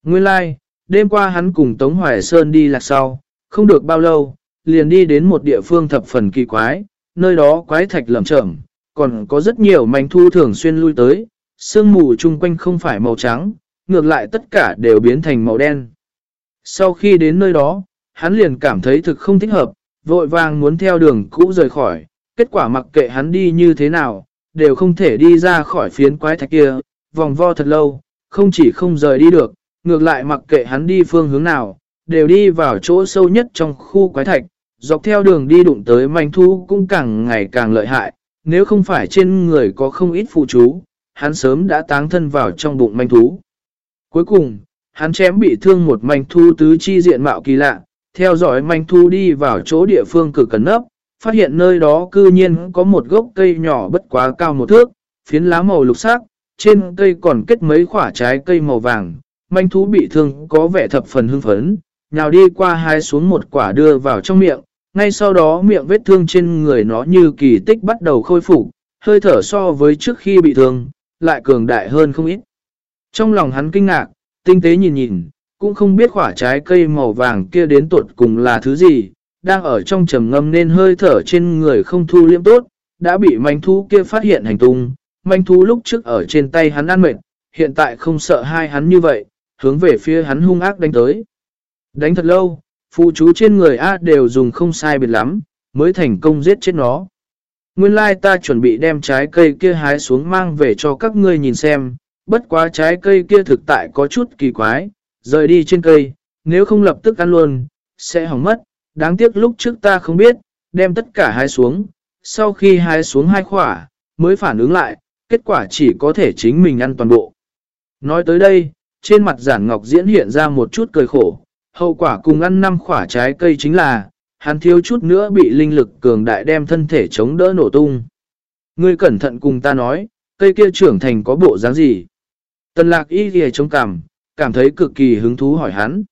Nguyên lai, like, đêm qua hắn cùng Tống Hoài Sơn đi lạc sau, không được bao lâu, liền đi đến một địa phương thập phần kỳ quái, nơi đó quái thạch lầm chởm, còn có rất nhiều manh thu thường xuyên lui tới, sương mù chung quanh không phải màu trắng, ngược lại tất cả đều biến thành màu đen. Sau khi đến nơi đó, hắn liền cảm thấy thực không thích hợp, vội vàng muốn theo đường cũ rời khỏi, kết quả mặc kệ hắn đi như thế nào, đều không thể đi ra khỏi phiến quái thạch kia, vòng vo thật lâu, không chỉ không rời đi được, ngược lại mặc kệ hắn đi phương hướng nào, đều đi vào chỗ sâu nhất trong khu quái thạch, dọc theo đường đi đụng tới manh thu cũng càng ngày càng lợi hại, nếu không phải trên người có không ít phụ chú, hắn sớm đã táng thân vào trong bụng manh thú. Cuối cùng, hắn chém bị thương một manh thu tứ chi diện mạo kỳ lạ, theo dõi manh thu đi vào chỗ địa phương cực cẩn nấp, phát hiện nơi đó cư nhiên có một gốc cây nhỏ bất quá cao một thước, phiến lá màu lục sắc, trên cây còn kết mấy quả trái cây màu vàng, manh thú bị thương có vẻ thập phần hưng phấn, nhào đi qua hai xuống một quả đưa vào trong miệng, ngay sau đó miệng vết thương trên người nó như kỳ tích bắt đầu khôi phục, hơi thở so với trước khi bị thương, lại cường đại hơn không ít. Trong lòng hắn kinh ngạc, tinh tế nhìn nhìn, cũng không biết quả trái cây màu vàng kia đến tuột cùng là thứ gì, đang ở trong trầm ngâm nên hơi thở trên người không thu liêm tốt, đã bị manh thú kia phát hiện hành tung. Manh thú lúc trước ở trên tay hắn ăn mệt, hiện tại không sợ hai hắn như vậy, hướng về phía hắn hung ác đánh tới. Đánh thật lâu, phụ chú trên người A đều dùng không sai biệt lắm, mới thành công giết chết nó. Nguyên lai ta chuẩn bị đem trái cây kia hái xuống mang về cho các ngươi nhìn xem, bất quá trái cây kia thực tại có chút kỳ quái, rời đi trên cây, nếu không lập tức ăn luôn, sẽ hỏng mất. Đáng tiếc lúc trước ta không biết, đem tất cả hái xuống, sau khi hái xuống hai khỏa, mới phản ứng lại, kết quả chỉ có thể chính mình ăn toàn bộ. Nói tới đây, trên mặt giản ngọc diễn hiện ra một chút cười khổ, hậu quả cùng ăn năm quả trái cây chính là, hắn thiếu chút nữa bị linh lực cường đại đem thân thể chống đỡ nổ tung. Ngươi cẩn thận cùng ta nói, cây kia trưởng thành có bộ dáng gì? Tần lạc y ghề chống cảm cảm thấy cực kỳ hứng thú hỏi hắn.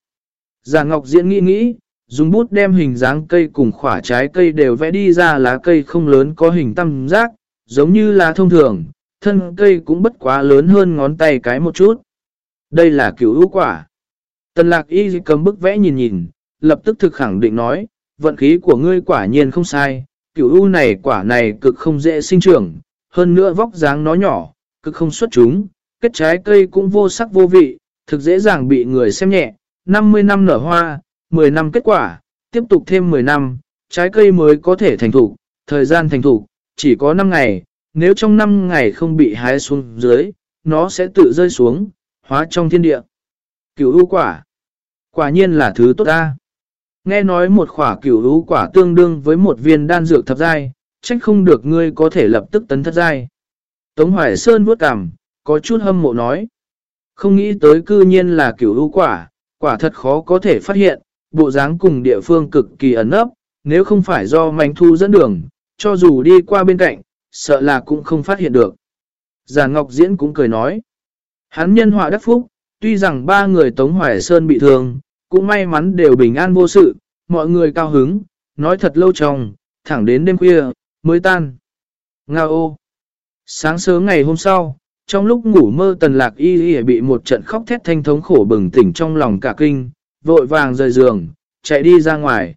Già Ngọc Diễn nghĩ nghĩ, dùng bút đem hình dáng cây cùng khỏa trái cây đều vẽ đi ra lá cây không lớn có hình tam giác, giống như lá thông thường, thân cây cũng bất quá lớn hơn ngón tay cái một chút. Đây là cửu ưu quả. Tần lạc y cầm bức vẽ nhìn nhìn, lập tức thực khẳng định nói, vận khí của ngươi quả nhiên không sai, cửu ưu này quả này cực không dễ sinh trưởng, hơn nữa vóc dáng nó nhỏ, cực không xuất chúng, kết trái cây cũng vô sắc vô vị, thực dễ dàng bị người xem nhẹ, 50 năm nở hoa, 10 năm kết quả, tiếp tục thêm 10 năm, trái cây mới có thể thành thủ, thời gian thành thủ, chỉ có 5 ngày, nếu trong 5 ngày không bị hái xuống dưới, nó sẽ tự rơi xuống, hóa trong thiên địa. Cửu ưu quả, quả nhiên là thứ tốt ta. Nghe nói một khỏa cửu ưu quả tương đương với một viên đan dược thập giai, trách không được ngươi có thể lập tức tấn thất giai. Tống Hoài Sơn vuốt cằm, có chút hâm mộ nói. Không nghĩ tới cư nhiên là cửu ưu quả, quả thật khó có thể phát hiện, bộ dáng cùng địa phương cực kỳ ẩn ấp, nếu không phải do manh thu dẫn đường, cho dù đi qua bên cạnh, sợ là cũng không phát hiện được. Già Ngọc Diễn cũng cười nói. Hắn nhân họa đắc phúc, tuy rằng ba người Tống Hoài Sơn bị thương, cũng may mắn đều bình an vô sự, mọi người cao hứng, nói thật lâu trong, thẳng đến đêm khuya, mới tan. Nga ô! Sáng sớm ngày hôm sau, trong lúc ngủ mơ tần lạc y y bị một trận khóc thét thanh thống khổ bừng tỉnh trong lòng cả kinh, vội vàng rời giường, chạy đi ra ngoài.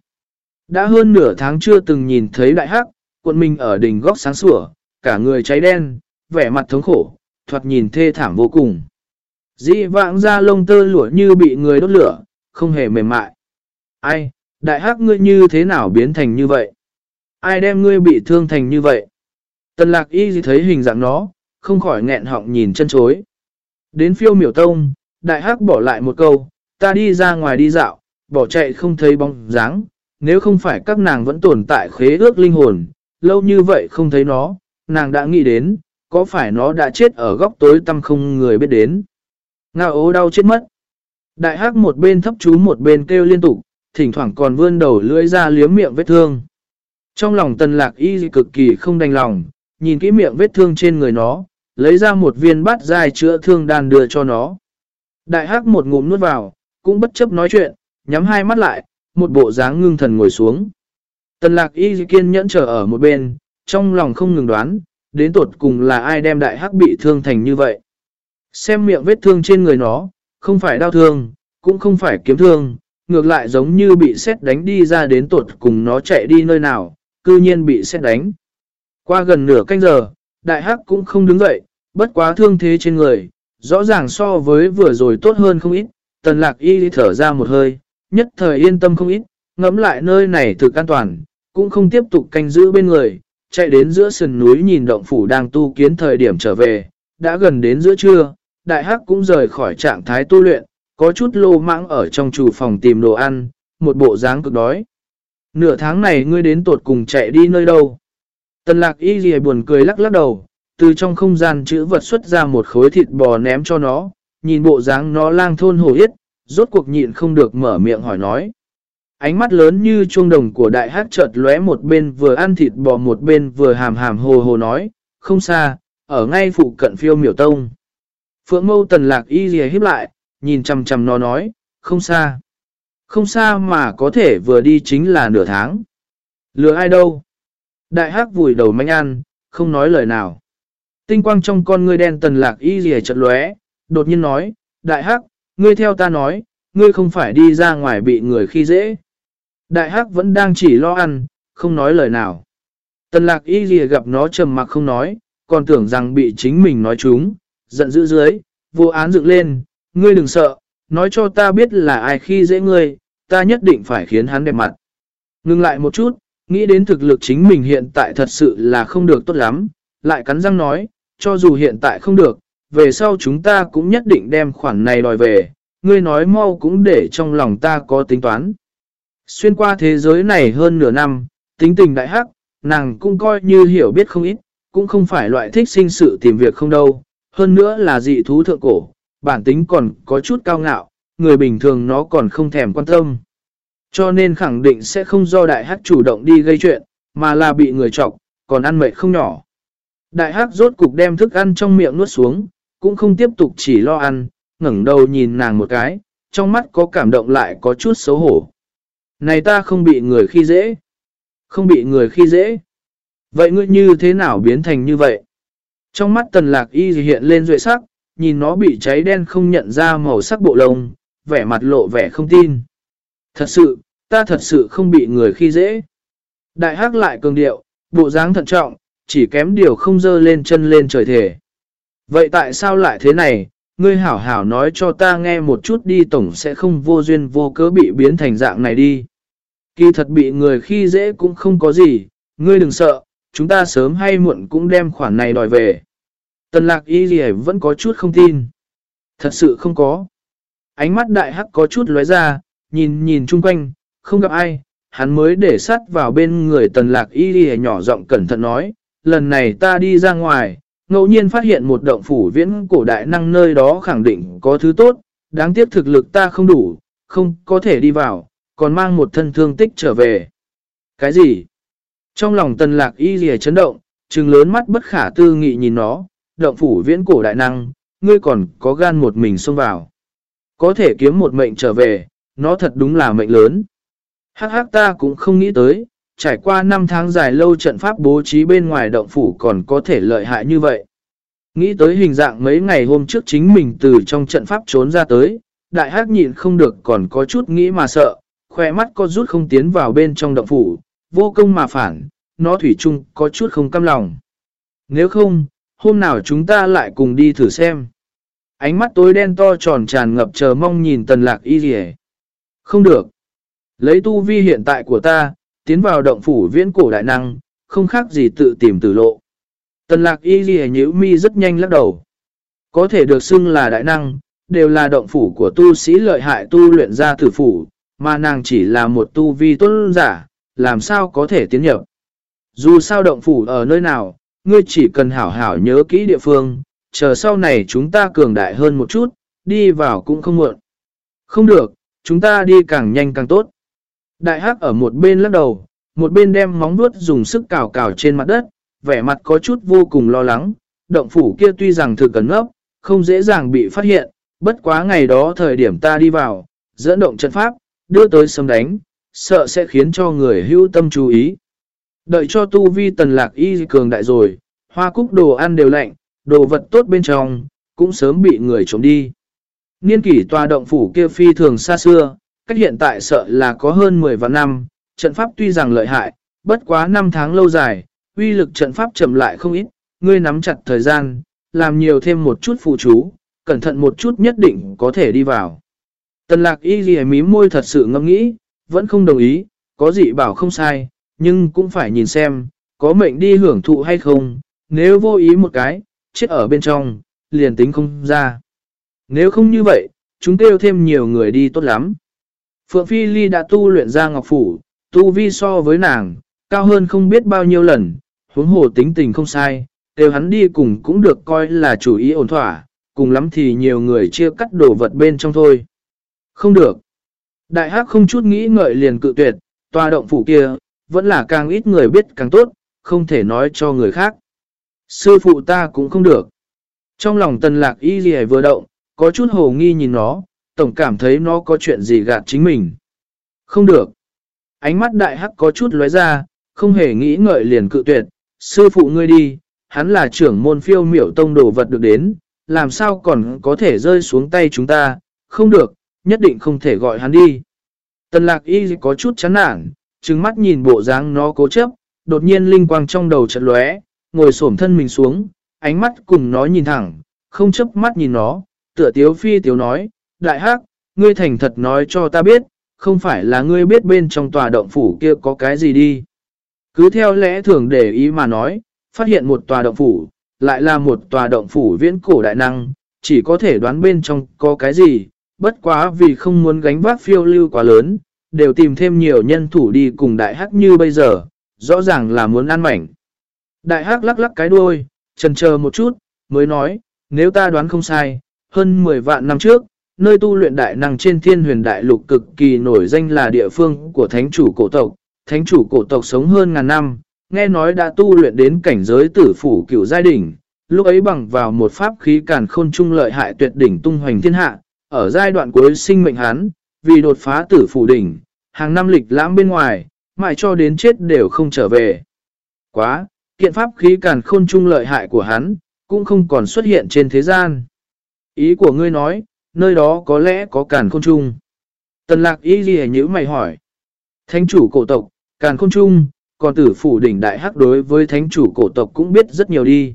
Đã hơn nửa tháng chưa từng nhìn thấy đại hắc, cuộn mình ở đỉnh góc sáng sủa, cả người cháy đen, vẻ mặt thống khổ, thoạt nhìn thê thảm vô cùng. Dĩ vãng ra lông tơ lụa như bị người đốt lửa, không hề mềm mại. Ai, đại hắc ngươi như thế nào biến thành như vậy? Ai đem ngươi bị thương thành như vậy? Tần lạc y thấy hình dạng nó, không khỏi nghẹn họng nhìn chân chối. Đến phiêu miểu tông, đại hắc bỏ lại một câu, ta đi ra ngoài đi dạo, bỏ chạy không thấy bóng dáng, nếu không phải các nàng vẫn tồn tại khế ước linh hồn, lâu như vậy không thấy nó, nàng đã nghĩ đến, có phải nó đã chết ở góc tối tăm không người biết đến. Ngao ố đau chết mất. Đại hắc một bên thấp chú một bên kêu liên tục, thỉnh thoảng còn vươn đầu lưỡi ra liếm miệng vết thương. Trong lòng tần lạc y cực kỳ không đành lòng, nhìn kỹ miệng vết thương trên người nó, lấy ra một viên bát dài chữa thương đàn đưa cho nó. Đại hắc một ngụm nuốt vào, cũng bất chấp nói chuyện, nhắm hai mắt lại, một bộ dáng ngưng thần ngồi xuống. Tần lạc y kiên nhẫn chờ ở một bên, trong lòng không ngừng đoán, đến tột cùng là ai đem đại hắc bị thương thành như vậy. Xem miệng vết thương trên người nó, không phải đau thương, cũng không phải kiếm thương, ngược lại giống như bị xét đánh đi ra đến tột cùng nó chạy đi nơi nào, cư nhiên bị xét đánh. Qua gần nửa canh giờ, đại hắc cũng không đứng dậy, bất quá thương thế trên người, rõ ràng so với vừa rồi tốt hơn không ít, tần lạc y thở ra một hơi, nhất thời yên tâm không ít, ngẫm lại nơi này thực an toàn, cũng không tiếp tục canh giữ bên người, chạy đến giữa sườn núi nhìn động phủ đang tu kiến thời điểm trở về, đã gần đến giữa trưa, đại hắc cũng rời khỏi trạng thái tu luyện, có chút lô mãng ở trong chủ phòng tìm đồ ăn, một bộ dáng cực đói. Nửa tháng này ngươi đến tột cùng chạy đi nơi đâu? Tần lạc y gì buồn cười lắc lắc đầu, từ trong không gian chữ vật xuất ra một khối thịt bò ném cho nó, nhìn bộ dáng nó lang thôn hổ yết, rốt cuộc nhịn không được mở miệng hỏi nói. Ánh mắt lớn như chuông đồng của đại hát chợt lóe một bên vừa ăn thịt bò một bên vừa hàm hàm hồ hồ nói, không xa, ở ngay phụ cận phiêu miểu tông. Phượng mâu tần lạc y Dìa hiếp lại, nhìn chầm chầm nó nói, không xa. Không xa mà có thể vừa đi chính là nửa tháng. Lừa ai đâu? Đại hắc vùi đầu manh ăn, không nói lời nào. Tinh quang trong con ngươi đen tần lạc y Dìa chợt lóe, đột nhiên nói, đại hắc, ngươi theo ta nói, ngươi không phải đi ra ngoài bị người khi dễ. Đại hắc vẫn đang chỉ lo ăn, không nói lời nào. Tần lạc y gì gặp nó trầm mặc không nói, còn tưởng rằng bị chính mình nói chúng, giận dữ dưới, vô án dựng lên, ngươi đừng sợ, nói cho ta biết là ai khi dễ ngươi, ta nhất định phải khiến hắn đẹp mặt. Ngưng lại một chút, nghĩ đến thực lực chính mình hiện tại thật sự là không được tốt lắm, lại cắn răng nói, cho dù hiện tại không được, về sau chúng ta cũng nhất định đem khoản này đòi về, ngươi nói mau cũng để trong lòng ta có tính toán. Xuyên qua thế giới này hơn nửa năm, tính tình đại hắc, nàng cũng coi như hiểu biết không ít, cũng không phải loại thích sinh sự tìm việc không đâu, hơn nữa là dị thú thượng cổ, bản tính còn có chút cao ngạo, người bình thường nó còn không thèm quan tâm. Cho nên khẳng định sẽ không do đại hắc chủ động đi gây chuyện, mà là bị người chọc, còn ăn mệt không nhỏ. Đại hắc rốt cục đem thức ăn trong miệng nuốt xuống, cũng không tiếp tục chỉ lo ăn, ngẩng đầu nhìn nàng một cái, trong mắt có cảm động lại có chút xấu hổ. Này ta không bị người khi dễ. Không bị người khi dễ. Vậy ngươi như thế nào biến thành như vậy? Trong mắt tần lạc y hiện lên duệ sắc, nhìn nó bị cháy đen không nhận ra màu sắc bộ lông, vẻ mặt lộ vẻ không tin. Thật sự, ta thật sự không bị người khi dễ. Đại hắc lại cường điệu, bộ dáng thận trọng, chỉ kém điều không dơ lên chân lên trời thể. Vậy tại sao lại thế này, ngươi hảo hảo nói cho ta nghe một chút đi tổng sẽ không vô duyên vô cớ bị biến thành dạng này đi. Kỳ thật bị người khi dễ cũng không có gì, ngươi đừng sợ, chúng ta sớm hay muộn cũng đem khoản này đòi về. Tần lạc y gì vẫn có chút không tin. Thật sự không có. Ánh mắt đại hắc có chút lóe ra, nhìn nhìn chung quanh, không gặp ai, hắn mới để sắt vào bên người tần lạc y gì nhỏ giọng cẩn thận nói, lần này ta đi ra ngoài, ngẫu nhiên phát hiện một động phủ viễn cổ đại năng nơi đó khẳng định có thứ tốt, đáng tiếc thực lực ta không đủ, không có thể đi vào, còn mang một thân thương tích trở về. Cái gì? Trong lòng tần lạc y gì chấn động, trừng lớn mắt bất khả tư nghị nhìn nó, động phủ viễn cổ đại năng, ngươi còn có gan một mình xông vào. Có thể kiếm một mệnh trở về, nó thật đúng là mệnh lớn. Hắc hắc ta cũng không nghĩ tới, trải qua 5 tháng dài lâu trận pháp bố trí bên ngoài động phủ còn có thể lợi hại như vậy. Nghĩ tới hình dạng mấy ngày hôm trước chính mình từ trong trận pháp trốn ra tới, đại hắc nhịn không được còn có chút nghĩ mà sợ, khỏe mắt có rút không tiến vào bên trong động phủ, vô công mà phản, nó thủy chung có chút không căm lòng. Nếu không, hôm nào chúng ta lại cùng đi thử xem. Ánh mắt tối đen to tròn tràn ngập chờ mong nhìn tần lạc y rỉ. Không được. Lấy tu vi hiện tại của ta, tiến vào động phủ viễn cổ đại năng, không khác gì tự tìm tử lộ. Tần lạc y rỉ nhữ mi rất nhanh lắc đầu. Có thể được xưng là đại năng, đều là động phủ của tu sĩ lợi hại tu luyện ra tử phủ, mà nàng chỉ là một tu vi tuân giả, làm sao có thể tiến nhập. Dù sao động phủ ở nơi nào, ngươi chỉ cần hảo hảo nhớ kỹ địa phương, chờ sau này chúng ta cường đại hơn một chút, đi vào cũng không muộn. Không được, chúng ta đi càng nhanh càng tốt. Đại hắc ở một bên lắc đầu, một bên đem móng vuốt dùng sức cào cào trên mặt đất, vẻ mặt có chút vô cùng lo lắng. Động phủ kia tuy rằng thực cẩn ngốc, không dễ dàng bị phát hiện, bất quá ngày đó thời điểm ta đi vào, dẫn động trận pháp, đưa tới sấm đánh, sợ sẽ khiến cho người hữu tâm chú ý. Đợi cho tu vi tần lạc y cường đại rồi, hoa cúc đồ ăn đều lạnh, đồ vật tốt bên trong, cũng sớm bị người trộm đi. Niên kỷ tòa động phủ kia phi thường xa xưa, cách hiện tại sợ là có hơn 10 vạn năm, trận pháp tuy rằng lợi hại, bất quá năm tháng lâu dài, uy lực trận pháp chậm lại không ít, ngươi nắm chặt thời gian, làm nhiều thêm một chút phụ chú, cẩn thận một chút nhất định có thể đi vào. Tần lạc y ghi mí môi thật sự ngâm nghĩ, vẫn không đồng ý, có gì bảo không sai, nhưng cũng phải nhìn xem, có mệnh đi hưởng thụ hay không, nếu vô ý một cái, chết ở bên trong, liền tính không ra. Nếu không như vậy, chúng kêu thêm nhiều người đi tốt lắm. Phượng Phi Ly đã tu luyện ra ngọc phủ, tu vi so với nàng, cao hơn không biết bao nhiêu lần, huống hồ tính tình không sai, đều hắn đi cùng cũng được coi là chủ ý ổn thỏa, cùng lắm thì nhiều người chia cắt đồ vật bên trong thôi. Không được. Đại hắc không chút nghĩ ngợi liền cự tuyệt, tòa động phủ kia, vẫn là càng ít người biết càng tốt, không thể nói cho người khác. Sư phụ ta cũng không được. Trong lòng tần lạc y gì vừa động, có chút hồ nghi nhìn nó, tổng cảm thấy nó có chuyện gì gạt chính mình. Không được. Ánh mắt đại hắc có chút lóe ra, không hề nghĩ ngợi liền cự tuyệt. Sư phụ ngươi đi, hắn là trưởng môn phiêu miểu tông đồ vật được đến, làm sao còn có thể rơi xuống tay chúng ta, không được, nhất định không thể gọi hắn đi. Tần lạc y có chút chán nản, trừng mắt nhìn bộ dáng nó cố chấp, đột nhiên linh quang trong đầu chợt lóe, ngồi xổm thân mình xuống, ánh mắt cùng nó nhìn thẳng, không chấp mắt nhìn nó, tựa tiếu phi tiếu nói, đại hắc, ngươi thành thật nói cho ta biết, không phải là ngươi biết bên trong tòa động phủ kia có cái gì đi. Cứ theo lẽ thường để ý mà nói, phát hiện một tòa động phủ, lại là một tòa động phủ viễn cổ đại năng, chỉ có thể đoán bên trong có cái gì, bất quá vì không muốn gánh vác phiêu lưu quá lớn, đều tìm thêm nhiều nhân thủ đi cùng đại hắc như bây giờ, rõ ràng là muốn ăn mảnh. Đại hắc lắc lắc cái đuôi, trần chờ một chút, mới nói, nếu ta đoán không sai, hơn 10 vạn năm trước, nơi tu luyện đại năng trên thiên huyền đại lục cực kỳ nổi danh là địa phương của thánh chủ cổ tộc. Thánh chủ cổ tộc sống hơn ngàn năm, nghe nói đã tu luyện đến cảnh giới tử phủ cửu giai đỉnh, lúc ấy bằng vào một pháp khí càn khôn trung lợi hại tuyệt đỉnh tung hoành thiên hạ, ở giai đoạn cuối sinh mệnh hắn, vì đột phá tử phủ đỉnh, hàng năm lịch lãm bên ngoài, mãi cho đến chết đều không trở về. Quá, kiện pháp khí càn khôn trung lợi hại của hắn, cũng không còn xuất hiện trên thế gian. Ý của ngươi nói, nơi đó có lẽ có càn khôn trung. Tần lạc ý gì như mày hỏi. Thánh chủ cổ tộc, càn khôn trung, còn tử phủ đỉnh đại hắc đối với thánh chủ cổ tộc cũng biết rất nhiều đi.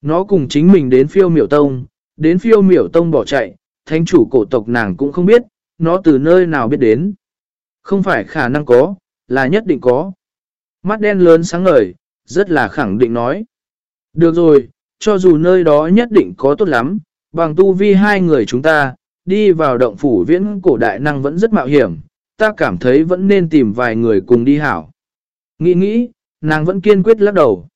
Nó cùng chính mình đến phiêu miểu tông, đến phiêu miểu tông bỏ chạy, thánh chủ cổ tộc nàng cũng không biết, nó từ nơi nào biết đến. Không phải khả năng có, là nhất định có. Mắt đen lớn sáng ngời, rất là khẳng định nói. Được rồi, cho dù nơi đó nhất định có tốt lắm, bằng tu vi hai người chúng ta, đi vào động phủ viễn cổ đại năng vẫn rất mạo hiểm, ta cảm thấy vẫn nên tìm vài người cùng đi hảo. Nghĩ nghĩ, nàng vẫn kiên quyết lắc đầu.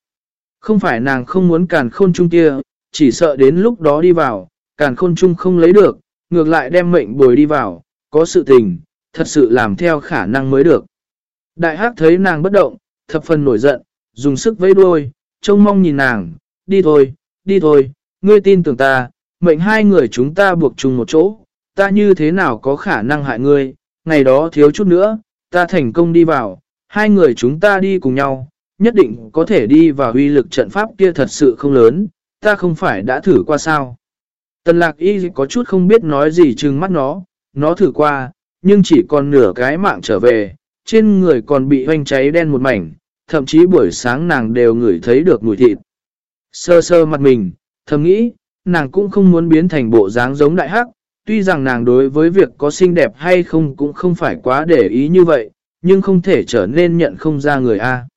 Không phải nàng không muốn càn khôn chung kia, chỉ sợ đến lúc đó đi vào, càn khôn chung không lấy được, ngược lại đem mệnh bồi đi vào, có sự tình, thật sự làm theo khả năng mới được. Đại hắc thấy nàng bất động, thập phần nổi giận, dùng sức vẫy đuôi, trông mong nhìn nàng, đi thôi, đi thôi, ngươi tin tưởng ta, mệnh hai người chúng ta buộc chung một chỗ, ta như thế nào có khả năng hại ngươi, ngày đó thiếu chút nữa, ta thành công đi vào, hai người chúng ta đi cùng nhau, nhất định có thể đi vào uy lực trận pháp kia thật sự không lớn, ta không phải đã thử qua sao. Tần lạc y có chút không biết nói gì chừng mắt nó, nó thử qua, nhưng chỉ còn nửa cái mạng trở về, trên người còn bị hoanh cháy đen một mảnh, thậm chí buổi sáng nàng đều ngửi thấy được mùi thịt. Sơ sơ mặt mình, thầm nghĩ, nàng cũng không muốn biến thành bộ dáng giống đại hắc, tuy rằng nàng đối với việc có xinh đẹp hay không cũng không phải quá để ý như vậy, nhưng không thể trở nên nhận không ra người A.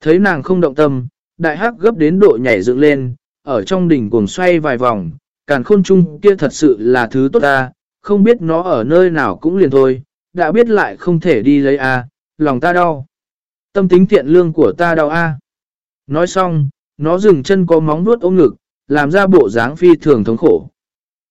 Thấy nàng không động tâm, đại hắc gấp đến độ nhảy dựng lên, ở trong đỉnh cuồng xoay vài vòng, càn khôn chung kia thật sự là thứ tốt ta, không biết nó ở nơi nào cũng liền thôi, đã biết lại không thể đi lấy A, lòng ta đau. Tâm tính thiện lương của ta đau A. Nói xong, nó dừng chân có móng vuốt ôm ngực, làm ra bộ dáng phi thường thống khổ.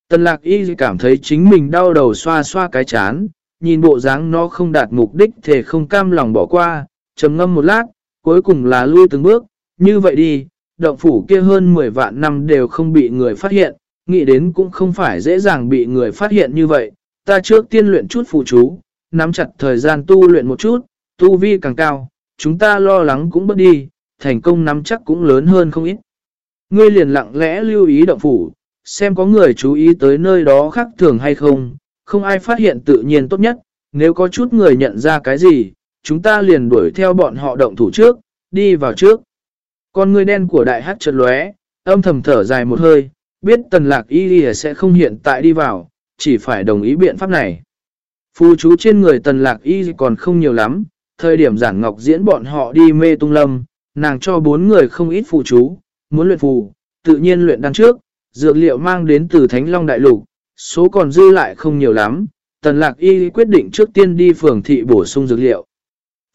Tần lạc y cảm thấy chính mình đau đầu xoa xoa cái chán, nhìn bộ dáng nó không đạt mục đích thì không cam lòng bỏ qua, trầm ngâm một lát, cuối cùng là lui từng bước, như vậy đi, động phủ kia hơn 10 vạn năm đều không bị người phát hiện, nghĩ đến cũng không phải dễ dàng bị người phát hiện như vậy, ta trước tiên luyện chút phụ chú, nắm chặt thời gian tu luyện một chút, tu vi càng cao, chúng ta lo lắng cũng bất đi, thành công nắm chắc cũng lớn hơn không ít. Ngươi liền lặng lẽ lưu ý động phủ, xem có người chú ý tới nơi đó khác thường hay không, không ai phát hiện tự nhiên tốt nhất, nếu có chút người nhận ra cái gì, chúng ta liền đuổi theo bọn họ động thủ trước, đi vào trước. Con người đen của đại hát chợt lóe, âm thầm thở dài một hơi, biết tần lạc y sẽ không hiện tại đi vào, chỉ phải đồng ý biện pháp này. Phù chú trên người tần lạc y còn không nhiều lắm, thời điểm giản ngọc diễn bọn họ đi mê tung lâm, nàng cho bốn người không ít phù chú, muốn luyện phù, tự nhiên luyện đăng trước, dược liệu mang đến từ Thánh Long Đại Lục, số còn dư lại không nhiều lắm, tần lạc y quyết định trước tiên đi phường thị bổ sung dược liệu.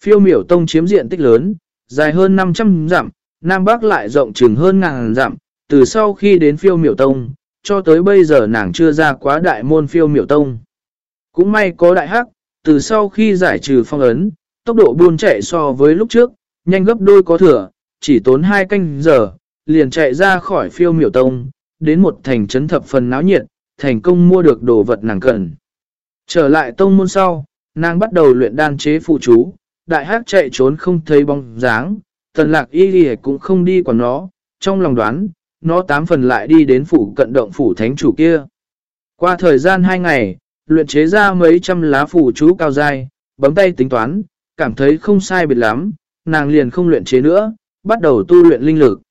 Phiêu miểu tông chiếm diện tích lớn, dài hơn 500 dặm, Nam Bắc lại rộng chừng hơn ngàn dặm, từ sau khi đến phiêu miểu tông, cho tới bây giờ nàng chưa ra quá đại môn phiêu miểu tông. Cũng may có đại hắc, từ sau khi giải trừ phong ấn, tốc độ buôn chạy so với lúc trước, nhanh gấp đôi có thừa, chỉ tốn hai canh giờ, liền chạy ra khỏi phiêu miểu tông, đến một thành trấn thập phần náo nhiệt, thành công mua được đồ vật nàng cần. Trở lại tông môn sau, nàng bắt đầu luyện đan chế phụ chú, đại hắc chạy trốn không thấy bóng dáng, tần lạc y cũng không đi quản nó, trong lòng đoán, nó tám phần lại đi đến phủ cận động phủ thánh chủ kia. Qua thời gian hai ngày, luyện chế ra mấy trăm lá phủ chú cao dai, bấm tay tính toán, cảm thấy không sai biệt lắm, nàng liền không luyện chế nữa, bắt đầu tu luyện linh lực.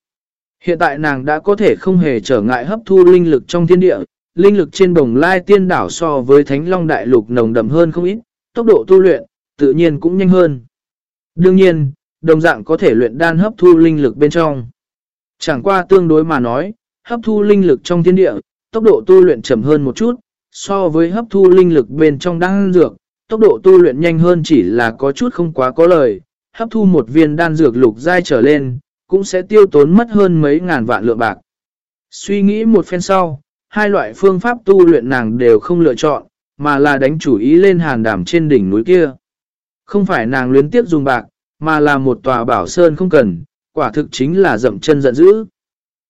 Hiện tại nàng đã có thể không hề trở ngại hấp thu linh lực trong thiên địa, linh lực trên đồng lai tiên đảo so với thánh long đại lục nồng đậm hơn không ít, tốc độ tu luyện, tự nhiên cũng nhanh hơn. Đương nhiên, đồng dạng có thể luyện đan hấp thu linh lực bên trong. Chẳng qua tương đối mà nói, hấp thu linh lực trong thiên địa, tốc độ tu luyện chậm hơn một chút, so với hấp thu linh lực bên trong đan dược, tốc độ tu luyện nhanh hơn chỉ là có chút không quá có lời, hấp thu một viên đan dược lục dai trở lên, cũng sẽ tiêu tốn mất hơn mấy ngàn vạn lượng bạc. Suy nghĩ một phen sau, hai loại phương pháp tu luyện nàng đều không lựa chọn, mà là đánh chủ ý lên hàn đảm trên đỉnh núi kia. Không phải nàng luyến tiếp dùng bạc, mà là một tòa bảo sơn không cần, quả thực chính là dậm chân giận dữ.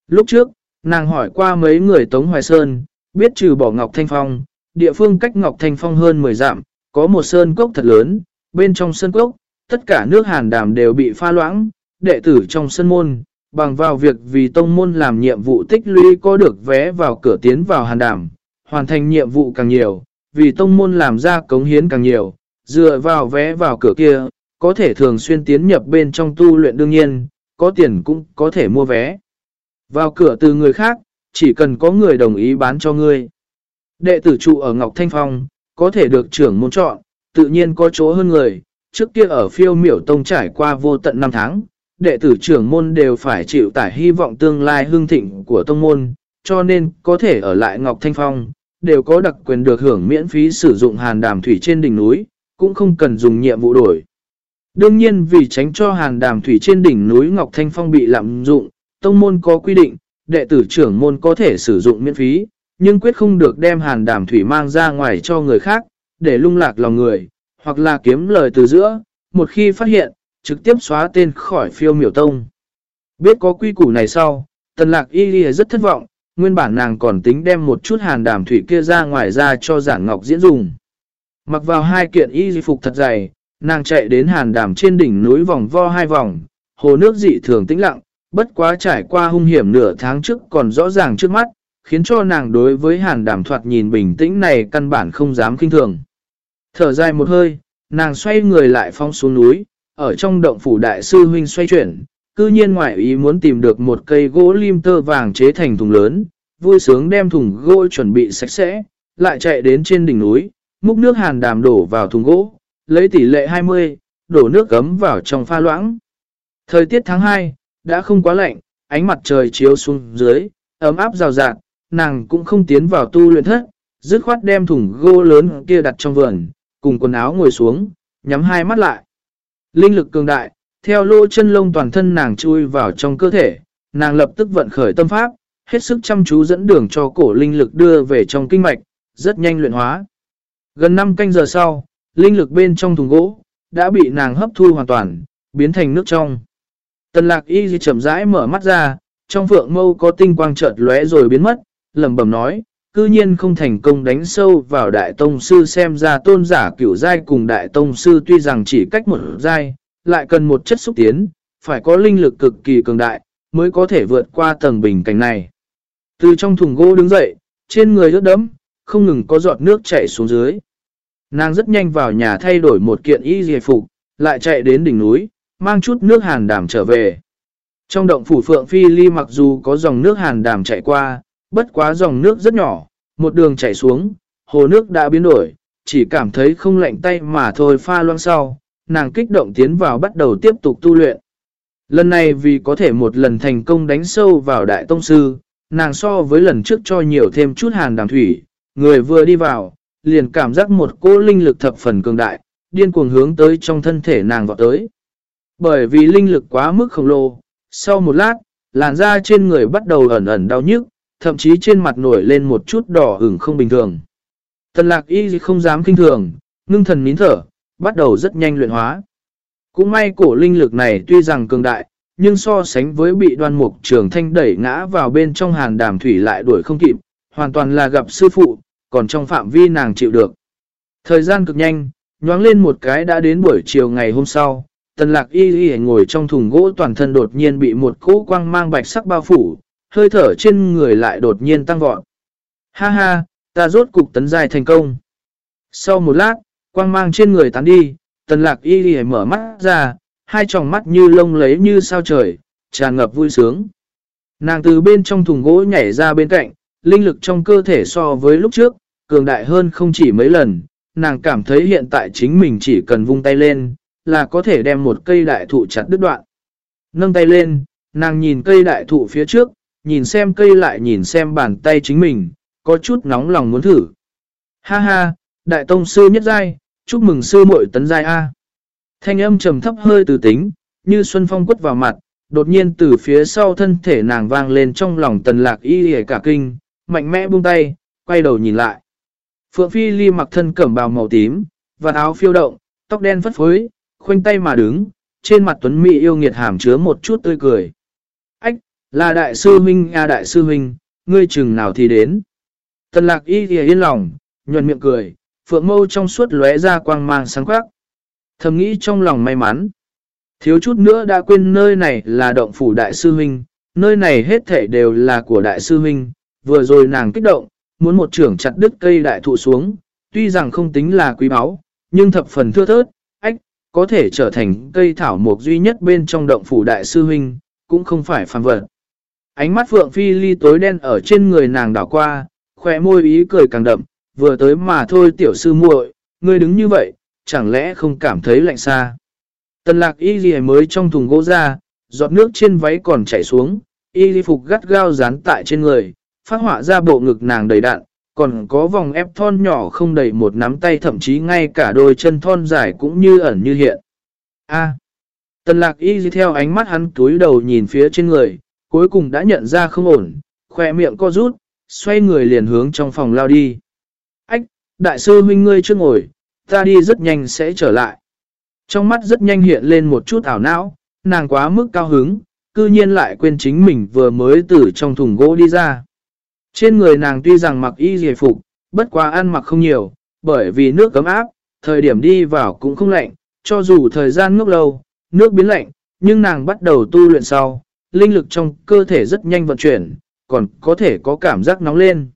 Lúc trước, nàng hỏi qua mấy người Tống Hoài Sơn, biết trừ bỏ Ngọc Thanh Phong, địa phương cách Ngọc Thanh Phong hơn 10 dặm, có một sơn cốc thật lớn, bên trong sơn cốc, tất cả nước hàn đàm đều bị pha loãng, đệ tử trong sân môn, bằng vào việc vì tông môn làm nhiệm vụ tích lũy có được vé vào cửa tiến vào hàn đàm, hoàn thành nhiệm vụ càng nhiều, vì tông môn làm ra cống hiến càng nhiều, dựa vào vé vào cửa kia, có thể thường xuyên tiến nhập bên trong tu luyện đương nhiên, có tiền cũng có thể mua vé. Vào cửa từ người khác, chỉ cần có người đồng ý bán cho ngươi. Đệ tử trụ ở Ngọc Thanh Phong, có thể được trưởng môn chọn, tự nhiên có chỗ hơn người. Trước kia ở phiêu miểu tông trải qua vô tận năm tháng, đệ tử trưởng môn đều phải chịu tải hy vọng tương lai hương thịnh của tông môn, cho nên có thể ở lại Ngọc Thanh Phong, đều có đặc quyền được hưởng miễn phí sử dụng hàn đàm thủy trên đỉnh núi, cũng không cần dùng nhiệm vụ đổi. Đương nhiên vì tránh cho hàn đàm thủy trên đỉnh núi Ngọc Thanh Phong bị lạm dụng, tông môn có quy định, đệ tử trưởng môn có thể sử dụng miễn phí, nhưng quyết không được đem hàn đàm thủy mang ra ngoài cho người khác, để lung lạc lòng người, hoặc là kiếm lời từ giữa, một khi phát hiện, trực tiếp xóa tên khỏi phiêu miểu tông. Biết có quy củ này sau, tần lạc y ghi rất thất vọng, nguyên bản nàng còn tính đem một chút hàn đàm thủy kia ra ngoài ra cho giản ngọc diễn dùng. Mặc vào hai kiện y di phục thật dày, nàng chạy đến hàn đàm trên đỉnh núi vòng vo hai vòng, hồ nước dị thường tĩnh lặng, bất quá trải qua hung hiểm nửa tháng trước còn rõ ràng trước mắt, khiến cho nàng đối với hàn đàm thoạt nhìn bình tĩnh này căn bản không dám kinh thường. Thở dài một hơi, nàng xoay người lại phong xuống núi, ở trong động phủ đại sư huynh xoay chuyển, cư nhiên ngoại ý muốn tìm được một cây gỗ lim tơ vàng chế thành thùng lớn, vui sướng đem thùng gỗ chuẩn bị sạch sẽ, lại chạy đến trên đỉnh núi, múc nước hàn đàm đổ vào thùng gỗ, lấy tỷ lệ 20, đổ nước gấm vào trong pha loãng. Thời tiết tháng 2, đã không quá lạnh, ánh mặt trời chiếu xuống dưới, ấm áp rào rạt, nàng cũng không tiến vào tu luyện thất, dứt khoát đem thùng gỗ lớn kia đặt trong vườn, cùng quần áo ngồi xuống, nhắm hai mắt lại. Linh lực cường đại, theo lỗ chân lông toàn thân nàng chui vào trong cơ thể, nàng lập tức vận khởi tâm pháp, hết sức chăm chú dẫn đường cho cổ linh lực đưa về trong kinh mạch, rất nhanh luyện hóa. Gần 5 canh giờ sau, linh lực bên trong thùng gỗ, đã bị nàng hấp thu hoàn toàn, biến thành nước trong. Tần lạc y chậm rãi mở mắt ra, trong phượng mâu có tinh quang chợt lóe rồi biến mất, lầm bẩm nói, cư nhiên không thành công đánh sâu vào đại tông sư xem ra tôn giả cửu giai cùng đại tông sư tuy rằng chỉ cách một giai, lại cần một chất xúc tiến, phải có linh lực cực kỳ cường đại, mới có thể vượt qua tầng bình cảnh này. Từ trong thùng gỗ đứng dậy, trên người ướt đẫm, không ngừng có giọt nước chảy xuống dưới. Nàng rất nhanh vào nhà thay đổi một kiện y dề phục, lại chạy đến đỉnh núi, mang chút nước hàn đảm trở về. Trong động phủ phượng phi ly mặc dù có dòng nước hàn đảm chạy qua, bất quá dòng nước rất nhỏ, một đường chảy xuống, hồ nước đã biến đổi, chỉ cảm thấy không lạnh tay mà thôi pha loang sau, nàng kích động tiến vào bắt đầu tiếp tục tu luyện. Lần này vì có thể một lần thành công đánh sâu vào đại tông sư, nàng so với lần trước cho nhiều thêm chút hàn đàm thủy, người vừa đi vào, liền cảm giác một cỗ linh lực thập phần cường đại, điên cuồng hướng tới trong thân thể nàng vọt tới. Bởi vì linh lực quá mức khổng lồ, sau một lát, làn da trên người bắt đầu ẩn ẩn đau nhức, thậm chí trên mặt nổi lên một chút đỏ ửng không bình thường. Tần lạc y không dám kinh thường, ngưng thần nín thở, bắt đầu rất nhanh luyện hóa. Cũng may cổ linh lực này tuy rằng cường đại, nhưng so sánh với bị đoan mục trường thanh đẩy ngã vào bên trong hàn đàm thủy lại đuổi không kịp, hoàn toàn là gặp sư phụ, còn trong phạm vi nàng chịu được. Thời gian cực nhanh, nhoáng lên một cái đã đến buổi chiều ngày hôm sau, tần lạc y y ngồi trong thùng gỗ toàn thân đột nhiên bị một cỗ quang mang bạch sắc bao phủ, hơi thở trên người lại đột nhiên tăng vọt. Ha ha, ta rốt cục tấn dài thành công. Sau một lát, quang mang trên người tán đi, tần lạc y y mở mắt ra, hai tròng mắt như lông lấy như sao trời, tràn ngập vui sướng. Nàng từ bên trong thùng gỗ nhảy ra bên cạnh, linh lực trong cơ thể so với lúc trước, cường đại hơn không chỉ mấy lần, nàng cảm thấy hiện tại chính mình chỉ cần vung tay lên, là có thể đem một cây đại thụ chặt đứt đoạn. Nâng tay lên, nàng nhìn cây đại thụ phía trước, nhìn xem cây lại nhìn xem bàn tay chính mình, có chút nóng lòng muốn thử. Ha ha, đại tông sư nhất giai, chúc mừng sư muội tấn giai A. Thanh âm trầm thấp hơi từ tính, như xuân phong quất vào mặt, đột nhiên từ phía sau thân thể nàng vang lên trong lòng tần lạc y hề cả kinh, mạnh mẽ buông tay, quay đầu nhìn lại. Phượng Phi Ly mặc thân cẩm bào màu tím, và áo phiêu động, tóc đen phất phới, khoanh tay mà đứng, trên mặt tuấn mỹ yêu nghiệt hàm chứa một chút tươi cười. Ách, là đại sư huynh à đại sư huynh, ngươi chừng nào thì đến. Tần lạc y thì yên lòng, nhuận miệng cười, phượng mâu trong suốt lóe ra quang mang sáng khoác. Thầm nghĩ trong lòng may mắn. Thiếu chút nữa đã quên nơi này là động phủ đại sư huynh, nơi này hết thể đều là của đại sư huynh, vừa rồi nàng kích động, muốn một trưởng chặt đứt cây đại thụ xuống, tuy rằng không tính là quý báu, nhưng thập phần thưa thớt, ách, có thể trở thành cây thảo mộc duy nhất bên trong động phủ đại sư huynh, cũng không phải phàm vật. Ánh mắt Phượng Phi Ly tối đen ở trên người nàng đảo qua, khỏe môi ý cười càng đậm, vừa tới mà thôi tiểu sư muội, ngươi đứng như vậy, chẳng lẽ không cảm thấy lạnh xa. Tần lạc y ghi mới trong thùng gỗ ra, giọt nước trên váy còn chảy xuống, y ghi phục gắt gao dán tại trên người, phát họa ra bộ ngực nàng đầy đạn, còn có vòng ép thon nhỏ không đầy một nắm tay thậm chí ngay cả đôi chân thon dài cũng như ẩn như hiện. A. tần lạc y theo ánh mắt hắn túi đầu nhìn phía trên người, cuối cùng đã nhận ra không ổn, khỏe miệng co rút, xoay người liền hướng trong phòng lao đi. Ách, đại sư huynh ngươi chưa ngồi, ta đi rất nhanh sẽ trở lại. Trong mắt rất nhanh hiện lên một chút ảo não, nàng quá mức cao hứng, cư nhiên lại quên chính mình vừa mới từ trong thùng gỗ đi ra. Trên người nàng tuy rằng mặc y dề phục, bất quá ăn mặc không nhiều, bởi vì nước cấm áp, thời điểm đi vào cũng không lạnh, cho dù thời gian ngốc lâu, nước biến lạnh, nhưng nàng bắt đầu tu luyện sau, linh lực trong cơ thể rất nhanh vận chuyển, còn có thể có cảm giác nóng lên.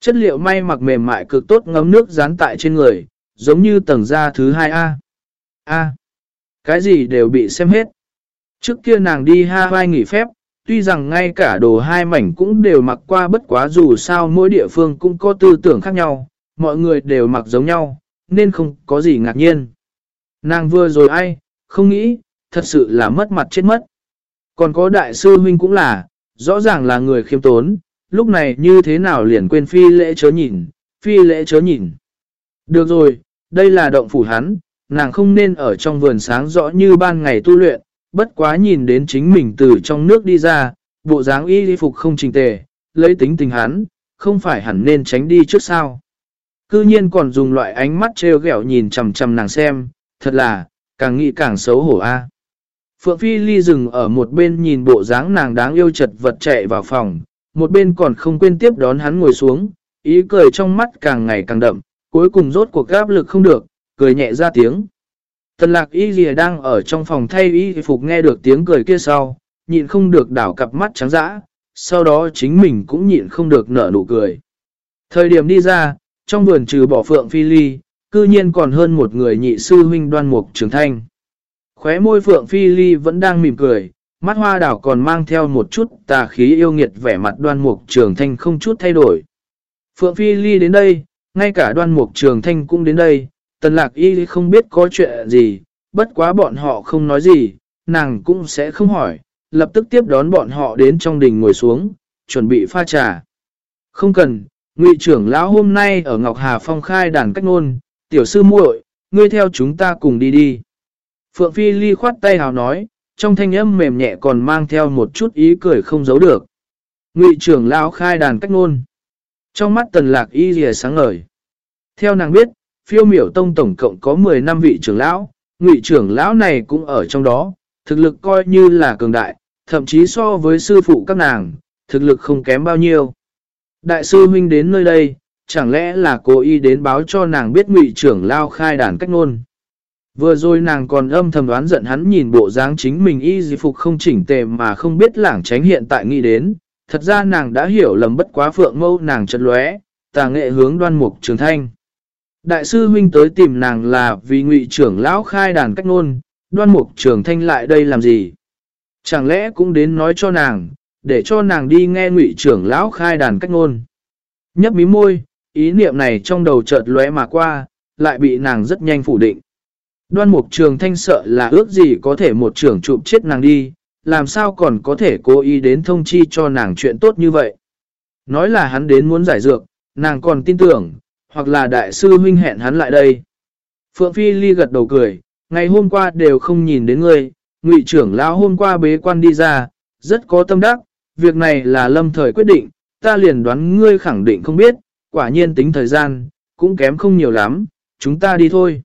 Chất liệu may mặc mềm mại cực tốt ngấm nước dán tại trên người, giống như tầng da thứ 2A. A. Cái gì đều bị xem hết. Trước kia nàng đi Hawaii nghỉ phép, tuy rằng ngay cả đồ hai mảnh cũng đều mặc qua bất quá dù sao mỗi địa phương cũng có tư tưởng khác nhau, mọi người đều mặc giống nhau, nên không có gì ngạc nhiên. Nàng vừa rồi ai, không nghĩ, thật sự là mất mặt chết mất. Còn có đại sư huynh cũng là, rõ ràng là người khiêm tốn, lúc này như thế nào liền quên phi lễ chớ nhìn, phi lễ chớ nhìn. Được rồi, đây là động phủ hắn, nàng không nên ở trong vườn sáng rõ như ban ngày tu luyện, bất quá nhìn đến chính mình từ trong nước đi ra, bộ dáng y phục không trình tề, lấy tính tình hắn, không phải hẳn nên tránh đi trước sao. Cư nhiên còn dùng loại ánh mắt trêu ghẹo nhìn chầm chầm nàng xem, thật là, càng nghĩ càng xấu hổ a. Phượng Phi Ly dừng ở một bên nhìn bộ dáng nàng đáng yêu chật vật chạy vào phòng, một bên còn không quên tiếp đón hắn ngồi xuống, ý cười trong mắt càng ngày càng đậm, cuối cùng rốt cuộc áp lực không được, cười nhẹ ra tiếng. Tần lạc y lìa đang ở trong phòng thay y phục nghe được tiếng cười kia sau, nhịn không được đảo cặp mắt trắng dã, sau đó chính mình cũng nhịn không được nở nụ cười. Thời điểm đi ra, trong vườn trừ bỏ phượng phi ly, cư nhiên còn hơn một người nhị sư huynh đoan mục trường thanh. Khóe môi phượng phi ly vẫn đang mỉm cười, mắt hoa đảo còn mang theo một chút tà khí yêu nghiệt vẻ mặt đoan mục trường thanh không chút thay đổi. Phượng phi ly đến đây, ngay cả đoan mục trường thanh cũng đến đây, tần lạc y không biết có chuyện gì, bất quá bọn họ không nói gì, nàng cũng sẽ không hỏi, lập tức tiếp đón bọn họ đến trong đình ngồi xuống, chuẩn bị pha trà. Không cần, ngụy trưởng lão hôm nay ở Ngọc Hà Phong khai đàn cách ngôn, tiểu sư muội, ngươi theo chúng ta cùng đi đi. Phượng Phi Ly khoát tay hào nói, trong thanh âm mềm nhẹ còn mang theo một chút ý cười không giấu được. Ngụy trưởng lão khai đàn cách ngôn, Trong mắt tần lạc y rìa sáng ngời. Theo nàng biết, phiêu miểu tông tổng cộng có 10 năm vị trưởng lão, ngụy trưởng lão này cũng ở trong đó, thực lực coi như là cường đại, thậm chí so với sư phụ các nàng, thực lực không kém bao nhiêu. Đại sư huynh đến nơi đây, chẳng lẽ là cố ý đến báo cho nàng biết ngụy trưởng lao khai đàn cách nôn. Vừa rồi nàng còn âm thầm đoán giận hắn nhìn bộ dáng chính mình y di phục không chỉnh tề mà không biết lảng tránh hiện tại nghĩ đến. Thật ra nàng đã hiểu lầm bất quá phượng mâu nàng chật lóe, tà nghệ hướng đoan mục trường thanh. Đại sư huynh tới tìm nàng là vì ngụy trưởng lão khai đàn cách nôn, đoan mục trưởng thanh lại đây làm gì? Chẳng lẽ cũng đến nói cho nàng, để cho nàng đi nghe ngụy trưởng lão khai đàn cách nôn. Nhấp mí môi, ý niệm này trong đầu chợt lóe mà qua, lại bị nàng rất nhanh phủ định. Đoan mục trường thanh sợ là ước gì có thể một trưởng chụp chết nàng đi, làm sao còn có thể cố ý đến thông chi cho nàng chuyện tốt như vậy. Nói là hắn đến muốn giải dược, nàng còn tin tưởng, hoặc là đại sư huynh hẹn hắn lại đây. Phượng Phi Ly gật đầu cười, ngày hôm qua đều không nhìn đến ngươi, ngụy trưởng lão hôm qua bế quan đi ra, rất có tâm đắc, việc này là lâm thời quyết định, ta liền đoán ngươi khẳng định không biết, quả nhiên tính thời gian, cũng kém không nhiều lắm, chúng ta đi thôi.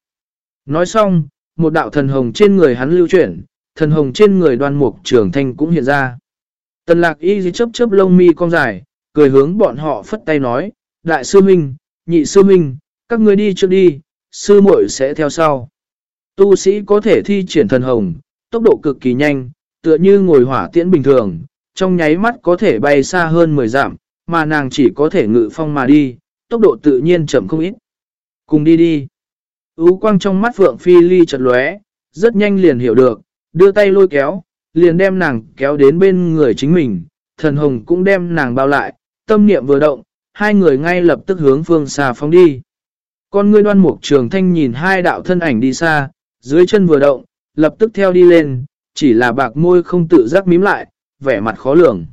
Nói xong, một đạo thần hồng trên người hắn lưu chuyển, thần hồng trên người đoan mục trường thanh cũng hiện ra. Tần lạc y chớp chớp lông mi cong dài, cười hướng bọn họ phất tay nói, đại sư huynh nhị sư minh, các ngươi đi trước đi, sư muội sẽ theo sau. Tu sĩ có thể thi triển thần hồng, tốc độ cực kỳ nhanh, tựa như ngồi hỏa tiễn bình thường, trong nháy mắt có thể bay xa hơn 10 dặm, mà nàng chỉ có thể ngự phong mà đi, tốc độ tự nhiên chậm không ít. Cùng đi đi. Ú quang trong mắt Phượng Phi Ly chật lóe, rất nhanh liền hiểu được, đưa tay lôi kéo, liền đem nàng kéo đến bên người chính mình, thần hồng cũng đem nàng bao lại, tâm niệm vừa động, hai người ngay lập tức hướng phương xa phóng đi. Con ngươi đoan mục trường thanh nhìn hai đạo thân ảnh đi xa, dưới chân vừa động, lập tức theo đi lên, chỉ là bạc môi không tự giác mím lại, vẻ mặt khó lường.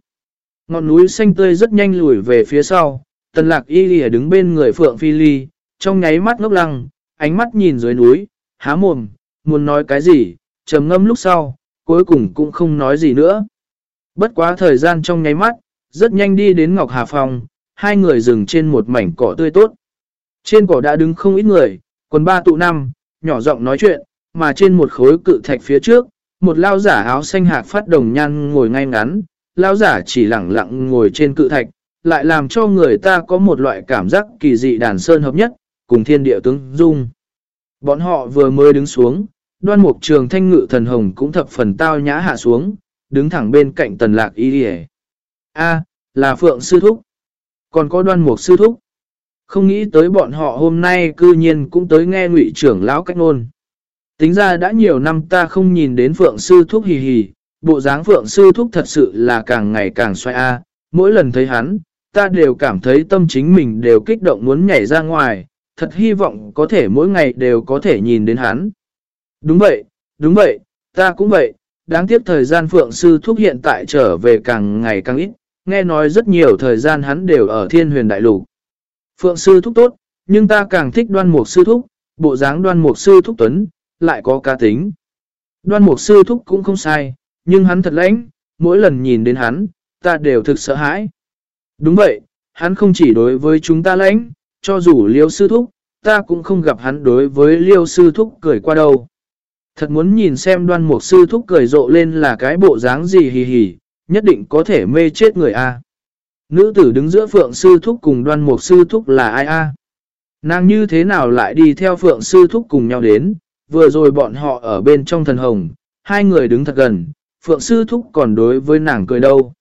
Ngọn núi xanh tươi rất nhanh lùi về phía sau, tần lạc y lìa đứng bên người phượng phi ly, trong nháy mắt ngốc lăng, ánh mắt nhìn dưới núi, há mồm, muốn nói cái gì, trầm ngâm lúc sau, cuối cùng cũng không nói gì nữa. Bất quá thời gian trong nháy mắt, rất nhanh đi đến Ngọc Hà phòng hai người dừng trên một mảnh cỏ tươi tốt. Trên cỏ đã đứng không ít người, quần ba tụ năm, nhỏ giọng nói chuyện, mà trên một khối cự thạch phía trước, một lao giả áo xanh hạc phát đồng nhan ngồi ngay ngắn, lao giả chỉ lặng lặng ngồi trên cự thạch, lại làm cho người ta có một loại cảm giác kỳ dị đàn sơn hợp nhất, cùng thiên địa tướng dung. Bọn họ vừa mới đứng xuống, đoan mục trường thanh ngự thần hồng cũng thập phần tao nhã hạ xuống, đứng thẳng bên cạnh tần lạc y đi A, là Phượng Sư Thúc. Còn có đoan mục Sư Thúc. Không nghĩ tới bọn họ hôm nay cư nhiên cũng tới nghe ngụy trưởng lão cách ngôn. Tính ra đã nhiều năm ta không nhìn đến Phượng Sư Thúc hì hì, bộ dáng Phượng Sư Thúc thật sự là càng ngày càng xoay A. Mỗi lần thấy hắn, ta đều cảm thấy tâm chính mình đều kích động muốn nhảy ra ngoài, thật hy vọng có thể mỗi ngày đều có thể nhìn đến hắn. Đúng vậy, đúng vậy, ta cũng vậy, đáng tiếc thời gian Phượng Sư Thúc hiện tại trở về càng ngày càng ít, nghe nói rất nhiều thời gian hắn đều ở thiên huyền đại lục. Phượng Sư Thúc tốt, nhưng ta càng thích đoan mục Sư Thúc, bộ dáng đoan mục Sư Thúc Tuấn, lại có ca tính. Đoan mục Sư Thúc cũng không sai, nhưng hắn thật lãnh, mỗi lần nhìn đến hắn, ta đều thực sợ hãi. Đúng vậy, hắn không chỉ đối với chúng ta lãnh, cho dù liêu sư thúc, ta cũng không gặp hắn đối với liêu sư thúc cười qua đâu. Thật muốn nhìn xem đoan mục sư thúc cười rộ lên là cái bộ dáng gì hì hì, nhất định có thể mê chết người A. Nữ tử đứng giữa phượng sư thúc cùng đoan mục sư thúc là ai A. Nàng như thế nào lại đi theo phượng sư thúc cùng nhau đến, vừa rồi bọn họ ở bên trong thần hồng, hai người đứng thật gần, phượng sư thúc còn đối với nàng cười đâu.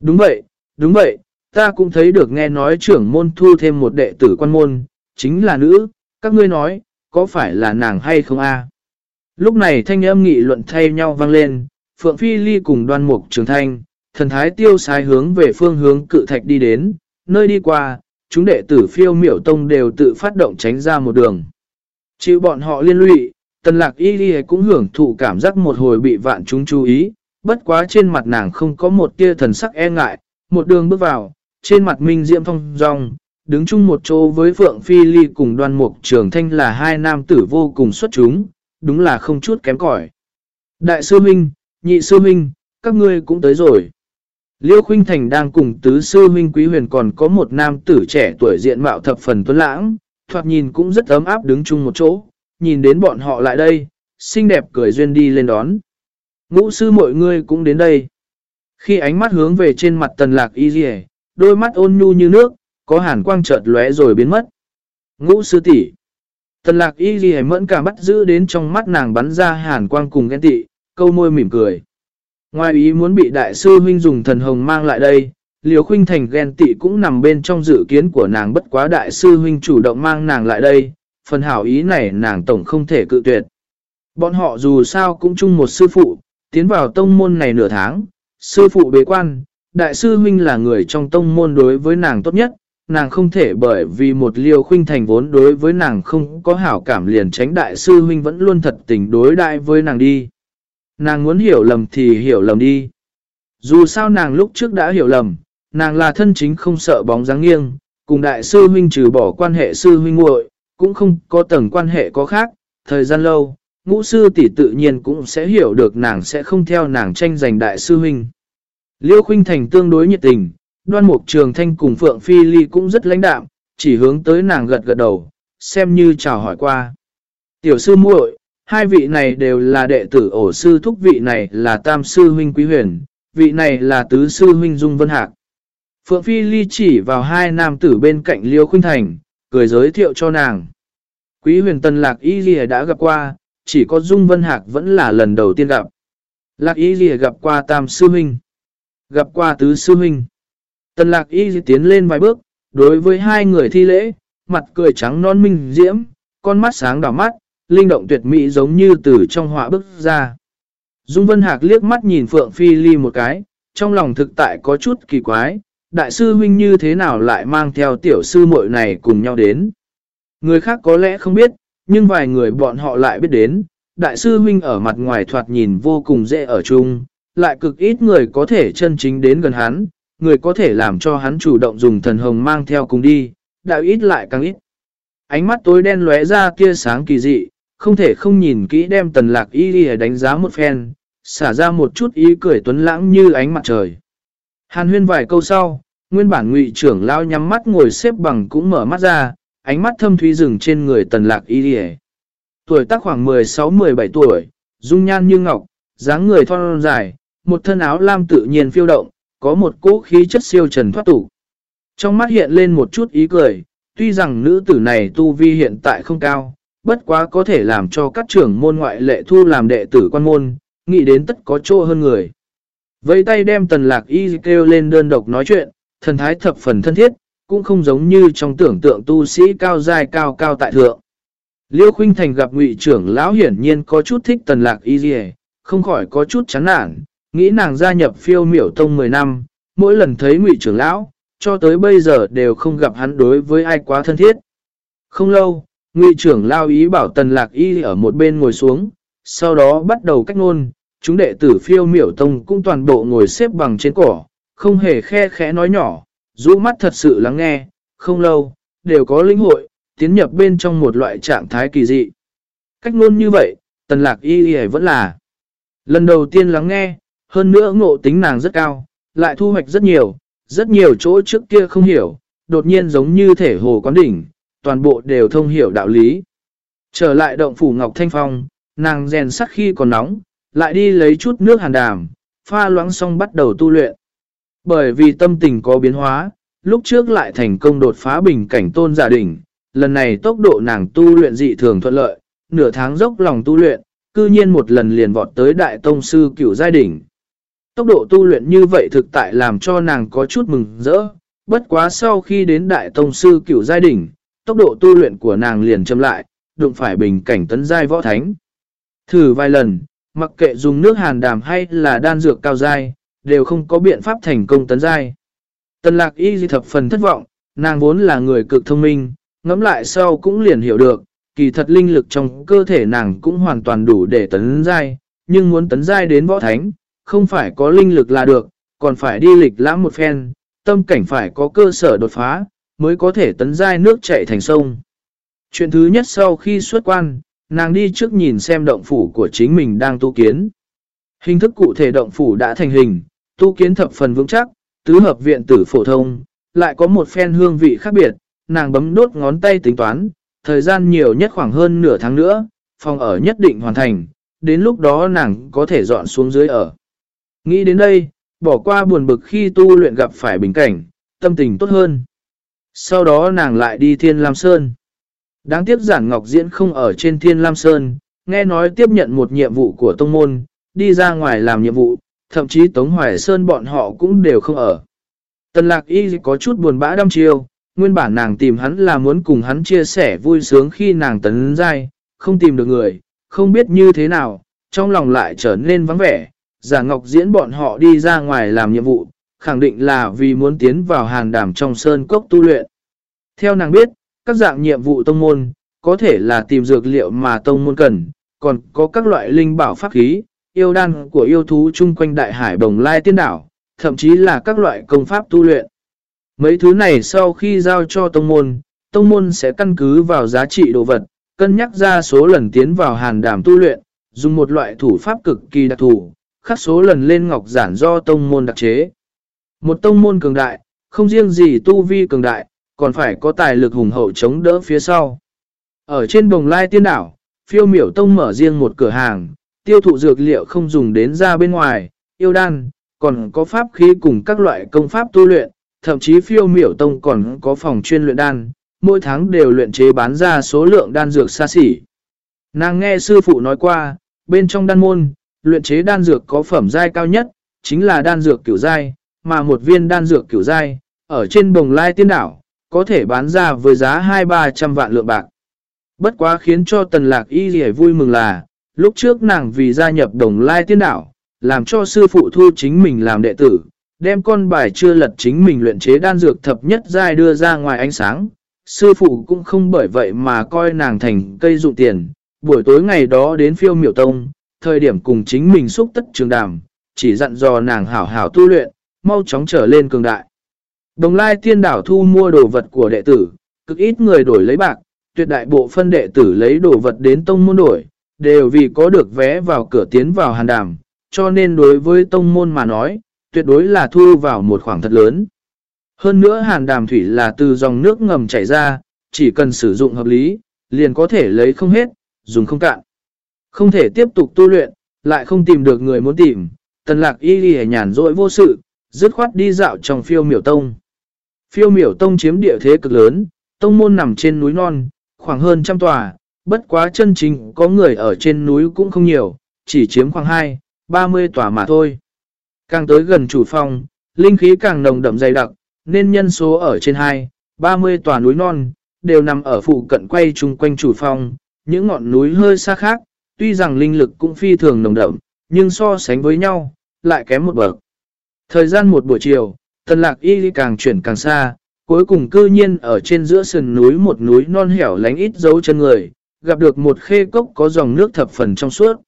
Đúng vậy, đúng vậy, ta cũng thấy được nghe nói trưởng môn thu thêm một đệ tử quan môn, chính là nữ, các ngươi nói, có phải là nàng hay không a? Lúc này thanh âm nghị luận thay nhau vang lên, Phượng Phi Ly cùng đoan mục trường thanh, thần thái tiêu sái hướng về phương hướng cự thạch đi đến, nơi đi qua, chúng đệ tử phiêu miểu tông đều tự phát động tránh ra một đường. Chịu bọn họ liên lụy, tần lạc y ly cũng hưởng thụ cảm giác một hồi bị vạn chúng chú ý, bất quá trên mặt nàng không có một tia thần sắc e ngại, một đường bước vào, trên mặt minh diễm phong rong, đứng chung một chỗ với Phượng Phi Ly cùng đoan mục trường thanh là hai nam tử vô cùng xuất chúng, đúng là không chút kém cỏi. Đại sư Minh, nhị sư huynh, các ngươi cũng tới rồi. Liêu Khuynh Thành đang cùng tứ sư huynh Quý Huyền còn có một nam tử trẻ tuổi diện mạo thập phần tuấn lãng, thoạt nhìn cũng rất ấm áp đứng chung một chỗ, nhìn đến bọn họ lại đây, xinh đẹp cười duyên đi lên đón. Ngũ sư mọi người cũng đến đây. Khi ánh mắt hướng về trên mặt tần lạc y dì đôi mắt ôn nhu như nước, có hàn quang chợt lóe rồi biến mất. Ngũ sư tỷ Tần lạc y ghi mẫn cả bắt giữ đến trong mắt nàng bắn ra hàn quang cùng ghen tị, câu môi mỉm cười. Ngoài ý muốn bị đại sư huynh dùng thần hồng mang lại đây, liêu khuynh thành ghen tị cũng nằm bên trong dự kiến của nàng bất quá đại sư huynh chủ động mang nàng lại đây, phần hảo ý này nàng tổng không thể cự tuyệt. Bọn họ dù sao cũng chung một sư phụ, tiến vào tông môn này nửa tháng, sư phụ bế quan, đại sư huynh là người trong tông môn đối với nàng tốt nhất, nàng không thể bởi vì một liều khuynh thành vốn đối với nàng không có hảo cảm liền tránh đại sư huynh vẫn luôn thật tình đối đại với nàng đi. Nàng muốn hiểu lầm thì hiểu lầm đi. Dù sao nàng lúc trước đã hiểu lầm, nàng là thân chính không sợ bóng dáng nghiêng, cùng đại sư huynh trừ bỏ quan hệ sư huynh muội cũng không có tầng quan hệ có khác, thời gian lâu, ngũ sư tỷ tự nhiên cũng sẽ hiểu được nàng sẽ không theo nàng tranh giành đại sư huynh. Liêu Khuynh Thành tương đối nhiệt tình, đoan mục trường thanh cùng Phượng Phi Ly cũng rất lãnh đạm, chỉ hướng tới nàng gật gật đầu, xem như chào hỏi qua. Tiểu sư muội, hai vị này đều là đệ tử ổ sư thúc vị này là tam sư huynh quý huyền, vị này là tứ sư huynh dung vân hạc. Phượng Phi Ly chỉ vào hai nam tử bên cạnh Liêu Khuynh Thành, cười giới thiệu cho nàng. Quý huyền tân lạc y ghi đã gặp qua, chỉ có Dung Vân Hạc vẫn là lần đầu tiên gặp. Lạc y ghi gặp qua tam sư huynh, gặp qua tứ sư huynh. tân lạc y tiến lên vài bước, đối với hai người thi lễ, mặt cười trắng non minh diễm, con mắt sáng đỏ mắt, linh động tuyệt mỹ giống như từ trong họa bức ra. Dung Vân Hạc liếc mắt nhìn Phượng Phi Ly một cái, trong lòng thực tại có chút kỳ quái, đại sư huynh như thế nào lại mang theo tiểu sư muội này cùng nhau đến. Người khác có lẽ không biết, nhưng vài người bọn họ lại biết đến, đại sư huynh ở mặt ngoài thoạt nhìn vô cùng dễ ở chung, lại cực ít người có thể chân chính đến gần hắn, người có thể làm cho hắn chủ động dùng thần hồng mang theo cùng đi, đạo ít lại càng ít. Ánh mắt tối đen lóe ra kia sáng kỳ dị, không thể không nhìn kỹ đem tần lạc y đi đánh giá một phen, xả ra một chút ý cười tuấn lãng như ánh mặt trời. Hàn huyên vài câu sau, nguyên bản ngụy trưởng lao nhắm mắt ngồi xếp bằng cũng mở mắt ra, ánh mắt thâm thúy rừng trên người tần lạc y đi Tuổi tác khoảng 16-17 tuổi, dung nhan như ngọc, dáng người thon dài, một thân áo lam tự nhiên phiêu động, có một cỗ khí chất siêu trần thoát tục. Trong mắt hiện lên một chút ý cười, tuy rằng nữ tử này tu vi hiện tại không cao, bất quá có thể làm cho các trưởng môn ngoại lệ thu làm đệ tử quan môn, nghĩ đến tất có chỗ hơn người. Với tay đem tần lạc y kêu lên đơn độc nói chuyện, thần thái thập phần thân thiết, cũng không giống như trong tưởng tượng tu sĩ cao dài cao cao tại thượng. Liêu Khuynh Thành gặp ngụy trưởng lão hiển nhiên có chút thích tần lạc y dì không khỏi có chút chán nản, nghĩ nàng gia nhập phiêu miểu tông 10 năm, mỗi lần thấy ngụy trưởng lão, cho tới bây giờ đều không gặp hắn đối với ai quá thân thiết. Không lâu, ngụy trưởng lao ý bảo tần lạc y ở một bên ngồi xuống, sau đó bắt đầu cách ngôn, chúng đệ tử phiêu miểu tông cũng toàn bộ ngồi xếp bằng trên cỏ, không hề khe khẽ nói nhỏ, rũ mắt thật sự lắng nghe, không lâu, đều có linh hội, tiến nhập bên trong một loại trạng thái kỳ dị. Cách ngôn như vậy, tần lạc y y vẫn là lần đầu tiên lắng nghe, hơn nữa ngộ tính nàng rất cao, lại thu hoạch rất nhiều, rất nhiều chỗ trước kia không hiểu, đột nhiên giống như thể hồ quán đỉnh, toàn bộ đều thông hiểu đạo lý. Trở lại động phủ Ngọc Thanh Phong, nàng rèn sắt khi còn nóng, lại đi lấy chút nước hàn đàm, pha loãng xong bắt đầu tu luyện. Bởi vì tâm tình có biến hóa, lúc trước lại thành công đột phá bình cảnh tôn giả đỉnh, lần này tốc độ nàng tu luyện dị thường thuận lợi, nửa tháng dốc lòng tu luyện, cư nhiên một lần liền vọt tới đại tông sư cửu giai đỉnh. Tốc độ tu luyện như vậy thực tại làm cho nàng có chút mừng rỡ, bất quá sau khi đến đại tông sư cửu giai đỉnh, tốc độ tu luyện của nàng liền chậm lại, đụng phải bình cảnh tấn giai võ thánh. Thử vài lần, mặc kệ dùng nước hàn đàm hay là đan dược cao giai, đều không có biện pháp thành công tấn giai. Tần lạc y di thập phần thất vọng, nàng vốn là người cực thông minh, ngẫm lại sau cũng liền hiểu được, kỳ thật linh lực trong cơ thể nàng cũng hoàn toàn đủ để tấn giai, nhưng muốn tấn giai đến võ thánh, không phải có linh lực là được, còn phải đi lịch lãm một phen, tâm cảnh phải có cơ sở đột phá, mới có thể tấn giai nước chạy thành sông. Chuyện thứ nhất sau khi xuất quan, nàng đi trước nhìn xem động phủ của chính mình đang tu kiến. Hình thức cụ thể động phủ đã thành hình, tu kiến thập phần vững chắc, tứ hợp viện tử phổ thông, lại có một phen hương vị khác biệt, nàng bấm đốt ngón tay tính toán, thời gian nhiều nhất khoảng hơn nửa tháng nữa, phòng ở nhất định hoàn thành, đến lúc đó nàng có thể dọn xuống dưới ở. Nghĩ đến đây, bỏ qua buồn bực khi tu luyện gặp phải bình cảnh, tâm tình tốt hơn. Sau đó nàng lại đi Thiên Lam Sơn. Đáng tiếc giản ngọc diễn không ở trên Thiên Lam Sơn, nghe nói tiếp nhận một nhiệm vụ của tông môn, đi ra ngoài làm nhiệm vụ, thậm chí Tống Hoài Sơn bọn họ cũng đều không ở. Tần lạc y có chút buồn bã đăm chiêu, nguyên bản nàng tìm hắn là muốn cùng hắn chia sẻ vui sướng khi nàng tấn giai, không tìm được người, không biết như thế nào, trong lòng lại trở nên vắng vẻ. Giả Ngọc diễn bọn họ đi ra ngoài làm nhiệm vụ, khẳng định là vì muốn tiến vào hàn đảm trong sơn cốc tu luyện. Theo nàng biết, các dạng nhiệm vụ tông môn, có thể là tìm dược liệu mà tông môn cần, còn có các loại linh bảo pháp khí, yêu đan của yêu thú chung quanh đại hải bồng lai tiên đảo, thậm chí là các loại công pháp tu luyện. Mấy thứ này sau khi giao cho tông môn, tông môn sẽ căn cứ vào giá trị đồ vật, cân nhắc ra số lần tiến vào hàn đảm tu luyện, dùng một loại thủ pháp cực kỳ đặc thù, khắc số lần lên ngọc giản do tông môn đặc chế. Một tông môn cường đại, không riêng gì tu vi cường đại, còn phải có tài lực hùng hậu chống đỡ phía sau. Ở trên đồng lai tiên đảo, phiêu miểu tông mở riêng một cửa hàng, tiêu thụ dược liệu không dùng đến ra bên ngoài, yêu đan, còn có pháp khí cùng các loại công pháp tu luyện, thậm chí phiêu miểu tông còn có phòng chuyên luyện đan, mỗi tháng đều luyện chế bán ra số lượng đan dược xa xỉ. Nàng nghe sư phụ nói qua, bên trong đan môn, luyện chế đan dược có phẩm giai cao nhất, chính là đan dược kiểu giai, mà một viên đan dược kiểu giai, ở trên bồng lai tiên đảo, có thể bán ra với giá 2-300 vạn lượng bạc. Bất quá khiến cho tần lạc y gì vui mừng là, lúc trước nàng vì gia nhập đồng lai tiên đảo, làm cho sư phụ thu chính mình làm đệ tử, đem con bài chưa lật chính mình luyện chế đan dược thập nhất giai đưa ra ngoài ánh sáng. Sư phụ cũng không bởi vậy mà coi nàng thành cây dụng tiền, buổi tối ngày đó đến phiêu miểu tông, thời điểm cùng chính mình xúc tất trường đàm, chỉ dặn dò nàng hảo hảo tu luyện, mau chóng trở lên cường đại. Đồng lai tiên đảo thu mua đồ vật của đệ tử, cực ít người đổi lấy bạc, tuyệt đại bộ phân đệ tử lấy đồ vật đến tông môn đổi, đều vì có được vé vào cửa tiến vào hàn đàm, cho nên đối với tông môn mà nói, tuyệt đối là thu vào một khoảng thật lớn. Hơn nữa hàn đàm thủy là từ dòng nước ngầm chảy ra, chỉ cần sử dụng hợp lý, liền có thể lấy không hết, dùng không cạn. Không thể tiếp tục tu luyện, lại không tìm được người muốn tìm, tần lạc y ghi nhàn rỗi vô sự, dứt khoát đi dạo trong phiêu miểu tông. Phiêu miểu tông chiếm địa thế cực lớn, tông môn nằm trên núi non, khoảng hơn trăm tòa, bất quá chân chính có người ở trên núi cũng không nhiều, chỉ chiếm khoảng 2, 30 tòa mà thôi. Càng tới gần chủ phong, linh khí càng nồng đậm dày đặc, nên nhân số ở trên 2, 30 tòa núi non, đều nằm ở phụ cận quay chung quanh chủ phong, những ngọn núi hơi xa khác, tuy rằng linh lực cũng phi thường nồng đậm, nhưng so sánh với nhau, lại kém một bậc. Thời gian một buổi chiều, tần lạc y càng chuyển càng xa, cuối cùng cư nhiên ở trên giữa sườn núi một núi non hẻo lánh ít dấu chân người, gặp được một khê cốc có dòng nước thập phần trong suốt.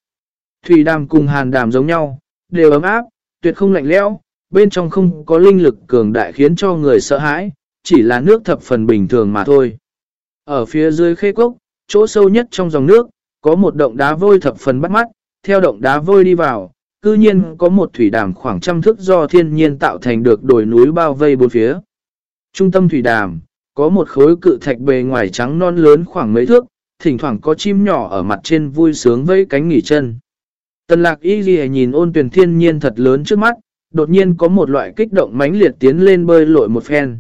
Thủy đàm cùng hàn đàm giống nhau, đều ấm áp, tuyệt không lạnh lẽo, bên trong không có linh lực cường đại khiến cho người sợ hãi, chỉ là nước thập phần bình thường mà thôi. Ở phía dưới khê cốc, chỗ sâu nhất trong dòng nước, có một động đá vôi thập phần bắt mắt, theo động đá vôi đi vào, cư nhiên có một thủy đàm khoảng trăm thước do thiên nhiên tạo thành được đồi núi bao vây bốn phía. Trung tâm thủy đàm, có một khối cự thạch bề ngoài trắng non lớn khoảng mấy thước, thỉnh thoảng có chim nhỏ ở mặt trên vui sướng vẫy cánh nghỉ chân. Tần lạc y ghi nhìn ôn tuyển thiên nhiên thật lớn trước mắt, đột nhiên có một loại kích động mãnh liệt tiến lên bơi lội một phen.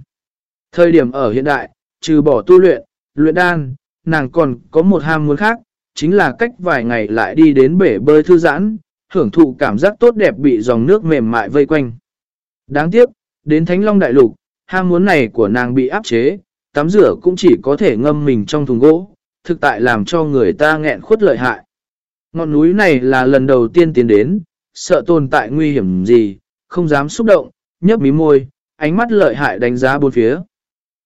Thời điểm ở hiện đại, trừ bỏ tu luyện, luyện đan, nàng còn có một ham muốn khác, chính là cách vài ngày lại đi đến bể bơi thư giãn, hưởng thụ cảm giác tốt đẹp bị dòng nước mềm mại vây quanh. Đáng tiếc, đến Thánh Long Đại Lục, ham muốn này của nàng bị áp chế, tắm rửa cũng chỉ có thể ngâm mình trong thùng gỗ, thực tại làm cho người ta nghẹn khuất lợi hại. Ngọn núi này là lần đầu tiên tiến đến, sợ tồn tại nguy hiểm gì, không dám xúc động, nhấp mí môi, ánh mắt lợi hại đánh giá bốn phía.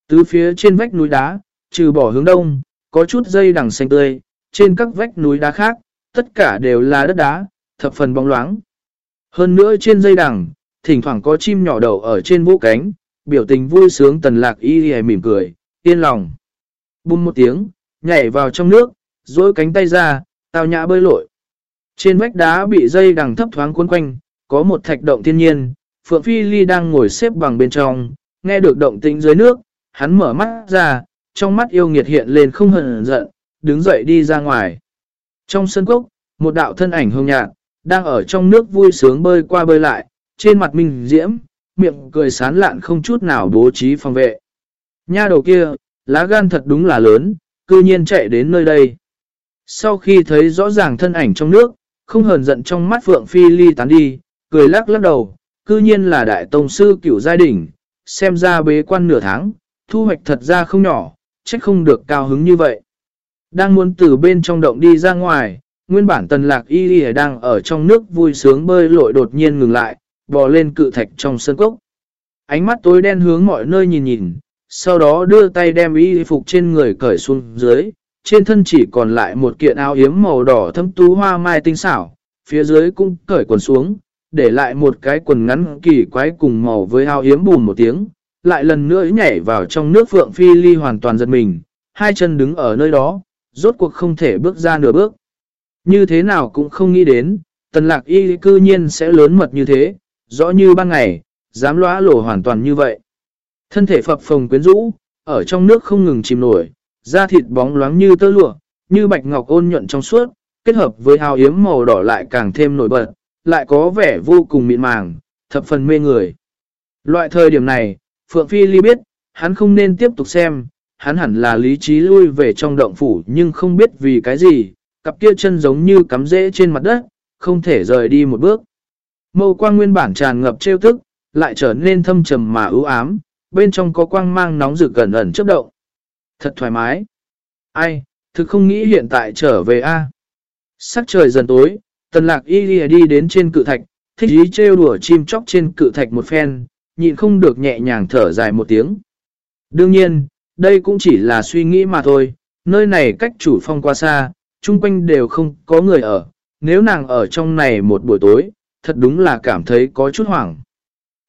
Tứ phía trên vách núi đá, trừ bỏ hướng đông, có chút dây đằng xanh tươi, trên các vách núi đá khác, tất cả đều là đất đá, thập phần bóng loáng. Hơn nữa trên dây đằng, thỉnh thoảng có chim nhỏ đầu ở trên vũ cánh, biểu tình vui sướng tần lạc y hề mỉm cười, yên lòng. Bùm một tiếng, nhảy vào trong nước, dối cánh tay ra, tao nhã bơi lội. Trên vách đá bị dây đằng thấp thoáng cuốn quanh, có một thạch động thiên nhiên, Phượng Phi Ly đang ngồi xếp bằng bên trong, nghe được động tĩnh dưới nước, hắn mở mắt ra, trong mắt yêu nghiệt hiện lên không hận giận, đứng dậy đi ra ngoài. Trong sân cốc, một đạo thân ảnh hồng nhạt, đang ở trong nước vui sướng bơi qua bơi lại, trên mặt mình diễm, miệng cười sán lạn không chút nào bố trí phòng vệ. Nha đầu kia, lá gan thật đúng là lớn, cư nhiên chạy đến nơi đây. Sau khi thấy rõ ràng thân ảnh trong nước, không hờn giận trong mắt Phượng Phi Ly tán đi, cười lắc lắc đầu, cư nhiên là đại tông sư cửu giai đỉnh, xem ra bế quan nửa tháng, thu hoạch thật ra không nhỏ, trách không được cao hứng như vậy. Đang muốn từ bên trong động đi ra ngoài, nguyên bản tần lạc y y đang ở trong nước vui sướng bơi lội đột nhiên ngừng lại, bò lên cự thạch trong sân cốc. Ánh mắt tối đen hướng mọi nơi nhìn nhìn, sau đó đưa tay đem y phục trên người cởi xuống dưới, trên thân chỉ còn lại một kiện áo yếm màu đỏ thâm tú hoa mai tinh xảo, phía dưới cũng cởi quần xuống, để lại một cái quần ngắn kỳ quái cùng màu với áo yếm bùn một tiếng, lại lần nữa nhảy vào trong nước phượng phi ly hoàn toàn giật mình, hai chân đứng ở nơi đó, rốt cuộc không thể bước ra nửa bước. Như thế nào cũng không nghĩ đến, tần lạc y cư nhiên sẽ lớn mật như thế, rõ như ban ngày, dám lóa lổ hoàn toàn như vậy. Thân thể phập phồng quyến rũ, ở trong nước không ngừng chìm nổi, da thịt bóng loáng như tơ lụa, như bạch ngọc ôn nhuận trong suốt, kết hợp với hào yếm màu đỏ lại càng thêm nổi bật, lại có vẻ vô cùng mịn màng, thập phần mê người. Loại thời điểm này, Phượng Phi Ly biết, hắn không nên tiếp tục xem, hắn hẳn là lý trí lui về trong động phủ nhưng không biết vì cái gì, cặp kia chân giống như cắm rễ trên mặt đất, không thể rời đi một bước. Mâu quang nguyên bản tràn ngập trêu thức, lại trở nên thâm trầm mà ưu ám, bên trong có quang mang nóng rực gần ẩn chấp động. Thật thoải mái. Ai, thực không nghĩ hiện tại trở về a Sắc trời dần tối, tần lạc y đi, đi đến trên cự thạch, thích ý trêu đùa chim chóc trên cự thạch một phen, nhịn không được nhẹ nhàng thở dài một tiếng. Đương nhiên, đây cũng chỉ là suy nghĩ mà thôi, nơi này cách chủ phong qua xa, chung quanh đều không có người ở, nếu nàng ở trong này một buổi tối, thật đúng là cảm thấy có chút hoảng.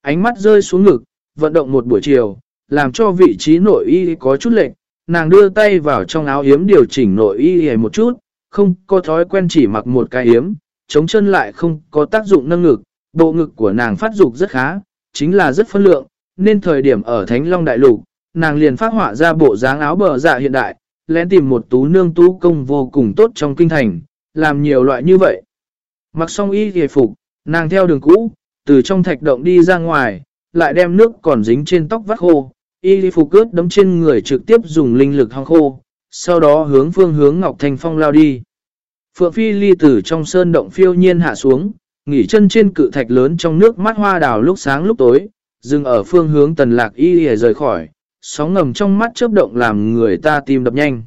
Ánh mắt rơi xuống ngực, vận động một buổi chiều, làm cho vị trí nội y có chút lệch, nàng đưa tay vào trong áo yếm điều chỉnh nội y một chút, không có thói quen chỉ mặc một cái yếm, chống chân lại không có tác dụng nâng ngực, bộ ngực của nàng phát dục rất khá, chính là rất phân lượng, nên thời điểm ở Thánh Long Đại Lục, nàng liền phát họa ra bộ dáng áo bờ dạ hiện đại, lén tìm một tú nương tú công vô cùng tốt trong kinh thành, làm nhiều loại như vậy. Mặc xong y ghề phục, nàng theo đường cũ, từ trong thạch động đi ra ngoài, lại đem nước còn dính trên tóc vắt khô, y phục cướp đấm trên người trực tiếp dùng linh lực hong khô, sau đó hướng phương hướng Ngọc Thanh Phong lao đi. Phượng Phi ly từ trong sơn động phiêu nhiên hạ xuống, nghỉ chân trên cự thạch lớn trong nước mắt hoa đào lúc sáng lúc tối, dừng ở phương hướng tần lạc y hề rời khỏi, sóng ngầm trong mắt chớp động làm người ta tim đập nhanh.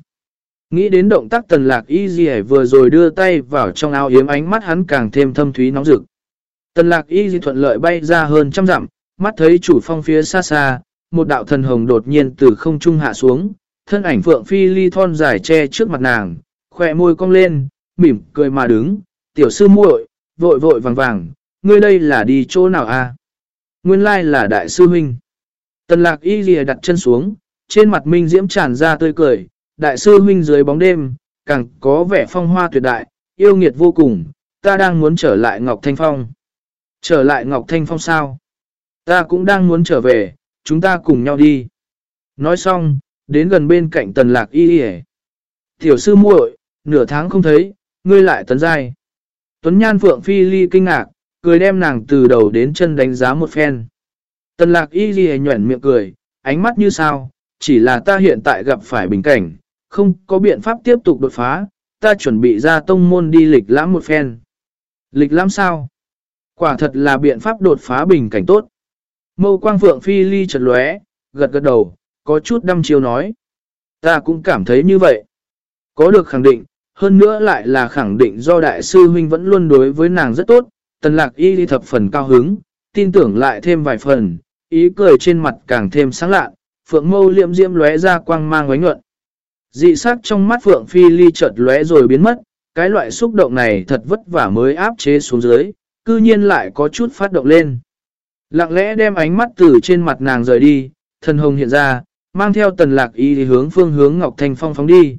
Nghĩ đến động tác tần lạc y gì vừa rồi đưa tay vào trong áo yếm ánh mắt hắn càng thêm thâm thúy nóng rực. Tần lạc y gì thuận lợi bay ra hơn trăm dặm, mắt thấy chủ phong phía xa xa, một đạo thần hồng đột nhiên từ không trung hạ xuống, thân ảnh phượng phi ly thon dài che trước mặt nàng, khỏe môi cong lên, mỉm cười mà đứng, tiểu sư muội, vội vội vàng vàng, ngươi đây là đi chỗ nào a? Nguyên lai là đại sư huynh. Tần lạc y lìa đặt chân xuống, trên mặt minh diễm tràn ra tươi cười, đại sư huynh dưới bóng đêm, càng có vẻ phong hoa tuyệt đại, yêu nghiệt vô cùng, ta đang muốn trở lại Ngọc Thanh Phong. Trở lại Ngọc Thanh Phong sao? Ta cũng đang muốn trở về, chúng ta cùng nhau đi. Nói xong, đến gần bên cạnh tần lạc y y Tiểu sư muội, nửa tháng không thấy, ngươi lại tấn giai. Tuấn Nhan Phượng Phi Ly kinh ngạc, cười đem nàng từ đầu đến chân đánh giá một phen. Tần lạc y ghi nhuẩn miệng cười, ánh mắt như sao, chỉ là ta hiện tại gặp phải bình cảnh, không có biện pháp tiếp tục đột phá, ta chuẩn bị ra tông môn đi lịch lãm một phen. Lịch lãm sao? Quả thật là biện pháp đột phá bình cảnh tốt. Mâu quang phượng phi ly chật lóe, gật gật đầu, có chút đăm chiêu nói. Ta cũng cảm thấy như vậy. Có được khẳng định, hơn nữa lại là khẳng định do đại sư huynh vẫn luôn đối với nàng rất tốt, tần lạc y đi thập phần cao hứng, tin tưởng lại thêm vài phần, ý cười trên mặt càng thêm sáng lạ, phượng mâu liệm diễm lóe ra quang mang ánh nhuận. Dị sắc trong mắt phượng phi ly chợt lóe rồi biến mất, cái loại xúc động này thật vất vả mới áp chế xuống dưới, cư nhiên lại có chút phát động lên. Lặng lẽ đem ánh mắt từ trên mặt nàng rời đi, thần hồng hiện ra, mang theo tần lạc y thì hướng phương hướng Ngọc Thanh Phong phóng đi.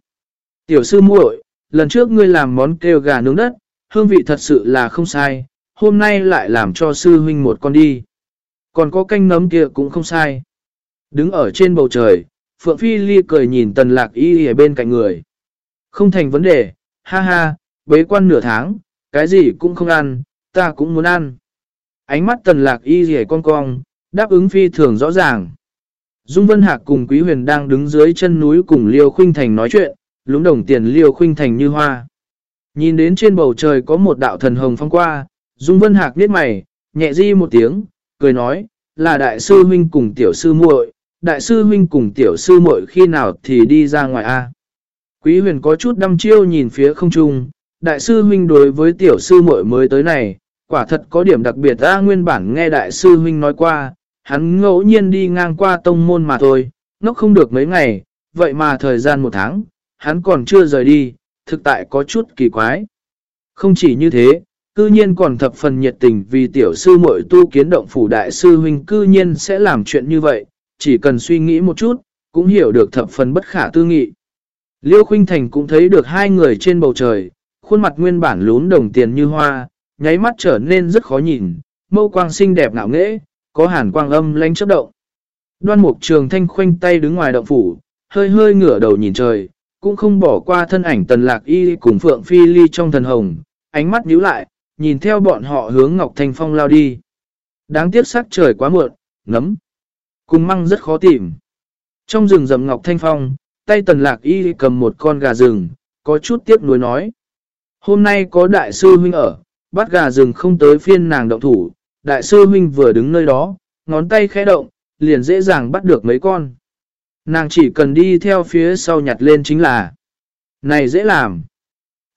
Tiểu sư muội, lần trước ngươi làm món kêu gà nướng đất, hương vị thật sự là không sai, hôm nay lại làm cho sư huynh một con đi. Còn có canh nấm kia cũng không sai. Đứng ở trên bầu trời, Phượng Phi Ly cười nhìn tần lạc y ở bên cạnh người. Không thành vấn đề, ha ha, bế quan nửa tháng, cái gì cũng không ăn, ta cũng muốn ăn. Ánh mắt tần lạc y rỉa con cong, đáp ứng phi thường rõ ràng. Dung Vân Hạc cùng Quý Huyền đang đứng dưới chân núi cùng Liêu Khuynh Thành nói chuyện, lúng đồng tiền Liêu Khuynh Thành như hoa. Nhìn đến trên bầu trời có một đạo thần hồng phong qua, Dung Vân Hạc biết mày, nhẹ di một tiếng, cười nói, là đại sư huynh cùng tiểu sư muội, đại sư huynh cùng tiểu sư muội khi nào thì đi ra ngoài a. Quý huyền có chút đăm chiêu nhìn phía không trung, đại sư huynh đối với tiểu sư muội mới tới này, quả thật có điểm đặc biệt ta nguyên bản nghe đại sư huynh nói qua, hắn ngẫu nhiên đi ngang qua tông môn mà thôi, nó không được mấy ngày, vậy mà thời gian một tháng, hắn còn chưa rời đi, thực tại có chút kỳ quái. Không chỉ như thế, cư nhiên còn thập phần nhiệt tình vì tiểu sư muội tu kiến động phủ đại sư huynh cư nhiên sẽ làm chuyện như vậy, chỉ cần suy nghĩ một chút, cũng hiểu được thập phần bất khả tư nghị. Liêu Khuynh Thành cũng thấy được hai người trên bầu trời, khuôn mặt nguyên bản lún đồng tiền như hoa, nháy mắt trở nên rất khó nhìn, mâu quang xinh đẹp ngạo nghễ, có hàn quang âm lánh chấp động. Đoan mục trường thanh khoanh tay đứng ngoài động phủ, hơi hơi ngửa đầu nhìn trời, cũng không bỏ qua thân ảnh tần lạc y cùng phượng phi ly trong thần hồng, ánh mắt nhíu lại, nhìn theo bọn họ hướng Ngọc Thanh Phong lao đi. Đáng tiếc sắc trời quá muộn, nấm. Cùng măng rất khó tìm. Trong rừng rậm Ngọc Thanh Phong, tay tần lạc y cầm một con gà rừng, có chút tiếc nuối nói. Hôm nay có đại sư huynh ở, bắt gà rừng không tới phiên nàng động thủ, đại sư huynh vừa đứng nơi đó, ngón tay khẽ động, liền dễ dàng bắt được mấy con. Nàng chỉ cần đi theo phía sau nhặt lên chính là Này dễ làm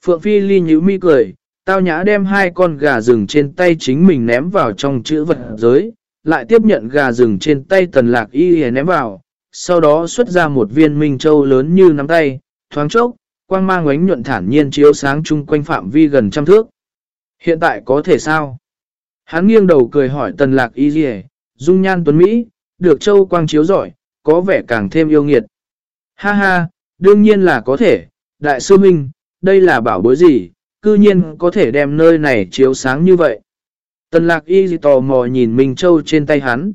Phượng Phi Ly nhíu mi cười Tao nhã đem hai con gà rừng trên tay chính mình ném vào trong chữ vật giới Lại tiếp nhận gà rừng trên tay tần lạc y ném vào Sau đó xuất ra một viên minh châu lớn như nắm tay Thoáng chốc Quang mang ánh nhuận thản nhiên chiếu sáng chung quanh phạm vi gần trăm thước Hiện tại có thể sao? Hắn nghiêng đầu cười hỏi tần lạc y hề, dung nhan tuấn Mỹ, được châu quang chiếu giỏi, có vẻ càng thêm yêu nghiệt. Ha ha, đương nhiên là có thể, đại sư Minh, đây là bảo bối gì, cư nhiên có thể đem nơi này chiếu sáng như vậy. Tần lạc y tò mò nhìn Minh Châu trên tay hắn.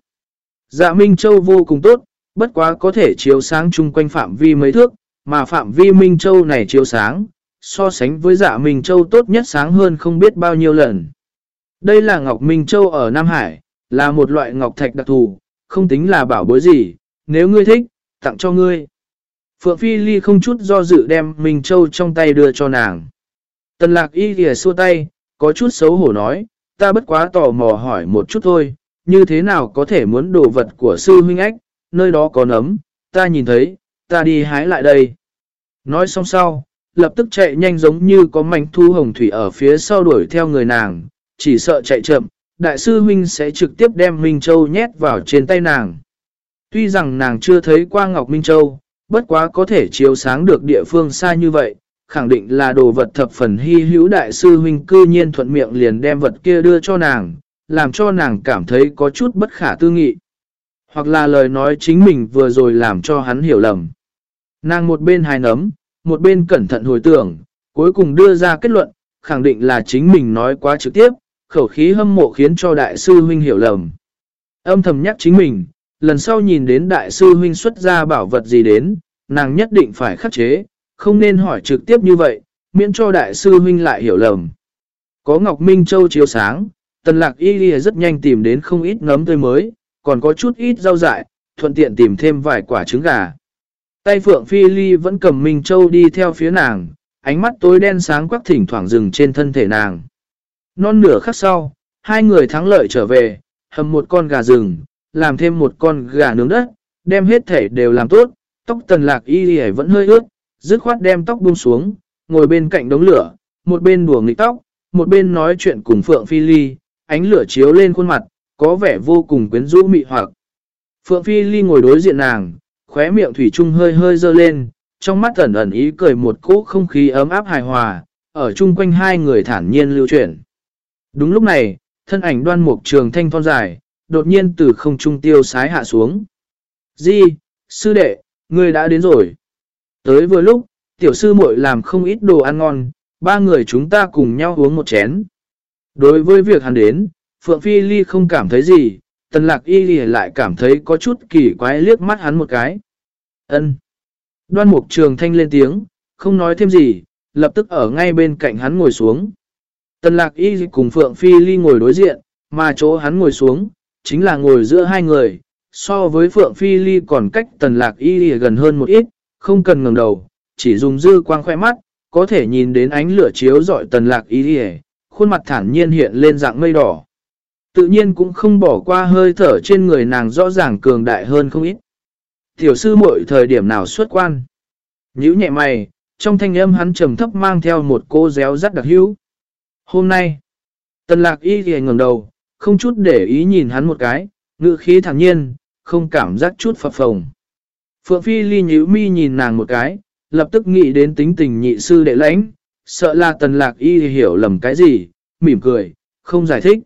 Dạ Minh Châu vô cùng tốt, bất quá có thể chiếu sáng chung quanh phạm vi mấy thước, mà phạm vi Minh Châu này chiếu sáng, so sánh với dạ Minh Châu tốt nhất sáng hơn không biết bao nhiêu lần. Đây là Ngọc Minh Châu ở Nam Hải, là một loại ngọc thạch đặc thù, không tính là bảo bối gì, nếu ngươi thích, tặng cho ngươi. Phượng Phi Ly không chút do dự đem Minh Châu trong tay đưa cho nàng. Tần lạc y kìa xua tay, có chút xấu hổ nói, ta bất quá tò mò hỏi một chút thôi, như thế nào có thể muốn đồ vật của sư huynh ách, nơi đó có nấm, ta nhìn thấy, ta đi hái lại đây. Nói xong sau, lập tức chạy nhanh giống như có mảnh thu hồng thủy ở phía sau đuổi theo người nàng, chỉ sợ chạy chậm, đại sư huynh sẽ trực tiếp đem Minh Châu nhét vào trên tay nàng. Tuy rằng nàng chưa thấy qua Ngọc Minh Châu, bất quá có thể chiếu sáng được địa phương xa như vậy, khẳng định là đồ vật thập phần hy hữu đại sư huynh cư nhiên thuận miệng liền đem vật kia đưa cho nàng, làm cho nàng cảm thấy có chút bất khả tư nghị. Hoặc là lời nói chính mình vừa rồi làm cho hắn hiểu lầm. Nàng một bên hài nấm, một bên cẩn thận hồi tưởng, cuối cùng đưa ra kết luận, khẳng định là chính mình nói quá trực tiếp, khẩu khí hâm mộ khiến cho đại sư huynh hiểu lầm. Âm thầm nhắc chính mình, lần sau nhìn đến đại sư huynh xuất ra bảo vật gì đến, nàng nhất định phải khắc chế, không nên hỏi trực tiếp như vậy, miễn cho đại sư huynh lại hiểu lầm. Có Ngọc Minh Châu chiếu sáng, tần lạc y ghi rất nhanh tìm đến không ít nấm tươi mới, còn có chút ít rau dại, thuận tiện tìm thêm vài quả trứng gà. Tay Phượng Phi Ly vẫn cầm Minh Châu đi theo phía nàng, ánh mắt tối đen sáng quắc thỉnh thoảng dừng trên thân thể nàng. Non nửa khắc sau, hai người thắng lợi trở về, hầm một con gà rừng, làm thêm một con gà nướng đất, đem hết thể đều làm tốt, tóc tần lạc y y vẫn hơi ướt, dứt khoát đem tóc buông xuống, ngồi bên cạnh đống lửa, một bên đùa nghịch tóc, một bên nói chuyện cùng Phượng Phi Ly, ánh lửa chiếu lên khuôn mặt, có vẻ vô cùng quyến rũ mị hoặc. Phượng Phi Ly ngồi đối diện nàng, khóe miệng thủy chung hơi hơi dơ lên, trong mắt ẩn ẩn ý cười một cỗ không khí ấm áp hài hòa, ở chung quanh hai người thản nhiên lưu chuyển. Đúng lúc này, thân ảnh đoan mục trường thanh thon dài, đột nhiên từ không trung tiêu sái hạ xuống. Di, sư đệ, ngươi đã đến rồi. Tới vừa lúc, tiểu sư muội làm không ít đồ ăn ngon, ba người chúng ta cùng nhau uống một chén. Đối với việc hắn đến, Phượng Phi Ly không cảm thấy gì, tần lạc y Ly lại cảm thấy có chút kỳ quái liếc mắt hắn một cái. ân Đoan mục trường thanh lên tiếng, không nói thêm gì, lập tức ở ngay bên cạnh hắn ngồi xuống. Tần lạc y cùng Phượng Phi Ly ngồi đối diện, mà chỗ hắn ngồi xuống, chính là ngồi giữa hai người. So với Phượng Phi Ly còn cách tần lạc y gần hơn một ít, không cần ngẩng đầu, chỉ dùng dư quang khoe mắt, có thể nhìn đến ánh lửa chiếu dọi tần lạc y khuôn mặt thản nhiên hiện lên dạng mây đỏ. Tự nhiên cũng không bỏ qua hơi thở trên người nàng rõ ràng cường đại hơn không ít. Tiểu sư mỗi thời điểm nào xuất quan. Nhữ nhẹ mày, trong thanh âm hắn trầm thấp mang theo một cô réo rắt đặc hữu. Hôm nay, tần lạc y thì ngẩng đầu, không chút để ý nhìn hắn một cái, ngự khí thẳng nhiên, không cảm giác chút phập phồng. Phượng Phi ly nhíu mi nhìn nàng một cái, lập tức nghĩ đến tính tình nhị sư đệ lãnh, sợ là tần lạc y hiểu lầm cái gì, mỉm cười, không giải thích.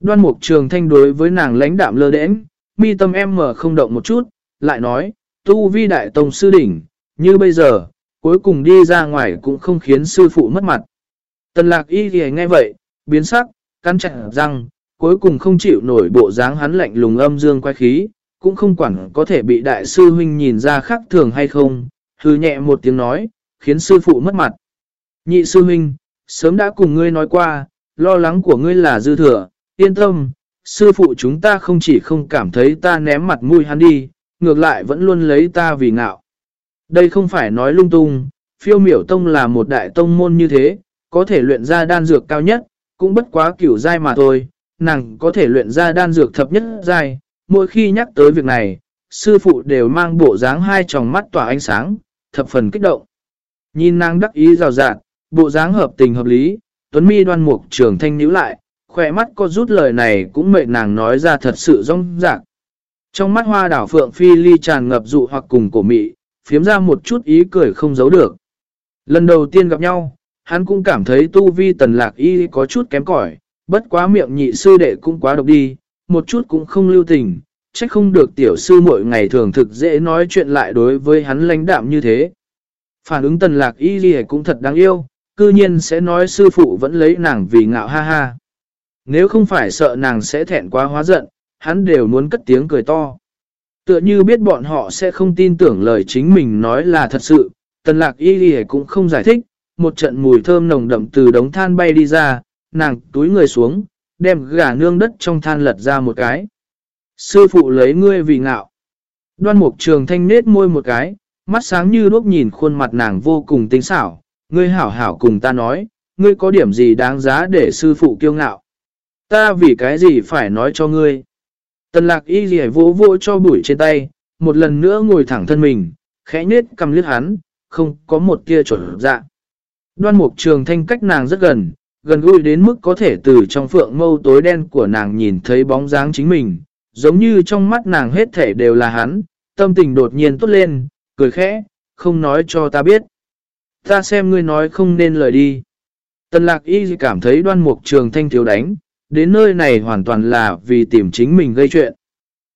Đoan mục trường thanh đối với nàng lãnh đạm lơ đễnh, mi tâm em mở không động một chút, lại nói, tu vi đại tông sư đỉnh, như bây giờ, cuối cùng đi ra ngoài cũng không khiến sư phụ mất mặt. Tần lạc y thì nghe vậy, biến sắc, cắn chặt răng, cuối cùng không chịu nổi bộ dáng hắn lạnh lùng âm dương quay khí, cũng không quản có thể bị đại sư huynh nhìn ra khác thường hay không, hư nhẹ một tiếng nói, khiến sư phụ mất mặt. Nhị sư huynh, sớm đã cùng ngươi nói qua, lo lắng của ngươi là dư thừa, yên tâm, sư phụ chúng ta không chỉ không cảm thấy ta ném mặt mũi hắn đi, ngược lại vẫn luôn lấy ta vì ngạo. Đây không phải nói lung tung, phiêu miểu tông là một đại tông môn như thế, có thể luyện ra đan dược cao nhất, cũng bất quá kiểu dai mà thôi, nàng có thể luyện ra đan dược thập nhất dai, mỗi khi nhắc tới việc này, sư phụ đều mang bộ dáng hai tròng mắt tỏa ánh sáng, thập phần kích động. Nhìn nàng đắc ý rào rạt, bộ dáng hợp tình hợp lý, Tuấn Mi đoan mục trường thanh níu lại, khỏe mắt có rút lời này cũng mệnh nàng nói ra thật sự rong rạc. Trong mắt hoa đảo phượng phi ly tràn ngập dụ hoặc cùng cổ mị, phiếm ra một chút ý cười không giấu được. Lần đầu tiên gặp nhau, hắn cũng cảm thấy tu vi tần lạc y có chút kém cỏi bất quá miệng nhị sư đệ cũng quá độc đi, một chút cũng không lưu tình, trách không được tiểu sư mỗi ngày thường thực dễ nói chuyện lại đối với hắn lãnh đạm như thế. Phản ứng tần lạc y gì cũng thật đáng yêu, cư nhiên sẽ nói sư phụ vẫn lấy nàng vì ngạo ha ha. Nếu không phải sợ nàng sẽ thẹn quá hóa giận, hắn đều muốn cất tiếng cười to. Tựa như biết bọn họ sẽ không tin tưởng lời chính mình nói là thật sự, tần lạc y gì cũng không giải thích, một trận mùi thơm nồng đậm từ đống than bay đi ra, nàng túi người xuống, đem gà nương đất trong than lật ra một cái. Sư phụ lấy ngươi vì ngạo. Đoan mục trường thanh nết môi một cái, mắt sáng như đuốc nhìn khuôn mặt nàng vô cùng tinh xảo. Ngươi hảo hảo cùng ta nói, ngươi có điểm gì đáng giá để sư phụ kiêu ngạo. Ta vì cái gì phải nói cho ngươi. Tần lạc y gì vô vô cho bụi trên tay, một lần nữa ngồi thẳng thân mình, khẽ nết cầm lướt hắn, không có một tia chuẩn dạ. Đoan mục trường thanh cách nàng rất gần, gần gũi đến mức có thể từ trong phượng mâu tối đen của nàng nhìn thấy bóng dáng chính mình, giống như trong mắt nàng hết thể đều là hắn, tâm tình đột nhiên tốt lên, cười khẽ, không nói cho ta biết. Ta xem ngươi nói không nên lời đi. Tần lạc y cảm thấy đoan mục trường thanh thiếu đánh, đến nơi này hoàn toàn là vì tìm chính mình gây chuyện.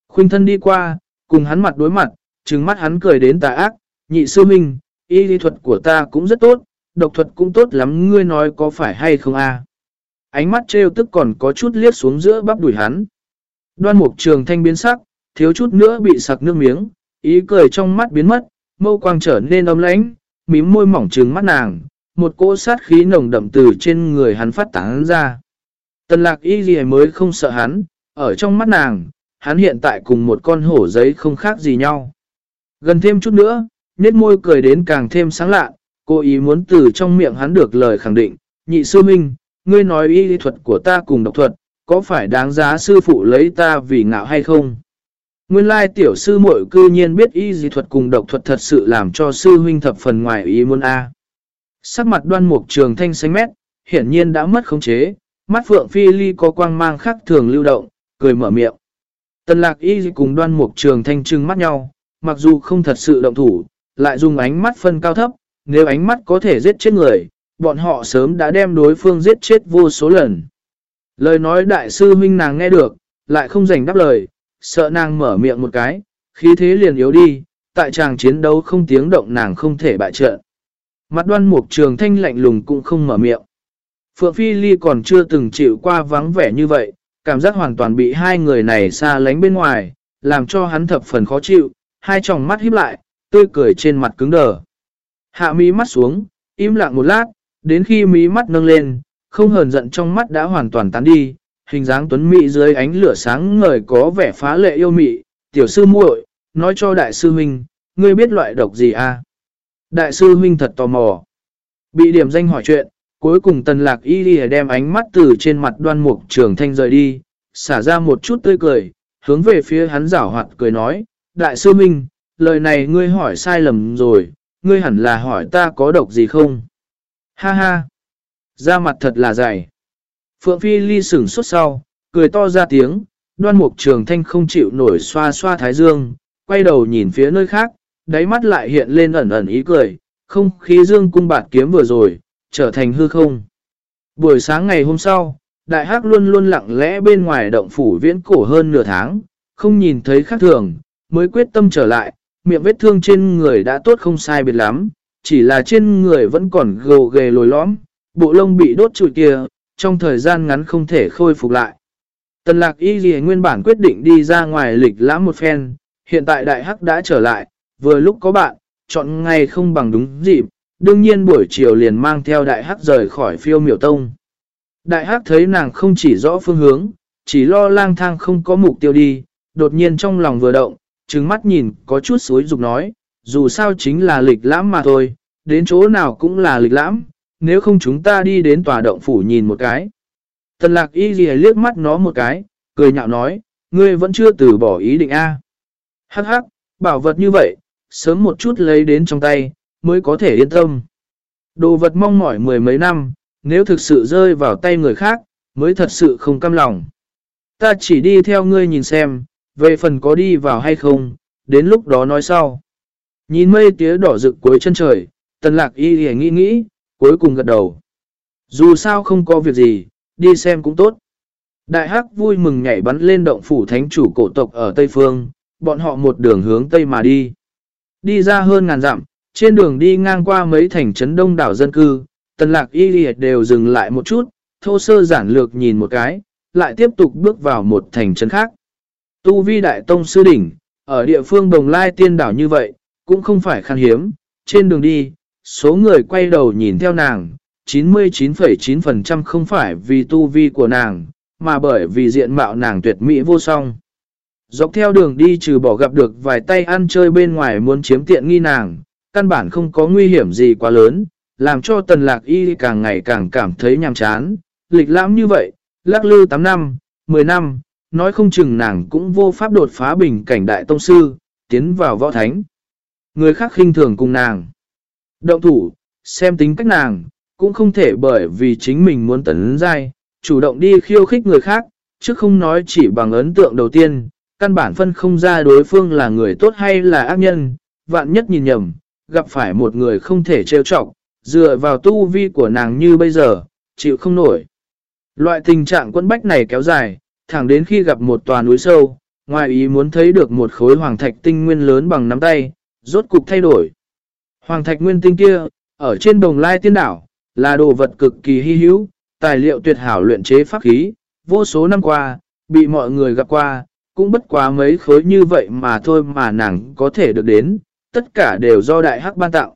Khuynh thân đi qua, cùng hắn mặt đối mặt, trừng mắt hắn cười đến tà ác, nhị sư minh, y lý thuật của ta cũng rất tốt, độc thuật cũng tốt lắm ngươi nói có phải hay không a Ánh mắt trêu tức còn có chút liếc xuống giữa bắp đùi hắn. Đoan mục trường thanh biến sắc, thiếu chút nữa bị sặc nước miếng, ý cười trong mắt biến mất, mâu quang trở nên ấm lãnh, mím môi mỏng trừng mắt nàng, một cỗ sát khí nồng đậm từ trên người hắn phát tán ra. Tần lạc y gì mới không sợ hắn, ở trong mắt nàng, hắn hiện tại cùng một con hổ giấy không khác gì nhau. Gần thêm chút nữa, nét môi cười đến càng thêm sáng lạ, cô ý muốn từ trong miệng hắn được lời khẳng định, nhị sư minh, ngươi nói y lý thuật của ta cùng độc thuật, có phải đáng giá sư phụ lấy ta vì ngạo hay không? Nguyên lai tiểu sư muội cư nhiên biết y dị thuật cùng độc thuật thật sự làm cho sư huynh thập phần ngoài ý muốn A. Sắc mặt đoan mục trường thanh xanh mét, hiển nhiên đã mất khống chế, mắt phượng phi ly có quang mang khác thường lưu động, cười mở miệng. Tần lạc y cùng đoan mục trường thanh trưng mắt nhau, mặc dù không thật sự động thủ, lại dùng ánh mắt phân cao thấp, nếu ánh mắt có thể giết chết người, bọn họ sớm đã đem đối phương giết chết vô số lần. Lời nói đại sư huynh nàng nghe được, lại không dành đáp lời, sợ nàng mở miệng một cái, khí thế liền yếu đi, tại chàng chiến đấu không tiếng động nàng không thể bại trận. Mặt đoan mục trường thanh lạnh lùng cũng không mở miệng. Phượng Phi Ly còn chưa từng chịu qua vắng vẻ như vậy, cảm giác hoàn toàn bị hai người này xa lánh bên ngoài, làm cho hắn thập phần khó chịu, hai tròng mắt híp lại, tươi cười trên mặt cứng đờ. Hạ mí mắt xuống, im lặng một lát, đến khi mí mắt nâng lên, không hờn giận trong mắt đã hoàn toàn tán đi, hình dáng tuấn mỹ dưới ánh lửa sáng ngời có vẻ phá lệ yêu mị, tiểu sư muội, nói cho đại sư huynh, ngươi biết loại độc gì à? Đại sư huynh thật tò mò. Bị điểm danh hỏi chuyện, cuối cùng tần lạc y đi đem ánh mắt từ trên mặt đoan mục trường thanh rời đi, xả ra một chút tươi cười, hướng về phía hắn giảo hoạt cười nói, đại sư huynh, lời này ngươi hỏi sai lầm rồi, ngươi hẳn là hỏi ta có độc gì không? Ha ha! Da mặt thật là dày. Phượng Phi Ly sửng suốt sau, cười to ra tiếng, đoan mục trường thanh không chịu nổi xoa xoa thái dương, quay đầu nhìn phía nơi khác, đáy mắt lại hiện lên ẩn ẩn ý cười, không khí dương cung bạt kiếm vừa rồi, trở thành hư không. Buổi sáng ngày hôm sau, đại hắc luôn luôn lặng lẽ bên ngoài động phủ viễn cổ hơn nửa tháng, không nhìn thấy khác thường, mới quyết tâm trở lại, miệng vết thương trên người đã tốt không sai biệt lắm, chỉ là trên người vẫn còn gồ ghề lồi lõm, bộ lông bị đốt trụi kia, trong thời gian ngắn không thể khôi phục lại. Tần lạc y gì nguyên bản quyết định đi ra ngoài lịch lãm một phen, hiện tại đại hắc đã trở lại, vừa lúc có bạn, chọn ngày không bằng đúng dịp, đương nhiên buổi chiều liền mang theo đại hắc rời khỏi phiêu miểu tông. Đại hắc thấy nàng không chỉ rõ phương hướng, chỉ lo lang thang không có mục tiêu đi, đột nhiên trong lòng vừa động, trừng mắt nhìn có chút suối dục nói, dù sao chính là lịch lãm mà thôi, đến chỗ nào cũng là lịch lãm, nếu không chúng ta đi đến tòa động phủ nhìn một cái. Tần lạc y ghi liếc mắt nó một cái, cười nhạo nói, ngươi vẫn chưa từ bỏ ý định A. Hắc hắc, bảo vật như vậy, sớm một chút lấy đến trong tay, mới có thể yên tâm. Đồ vật mong mỏi mười mấy năm, nếu thực sự rơi vào tay người khác, mới thật sự không căm lòng. Ta chỉ đi theo ngươi nhìn xem, về phần có đi vào hay không, đến lúc đó nói sau. Nhìn mây tía đỏ rực cuối chân trời, tần lạc y thì nghĩ nghĩ, cuối cùng gật đầu. Dù sao không có việc gì, đi xem cũng tốt. Đại hắc vui mừng nhảy bắn lên động phủ thánh chủ cổ tộc ở Tây Phương, bọn họ một đường hướng Tây mà đi. Đi ra hơn ngàn dặm, trên đường đi ngang qua mấy thành trấn đông đảo dân cư, tần lạc y liệt đều dừng lại một chút, thô sơ giản lược nhìn một cái, lại tiếp tục bước vào một thành trấn khác. Tu vi đại tông sư đỉnh, ở địa phương đồng lai tiên đảo như vậy, cũng không phải khan hiếm, trên đường đi, số người quay đầu nhìn theo nàng, 99,9% không phải vì tu vi của nàng, mà bởi vì diện mạo nàng tuyệt mỹ vô song. Dọc theo đường đi trừ bỏ gặp được vài tay ăn chơi bên ngoài muốn chiếm tiện nghi nàng, căn bản không có nguy hiểm gì quá lớn, làm cho tần lạc y càng ngày càng cảm thấy nhàm chán. Lịch lãm như vậy, lắc lư 8 năm, 10 năm, nói không chừng nàng cũng vô pháp đột phá bình cảnh đại tông sư, tiến vào võ thánh. Người khác khinh thường cùng nàng. Động thủ, xem tính cách nàng, cũng không thể bởi vì chính mình muốn tấn giai, chủ động đi khiêu khích người khác, chứ không nói chỉ bằng ấn tượng đầu tiên, căn bản phân không ra đối phương là người tốt hay là ác nhân, vạn nhất nhìn nhầm, gặp phải một người không thể trêu chọc, dựa vào tu vi của nàng như bây giờ, chịu không nổi. Loại tình trạng quân bách này kéo dài, thẳng đến khi gặp một tòa núi sâu, ngoài ý muốn thấy được một khối hoàng thạch tinh nguyên lớn bằng nắm tay, rốt cục thay đổi. Hoàng thạch nguyên tinh kia, Ở trên đồng lai tiên đảo, là đồ vật cực kỳ hy hữu, tài liệu tuyệt hảo luyện chế pháp khí, vô số năm qua, bị mọi người gặp qua, cũng bất quá mấy khối như vậy mà thôi mà nàng có thể được đến, tất cả đều do đại hắc ban tạo.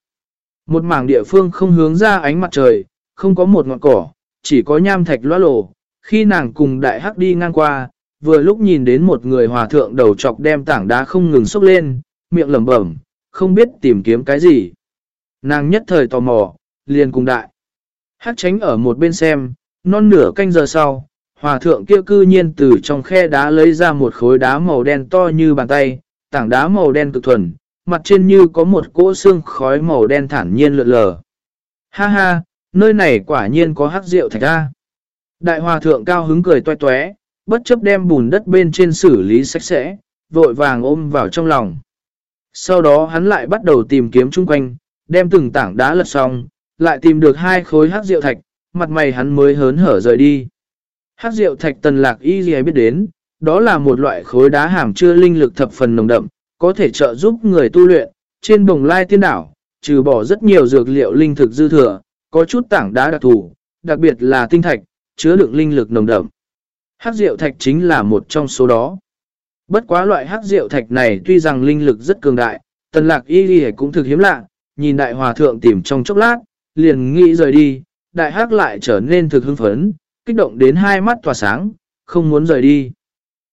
Một mảng địa phương không hướng ra ánh mặt trời, không có một ngọn cỏ, chỉ có nham thạch loa lồ. Khi nàng cùng đại hắc đi ngang qua, vừa lúc nhìn đến một người hòa thượng đầu chọc đem tảng đá không ngừng sốc lên, miệng lẩm bẩm, không biết tìm kiếm cái gì. Nàng nhất thời tò mò, liền cùng đại. Hắc tránh ở một bên xem, non nửa canh giờ sau, hòa thượng kia cư nhiên từ trong khe đá lấy ra một khối đá màu đen to như bàn tay, tảng đá màu đen cực thuần, mặt trên như có một cỗ xương khói màu đen thản nhiên lượn lờ. Ha ha, nơi này quả nhiên có hắc rượu thạch ra. Đại hòa thượng cao hứng cười toe toé, bất chấp đem bùn đất bên trên xử lý sạch sẽ, vội vàng ôm vào trong lòng. Sau đó hắn lại bắt đầu tìm kiếm chung quanh, đem từng tảng đá lật xong, lại tìm được hai khối hắc rượu thạch, mặt mày hắn mới hớn hở rời đi. Hắc rượu thạch tần lạc y gì biết đến, đó là một loại khối đá hàm chưa linh lực thập phần nồng đậm, có thể trợ giúp người tu luyện. Trên bồng lai tiên đảo, trừ bỏ rất nhiều dược liệu linh thực dư thừa, có chút tảng đá đặc thù, đặc biệt là tinh thạch, chứa đựng linh lực nồng đậm. Hắc rượu thạch chính là một trong số đó. Bất quá loại hắc rượu thạch này tuy rằng linh lực rất cường đại, tần lạc y ghi cũng thực hiếm lạ, nhìn đại hòa thượng tìm trong chốc lát, liền nghĩ rời đi, đại hắc lại trở nên thực hưng phấn, kích động đến hai mắt tỏa sáng, không muốn rời đi.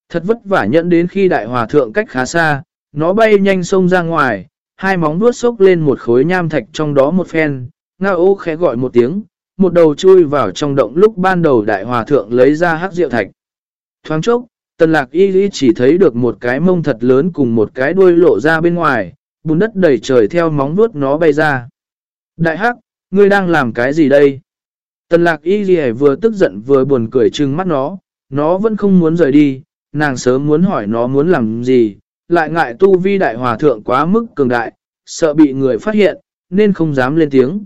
Thật vất vả nhận đến khi đại hòa thượng cách khá xa, nó bay nhanh sông ra ngoài, hai móng vuốt sốc lên một khối nham thạch trong đó một phen, ngao ô khẽ gọi một tiếng, một đầu chui vào trong động lúc ban đầu đại hòa thượng lấy ra hắc rượu thạch. Thoáng chốc, tần lạc y lý chỉ thấy được một cái mông thật lớn cùng một cái đuôi lộ ra bên ngoài, bùn đất đầy trời theo móng vuốt nó bay ra. Đại hắc, ngươi đang làm cái gì đây? Tần lạc y lý vừa tức giận vừa buồn cười trừng mắt nó, nó vẫn không muốn rời đi, nàng sớm muốn hỏi nó muốn làm gì, lại ngại tu vi đại hòa thượng quá mức cường đại, sợ bị người phát hiện, nên không dám lên tiếng.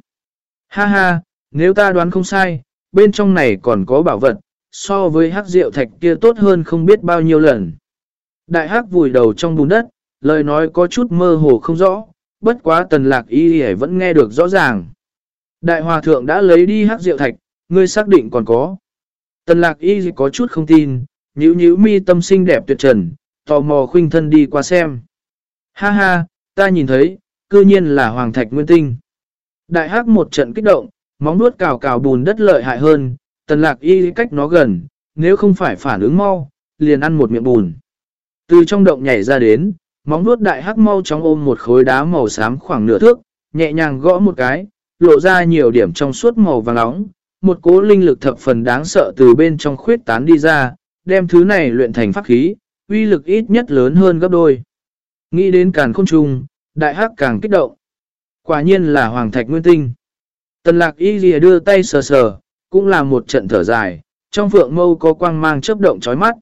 Ha ha, nếu ta đoán không sai, bên trong này còn có bảo vật, so với hắc rượu thạch kia tốt hơn không biết bao nhiêu lần. Đại hắc vùi đầu trong bùn đất, lời nói có chút mơ hồ không rõ, bất quá tần lạc y y vẫn nghe được rõ ràng. Đại hòa thượng đã lấy đi hắc rượu thạch, ngươi xác định còn có. Tần lạc y có chút không tin, nhíu nhíu mi tâm sinh đẹp tuyệt trần, tò mò khuynh thân đi qua xem. Ha ha, ta nhìn thấy, cư nhiên là hoàng thạch nguyên tinh. Đại hắc một trận kích động, móng nuốt cào cào bùn đất lợi hại hơn, tần lạc y cách nó gần, nếu không phải phản ứng mau, liền ăn một miệng bùn. Từ trong động nhảy ra đến, móng nuốt đại hắc mau chóng ôm một khối đá màu xám khoảng nửa thước, nhẹ nhàng gõ một cái, lộ ra nhiều điểm trong suốt màu vàng nóng, một cố linh lực thập phần đáng sợ từ bên trong khuyết tán đi ra, đem thứ này luyện thành pháp khí, uy lực ít nhất lớn hơn gấp đôi. Nghĩ đến càn không trùng, đại hắc càng kích động. Quả nhiên là hoàng thạch nguyên tinh. Tần lạc y lìa đưa tay sờ sờ, cũng là một trận thở dài, trong phượng mâu có quang mang chớp động chói mắt.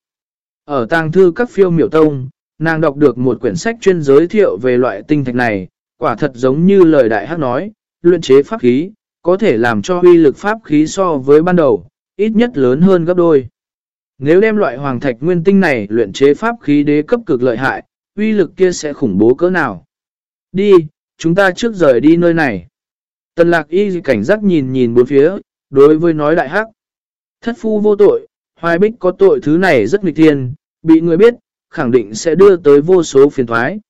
Ở tàng thư các phiêu miểu tông, nàng đọc được một quyển sách chuyên giới thiệu về loại tinh thạch này, quả thật giống như lời đại hắc nói, luyện chế pháp khí, có thể làm cho uy lực pháp khí so với ban đầu, ít nhất lớn hơn gấp đôi. Nếu đem loại hoàng thạch nguyên tinh này luyện chế pháp khí đế cấp cực lợi hại, uy lực kia sẽ khủng bố cỡ nào. Đi, chúng ta trước rời đi nơi này. Tần lạc y cảnh giác nhìn nhìn bốn phía, đối với nói đại hắc. Thất phu vô tội, hoài bích có tội thứ này rất nghịch thiên, bị người biết, khẳng định sẽ đưa tới vô số phiền thoái.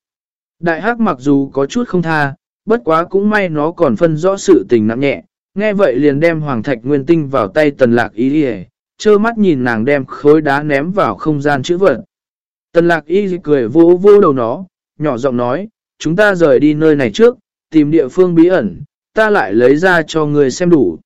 Đại hắc mặc dù có chút không tha, bất quá cũng may nó còn phân rõ sự tình nặng nhẹ, nghe vậy liền đem hoàng thạch nguyên tinh vào tay tần lạc y đi trơ mắt nhìn nàng đem khối đá ném vào không gian chữ vật. Tần lạc y cười vô vô đầu nó, nhỏ giọng nói, chúng ta rời đi nơi này trước, tìm địa phương bí ẩn, ta lại lấy ra cho người xem đủ.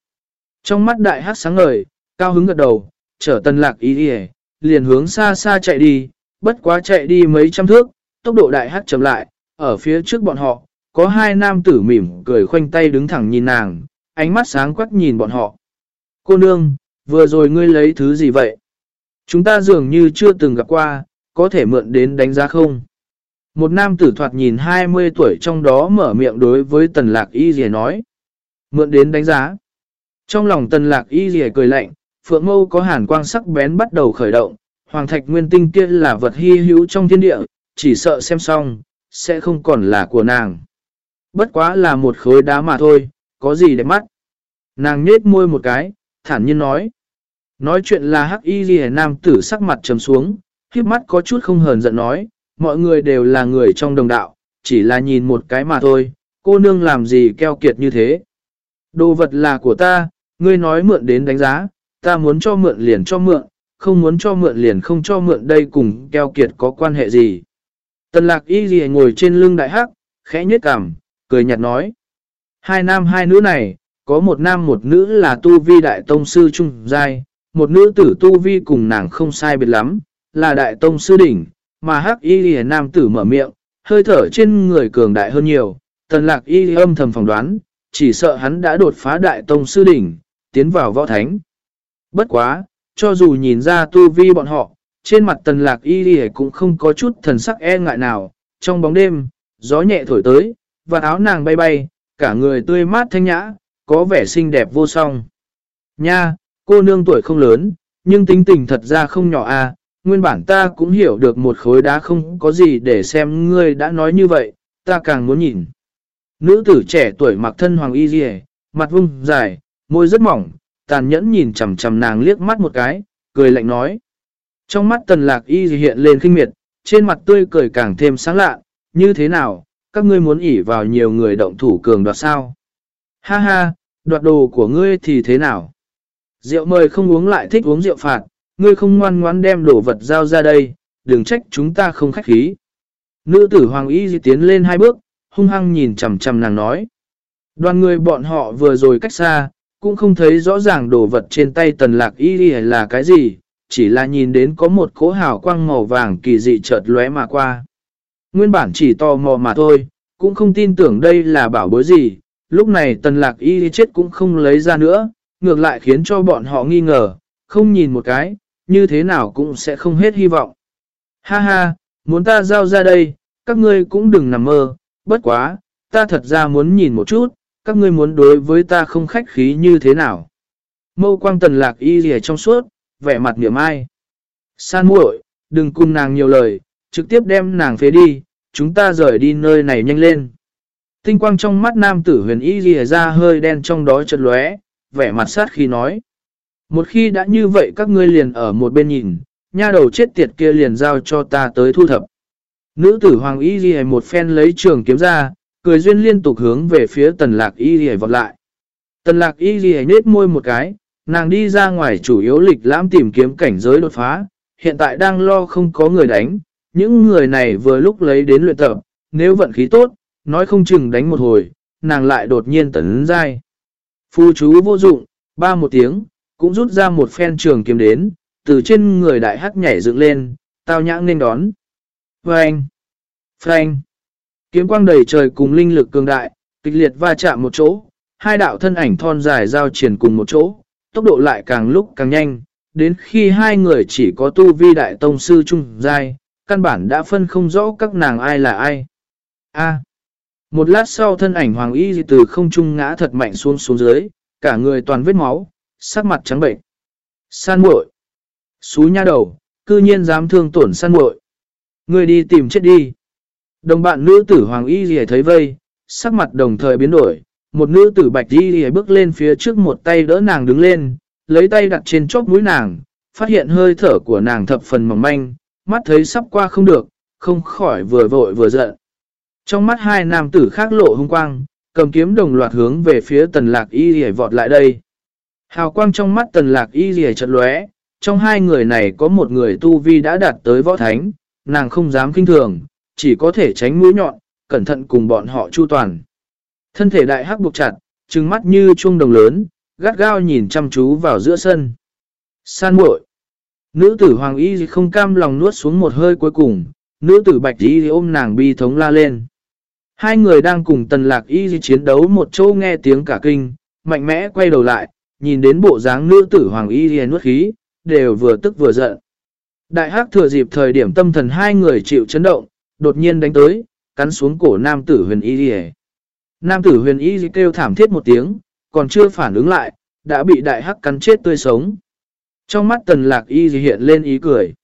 Trong mắt đại hát sáng ngời, cao hứng gật đầu, chở tần lạc ý đi liền hướng xa xa chạy đi, bất quá chạy đi mấy trăm thước, tốc độ đại hát chậm lại, ở phía trước bọn họ, có hai nam tử mỉm cười khoanh tay đứng thẳng nhìn nàng, ánh mắt sáng quắc nhìn bọn họ. Cô nương, vừa rồi ngươi lấy thứ gì vậy? Chúng ta dường như chưa từng gặp qua, có thể mượn đến đánh giá không? Một nam tử thoạt nhìn 20 tuổi trong đó mở miệng đối với tần lạc y rìa nói. Mượn đến đánh giá. Trong lòng tần lạc y rìa cười lạnh, phượng mâu có hàn quang sắc bén bắt đầu khởi động. Hoàng thạch nguyên tinh kia là vật hy hữu trong thiên địa, chỉ sợ xem xong, sẽ không còn là của nàng. Bất quá là một khối đá mà thôi, có gì để mắt. Nàng nhết môi một cái, thản nhiên nói. Nói chuyện là hắc y ghi nam tử sắc mặt trầm xuống, khiếp mắt có chút không hờn giận nói, mọi người đều là người trong đồng đạo, chỉ là nhìn một cái mà thôi, cô nương làm gì keo kiệt như thế. Đồ vật là của ta, ngươi nói mượn đến đánh giá, ta muốn cho mượn liền cho mượn, không muốn cho mượn liền không cho mượn đây cùng keo kiệt có quan hệ gì. Tần lạc y gì ngồi trên lưng đại hắc, khẽ nhết cảm, cười nhạt nói. Hai nam hai nữ này, có một nam một nữ là tu vi đại tông sư trung giai, một nữ tử tu vi cùng nàng không sai biệt lắm, là đại tông sư đỉnh, mà hắc y lìa nam tử mở miệng, hơi thở trên người cường đại hơn nhiều, tần lạc y âm thầm phỏng đoán, chỉ sợ hắn đã đột phá đại tông sư đỉnh, tiến vào võ thánh. Bất quá, cho dù nhìn ra tu vi bọn họ, trên mặt tần lạc y lìa cũng không có chút thần sắc e ngại nào, trong bóng đêm, gió nhẹ thổi tới, và áo nàng bay bay, cả người tươi mát thanh nhã, có vẻ xinh đẹp vô song. Nha, cô nương tuổi không lớn, nhưng tính tình thật ra không nhỏ à, nguyên bản ta cũng hiểu được một khối đá không có gì để xem ngươi đã nói như vậy, ta càng muốn nhìn. Nữ tử trẻ tuổi mặc thân hoàng y dì mặt vung dài, môi rất mỏng, tàn nhẫn nhìn chầm chầm nàng liếc mắt một cái, cười lạnh nói. Trong mắt tần lạc y hiện lên khinh miệt, trên mặt tươi cười càng thêm sáng lạ, như thế nào, các ngươi muốn ỉ vào nhiều người động thủ cường đoạt sao? Ha ha, đoạt đồ của ngươi thì thế nào? Rượu mời không uống lại thích uống rượu phạt, ngươi không ngoan ngoãn đem đồ vật giao ra đây, đừng trách chúng ta không khách khí. Nữ tử Hoàng Y di tiến lên hai bước, hung hăng nhìn chầm chầm nàng nói. Đoàn người bọn họ vừa rồi cách xa, cũng không thấy rõ ràng đồ vật trên tay tần lạc y là cái gì, chỉ là nhìn đến có một cỗ hào quang màu vàng kỳ dị chợt lóe mà qua. Nguyên bản chỉ tò mò mà thôi, cũng không tin tưởng đây là bảo bối gì, lúc này tần lạc y chết cũng không lấy ra nữa, ngược lại khiến cho bọn họ nghi ngờ, không nhìn một cái, như thế nào cũng sẽ không hết hy vọng. Ha ha, muốn ta giao ra đây, các ngươi cũng đừng nằm mơ, bất quá, ta thật ra muốn nhìn một chút, các ngươi muốn đối với ta không khách khí như thế nào. Mâu quang tần lạc y rìa trong suốt, vẻ mặt niệm ai. San muội, đừng cùng nàng nhiều lời, trực tiếp đem nàng phế đi, chúng ta rời đi nơi này nhanh lên. Tinh quang trong mắt nam tử huyền y rìa ra hơi đen trong đó chật lóe, vẻ mặt sát khi nói. Một khi đã như vậy các ngươi liền ở một bên nhìn, nha đầu chết tiệt kia liền giao cho ta tới thu thập. Nữ tử Hoàng Y Ghi một phen lấy trường kiếm ra, cười duyên liên tục hướng về phía tần lạc Y Ghi vọt lại. Tần lạc Y Ghi nết môi một cái, nàng đi ra ngoài chủ yếu lịch lãm tìm kiếm cảnh giới đột phá, hiện tại đang lo không có người đánh, những người này vừa lúc lấy đến luyện tập, nếu vận khí tốt, nói không chừng đánh một hồi, nàng lại đột nhiên tấn dai. Phu chú vô dụng, ba một tiếng, cũng rút ra một phen trường kiếm đến, từ trên người đại hắc nhảy dựng lên, tao nhãng nên đón. Phanh! Phanh! Kiếm quang đầy trời cùng linh lực cường đại, kịch liệt va chạm một chỗ, hai đạo thân ảnh thon dài giao triển cùng một chỗ, tốc độ lại càng lúc càng nhanh, đến khi hai người chỉ có tu vi đại tông sư trung giai, căn bản đã phân không rõ các nàng ai là ai. A. Một lát sau thân ảnh hoàng y từ không trung ngã thật mạnh xuống xuống dưới, cả người toàn vết máu, sắc mặt trắng bệnh. San muội Xú nha đầu, cư nhiên dám thương tổn san muội Người đi tìm chết đi. Đồng bạn nữ tử Hoàng Y Ghi thấy vây, sắc mặt đồng thời biến đổi. Một nữ tử Bạch Y Ghi bước lên phía trước một tay đỡ nàng đứng lên, lấy tay đặt trên chóp mũi nàng, phát hiện hơi thở của nàng thập phần mỏng manh, mắt thấy sắp qua không được, không khỏi vừa vội vừa giận. Trong mắt hai nam tử khác lộ hung quang, cầm kiếm đồng loạt hướng về phía tần lạc y rìa vọt lại đây. Hào quang trong mắt tần lạc y rìa chật lóe, trong hai người này có một người tu vi đã đạt tới võ thánh, nàng không dám kinh thường, chỉ có thể tránh mũi nhọn, cẩn thận cùng bọn họ chu toàn. Thân thể đại hắc buộc chặt, trừng mắt như chuông đồng lớn, gắt gao nhìn chăm chú vào giữa sân. San muội Nữ tử Hoàng Y không cam lòng nuốt xuống một hơi cuối cùng, nữ tử Bạch Y ôm nàng bi thống la lên. Hai người đang cùng tần lạc y chiến đấu một chỗ nghe tiếng cả kinh, mạnh mẽ quay đầu lại, nhìn đến bộ dáng nữ tử hoàng y y nuốt khí, đều vừa tức vừa giận. Đại hắc thừa dịp thời điểm tâm thần hai người chịu chấn động, đột nhiên đánh tới, cắn xuống cổ nam tử huyền y y. Nam tử huyền y kêu thảm thiết một tiếng, còn chưa phản ứng lại, đã bị đại hắc cắn chết tươi sống. Trong mắt tần lạc y hiện lên ý cười.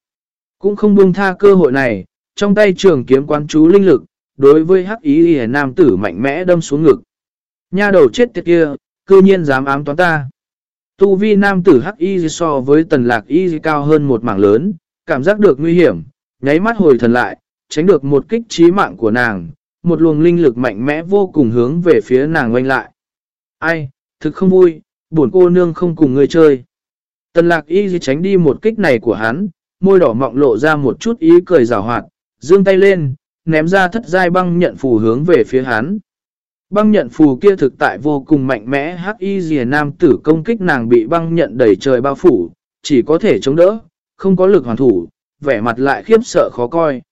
Cũng không buông tha cơ hội này, trong tay trường kiếm quán chú linh lực, đối với hắc ý hề nam tử mạnh mẽ đâm xuống ngực. Nha đầu chết tiệt kia, cư nhiên dám ám toán ta. Tu vi nam tử hắc y so với tần lạc y cao hơn một mảng lớn, cảm giác được nguy hiểm, nháy mắt hồi thần lại, tránh được một kích trí mạng của nàng, một luồng linh lực mạnh mẽ vô cùng hướng về phía nàng quanh lại. Ai, thực không vui, buồn cô nương không cùng người chơi. Tần lạc y tránh đi một kích này của hắn, môi đỏ mọng lộ ra một chút ý cười rào hoạt, dương tay lên, ném ra thất giai băng nhận phù hướng về phía hắn. Băng nhận phù kia thực tại vô cùng mạnh mẽ hắc y dìa nam tử công kích nàng bị băng nhận đẩy trời bao phủ, chỉ có thể chống đỡ, không có lực hoàn thủ, vẻ mặt lại khiếp sợ khó coi.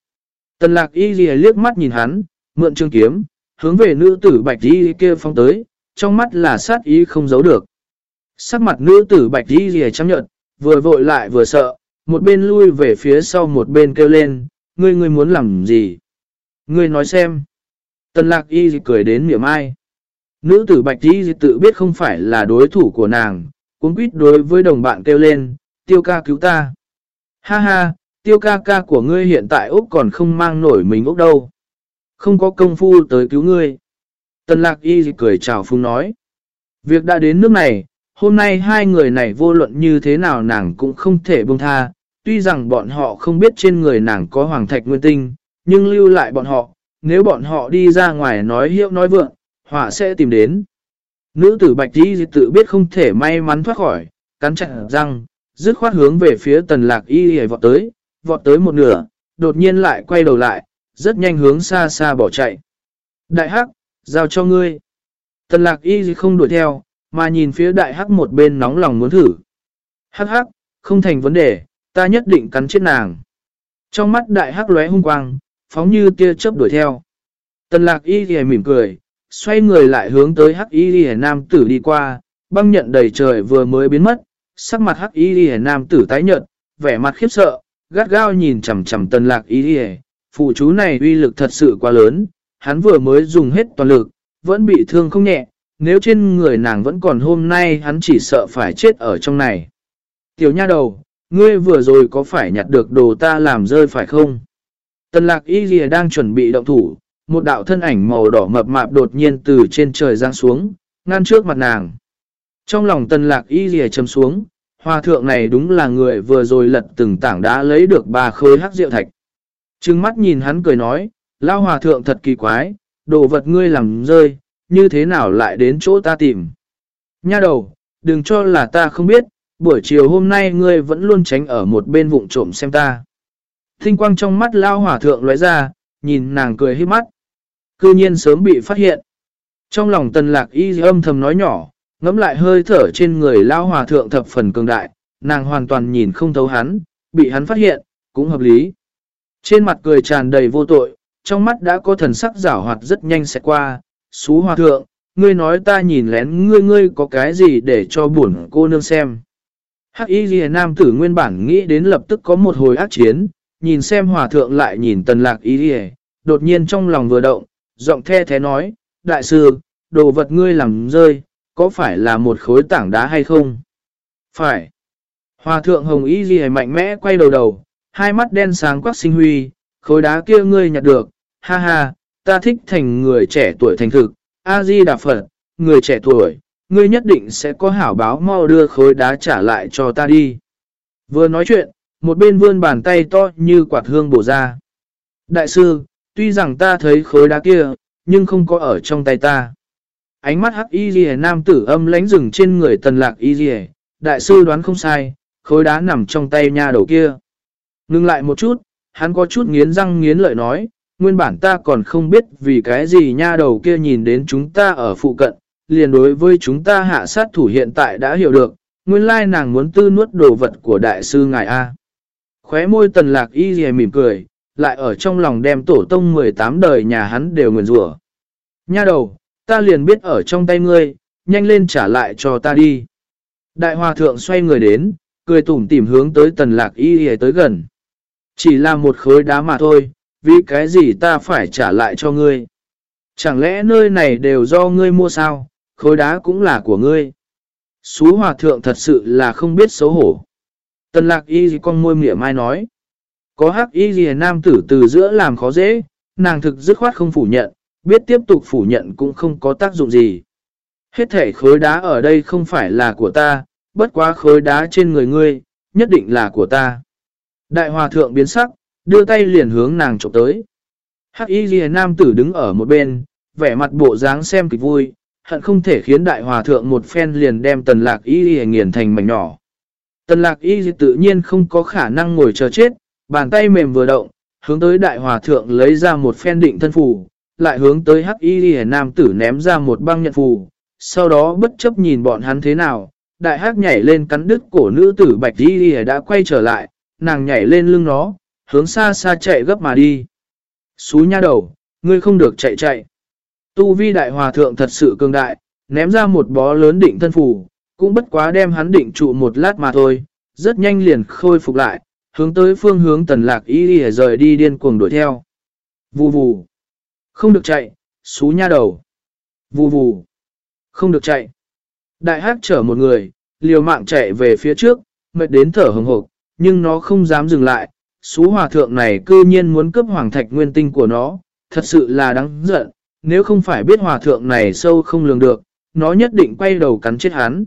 Tần lạc y dìa liếc mắt nhìn hắn, mượn trường kiếm, hướng về nữ tử bạch y kia phong tới, trong mắt là sát ý không giấu được. Sắc mặt nữ tử bạch y dìa chấp nhận, vừa vội lại vừa sợ, một bên lui về phía sau một bên kêu lên, ngươi ngươi muốn làm gì? Ngươi nói xem. Tần lạc y cười đến miệng ai. Nữ tử bạch y tự biết không phải là đối thủ của nàng, cuốn quýt đối với đồng bạn kêu lên, tiêu ca cứu ta. Ha ha, tiêu ca ca của ngươi hiện tại Úc còn không mang nổi mình Úc đâu. Không có công phu tới cứu ngươi. Tần lạc y cười chào phung nói. Việc đã đến nước này, hôm nay hai người này vô luận như thế nào nàng cũng không thể buông tha. Tuy rằng bọn họ không biết trên người nàng có hoàng thạch nguyên tinh, nhưng lưu lại bọn họ, nếu bọn họ đi ra ngoài nói hiệu nói vượng, họa sẽ tìm đến. Nữ tử bạch y tự biết không thể may mắn thoát khỏi, cắn chặt răng, dứt khoát hướng về phía tần lạc y hề vọt tới, vọt tới một nửa, đột nhiên lại quay đầu lại, rất nhanh hướng xa xa bỏ chạy. Đại hắc, giao cho ngươi. Tần lạc y không đuổi theo, mà nhìn phía đại hắc một bên nóng lòng muốn thử. Hắc hắc, không thành vấn đề, ta nhất định cắn chết nàng. Trong mắt đại hắc lóe hung quang, phóng như tia chớp đuổi theo. Tần lạc y thì mỉm cười, xoay người lại hướng tới hắc y thì nam tử đi qua, băng nhận đầy trời vừa mới biến mất, sắc mặt hắc y thì nam tử tái nhợt, vẻ mặt khiếp sợ, gắt gao nhìn chầm chầm tần lạc y thì phụ chú này uy lực thật sự quá lớn, hắn vừa mới dùng hết toàn lực, vẫn bị thương không nhẹ, nếu trên người nàng vẫn còn hôm nay hắn chỉ sợ phải chết ở trong này. Tiểu nha đầu, ngươi vừa rồi có phải nhặt được đồ ta làm rơi phải không? Tần lạc y ghi đang chuẩn bị động thủ, một đạo thân ảnh màu đỏ mập mạp đột nhiên từ trên trời giáng xuống, ngăn trước mặt nàng. Trong lòng tần lạc y ghi chấm xuống, hòa thượng này đúng là người vừa rồi lật từng tảng đá lấy được ba khối hắc rượu thạch. Trừng mắt nhìn hắn cười nói, lao hòa thượng thật kỳ quái, đồ vật ngươi làm rơi, như thế nào lại đến chỗ ta tìm. Nha đầu, đừng cho là ta không biết, buổi chiều hôm nay ngươi vẫn luôn tránh ở một bên vụng trộm xem ta. Thinh quang trong mắt lao hỏa thượng lóe ra, nhìn nàng cười hít mắt. Cư nhiên sớm bị phát hiện. Trong lòng tần lạc y âm thầm nói nhỏ, ngẫm lại hơi thở trên người lao hòa thượng thập phần cường đại, nàng hoàn toàn nhìn không thấu hắn, bị hắn phát hiện, cũng hợp lý. Trên mặt cười tràn đầy vô tội, trong mắt đã có thần sắc giảo hoạt rất nhanh sẽ qua, xú hòa thượng, ngươi nói ta nhìn lén ngươi ngươi có cái gì để cho buồn cô nương xem. Hắc y ghi nam tử nguyên bản nghĩ đến lập tức có một hồi ác chiến, nhìn xem hòa thượng lại nhìn tần lạc ý đi đột nhiên trong lòng vừa động, giọng the thế nói, đại sư, đồ vật ngươi làm rơi, có phải là một khối tảng đá hay không? Phải. Hòa thượng hồng ý gì mạnh mẽ quay đầu đầu, hai mắt đen sáng quắc sinh huy, khối đá kia ngươi nhặt được, ha ha, ta thích thành người trẻ tuổi thành thực, A-di Đà Phật, người trẻ tuổi, ngươi nhất định sẽ có hảo báo mau đưa khối đá trả lại cho ta đi. Vừa nói chuyện, một bên vươn bàn tay to như quạt hương bổ ra. Đại sư, tuy rằng ta thấy khối đá kia, nhưng không có ở trong tay ta. Ánh mắt hắc y ghi nam tử âm lánh rừng trên người tần lạc y ghi Đại sư đoán không sai, khối đá nằm trong tay nha đầu kia. Ngưng lại một chút, hắn có chút nghiến răng nghiến lợi nói, nguyên bản ta còn không biết vì cái gì nha đầu kia nhìn đến chúng ta ở phụ cận, liền đối với chúng ta hạ sát thủ hiện tại đã hiểu được, nguyên lai nàng muốn tư nuốt đồ vật của đại sư ngài A. Khóe môi tần lạc y dì mỉm cười, lại ở trong lòng đem tổ tông 18 đời nhà hắn đều nguyền rủa Nha đầu, ta liền biết ở trong tay ngươi, nhanh lên trả lại cho ta đi. Đại hòa thượng xoay người đến, cười tủm tỉm hướng tới tần lạc y dì tới gần. Chỉ là một khối đá mà thôi, vì cái gì ta phải trả lại cho ngươi. Chẳng lẽ nơi này đều do ngươi mua sao, khối đá cũng là của ngươi. Xú hòa thượng thật sự là không biết xấu hổ. Tần lạc y gì con môi mỉa mai nói. Có hắc y gì nam tử từ giữa làm khó dễ, nàng thực dứt khoát không phủ nhận, biết tiếp tục phủ nhận cũng không có tác dụng gì. Hết thể khối đá ở đây không phải là của ta, bất quá khối đá trên người ngươi, nhất định là của ta. Đại hòa thượng biến sắc, đưa tay liền hướng nàng chụp tới. Hắc y gì nam tử đứng ở một bên, vẻ mặt bộ dáng xem kịch vui, hận không thể khiến đại hòa thượng một phen liền đem tần lạc y ghi nghiền thành mảnh nhỏ. Tần lạc y tự nhiên không có khả năng ngồi chờ chết, bàn tay mềm vừa động, hướng tới đại hòa thượng lấy ra một phen định thân phù, lại hướng tới hắc y ghi nam tử ném ra một băng nhận phù, sau đó bất chấp nhìn bọn hắn thế nào, đại hắc nhảy lên cắn đứt cổ nữ tử bạch y ghi đã quay trở lại, nàng nhảy lên lưng nó, hướng xa xa chạy gấp mà đi. Xú nha đầu, ngươi không được chạy chạy. Tu vi đại hòa thượng thật sự cường đại, ném ra một bó lớn định thân phủ, cũng bất quá đem hắn định trụ một lát mà thôi, rất nhanh liền khôi phục lại, hướng tới phương hướng tần lạc y đi rời đi điên cuồng đuổi theo. Vù vù. Không được chạy, xú nha đầu. Vù vù. Không được chạy. Đại hắc chở một người, liều mạng chạy về phía trước, mệt đến thở hồng hộc, nhưng nó không dám dừng lại. Xú hòa thượng này cư nhiên muốn cướp hoàng thạch nguyên tinh của nó, thật sự là đáng giận, nếu không phải biết hòa thượng này sâu không lường được, nó nhất định quay đầu cắn chết hắn.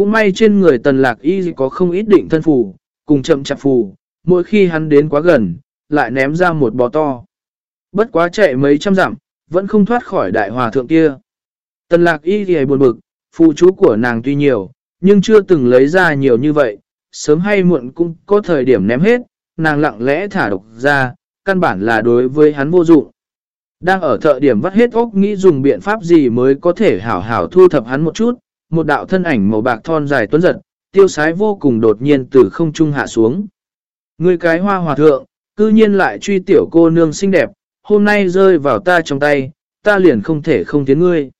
Cũng may trên người tần lạc y có không ít định thân phù, cùng chậm chạp phù, mỗi khi hắn đến quá gần, lại ném ra một bò to. Bất quá chạy mấy trăm dặm, vẫn không thoát khỏi đại hòa thượng kia. Tần lạc y thì buồn bực, phụ chú của nàng tuy nhiều, nhưng chưa từng lấy ra nhiều như vậy, sớm hay muộn cũng có thời điểm ném hết, nàng lặng lẽ thả độc ra, căn bản là đối với hắn vô dụng. Đang ở thợ điểm vắt hết óc nghĩ dùng biện pháp gì mới có thể hảo hảo thu thập hắn một chút, một đạo thân ảnh màu bạc thon dài tuấn giật, tiêu sái vô cùng đột nhiên từ không trung hạ xuống. Người cái hoa hòa thượng, cư nhiên lại truy tiểu cô nương xinh đẹp, hôm nay rơi vào ta trong tay, ta liền không thể không tiến ngươi.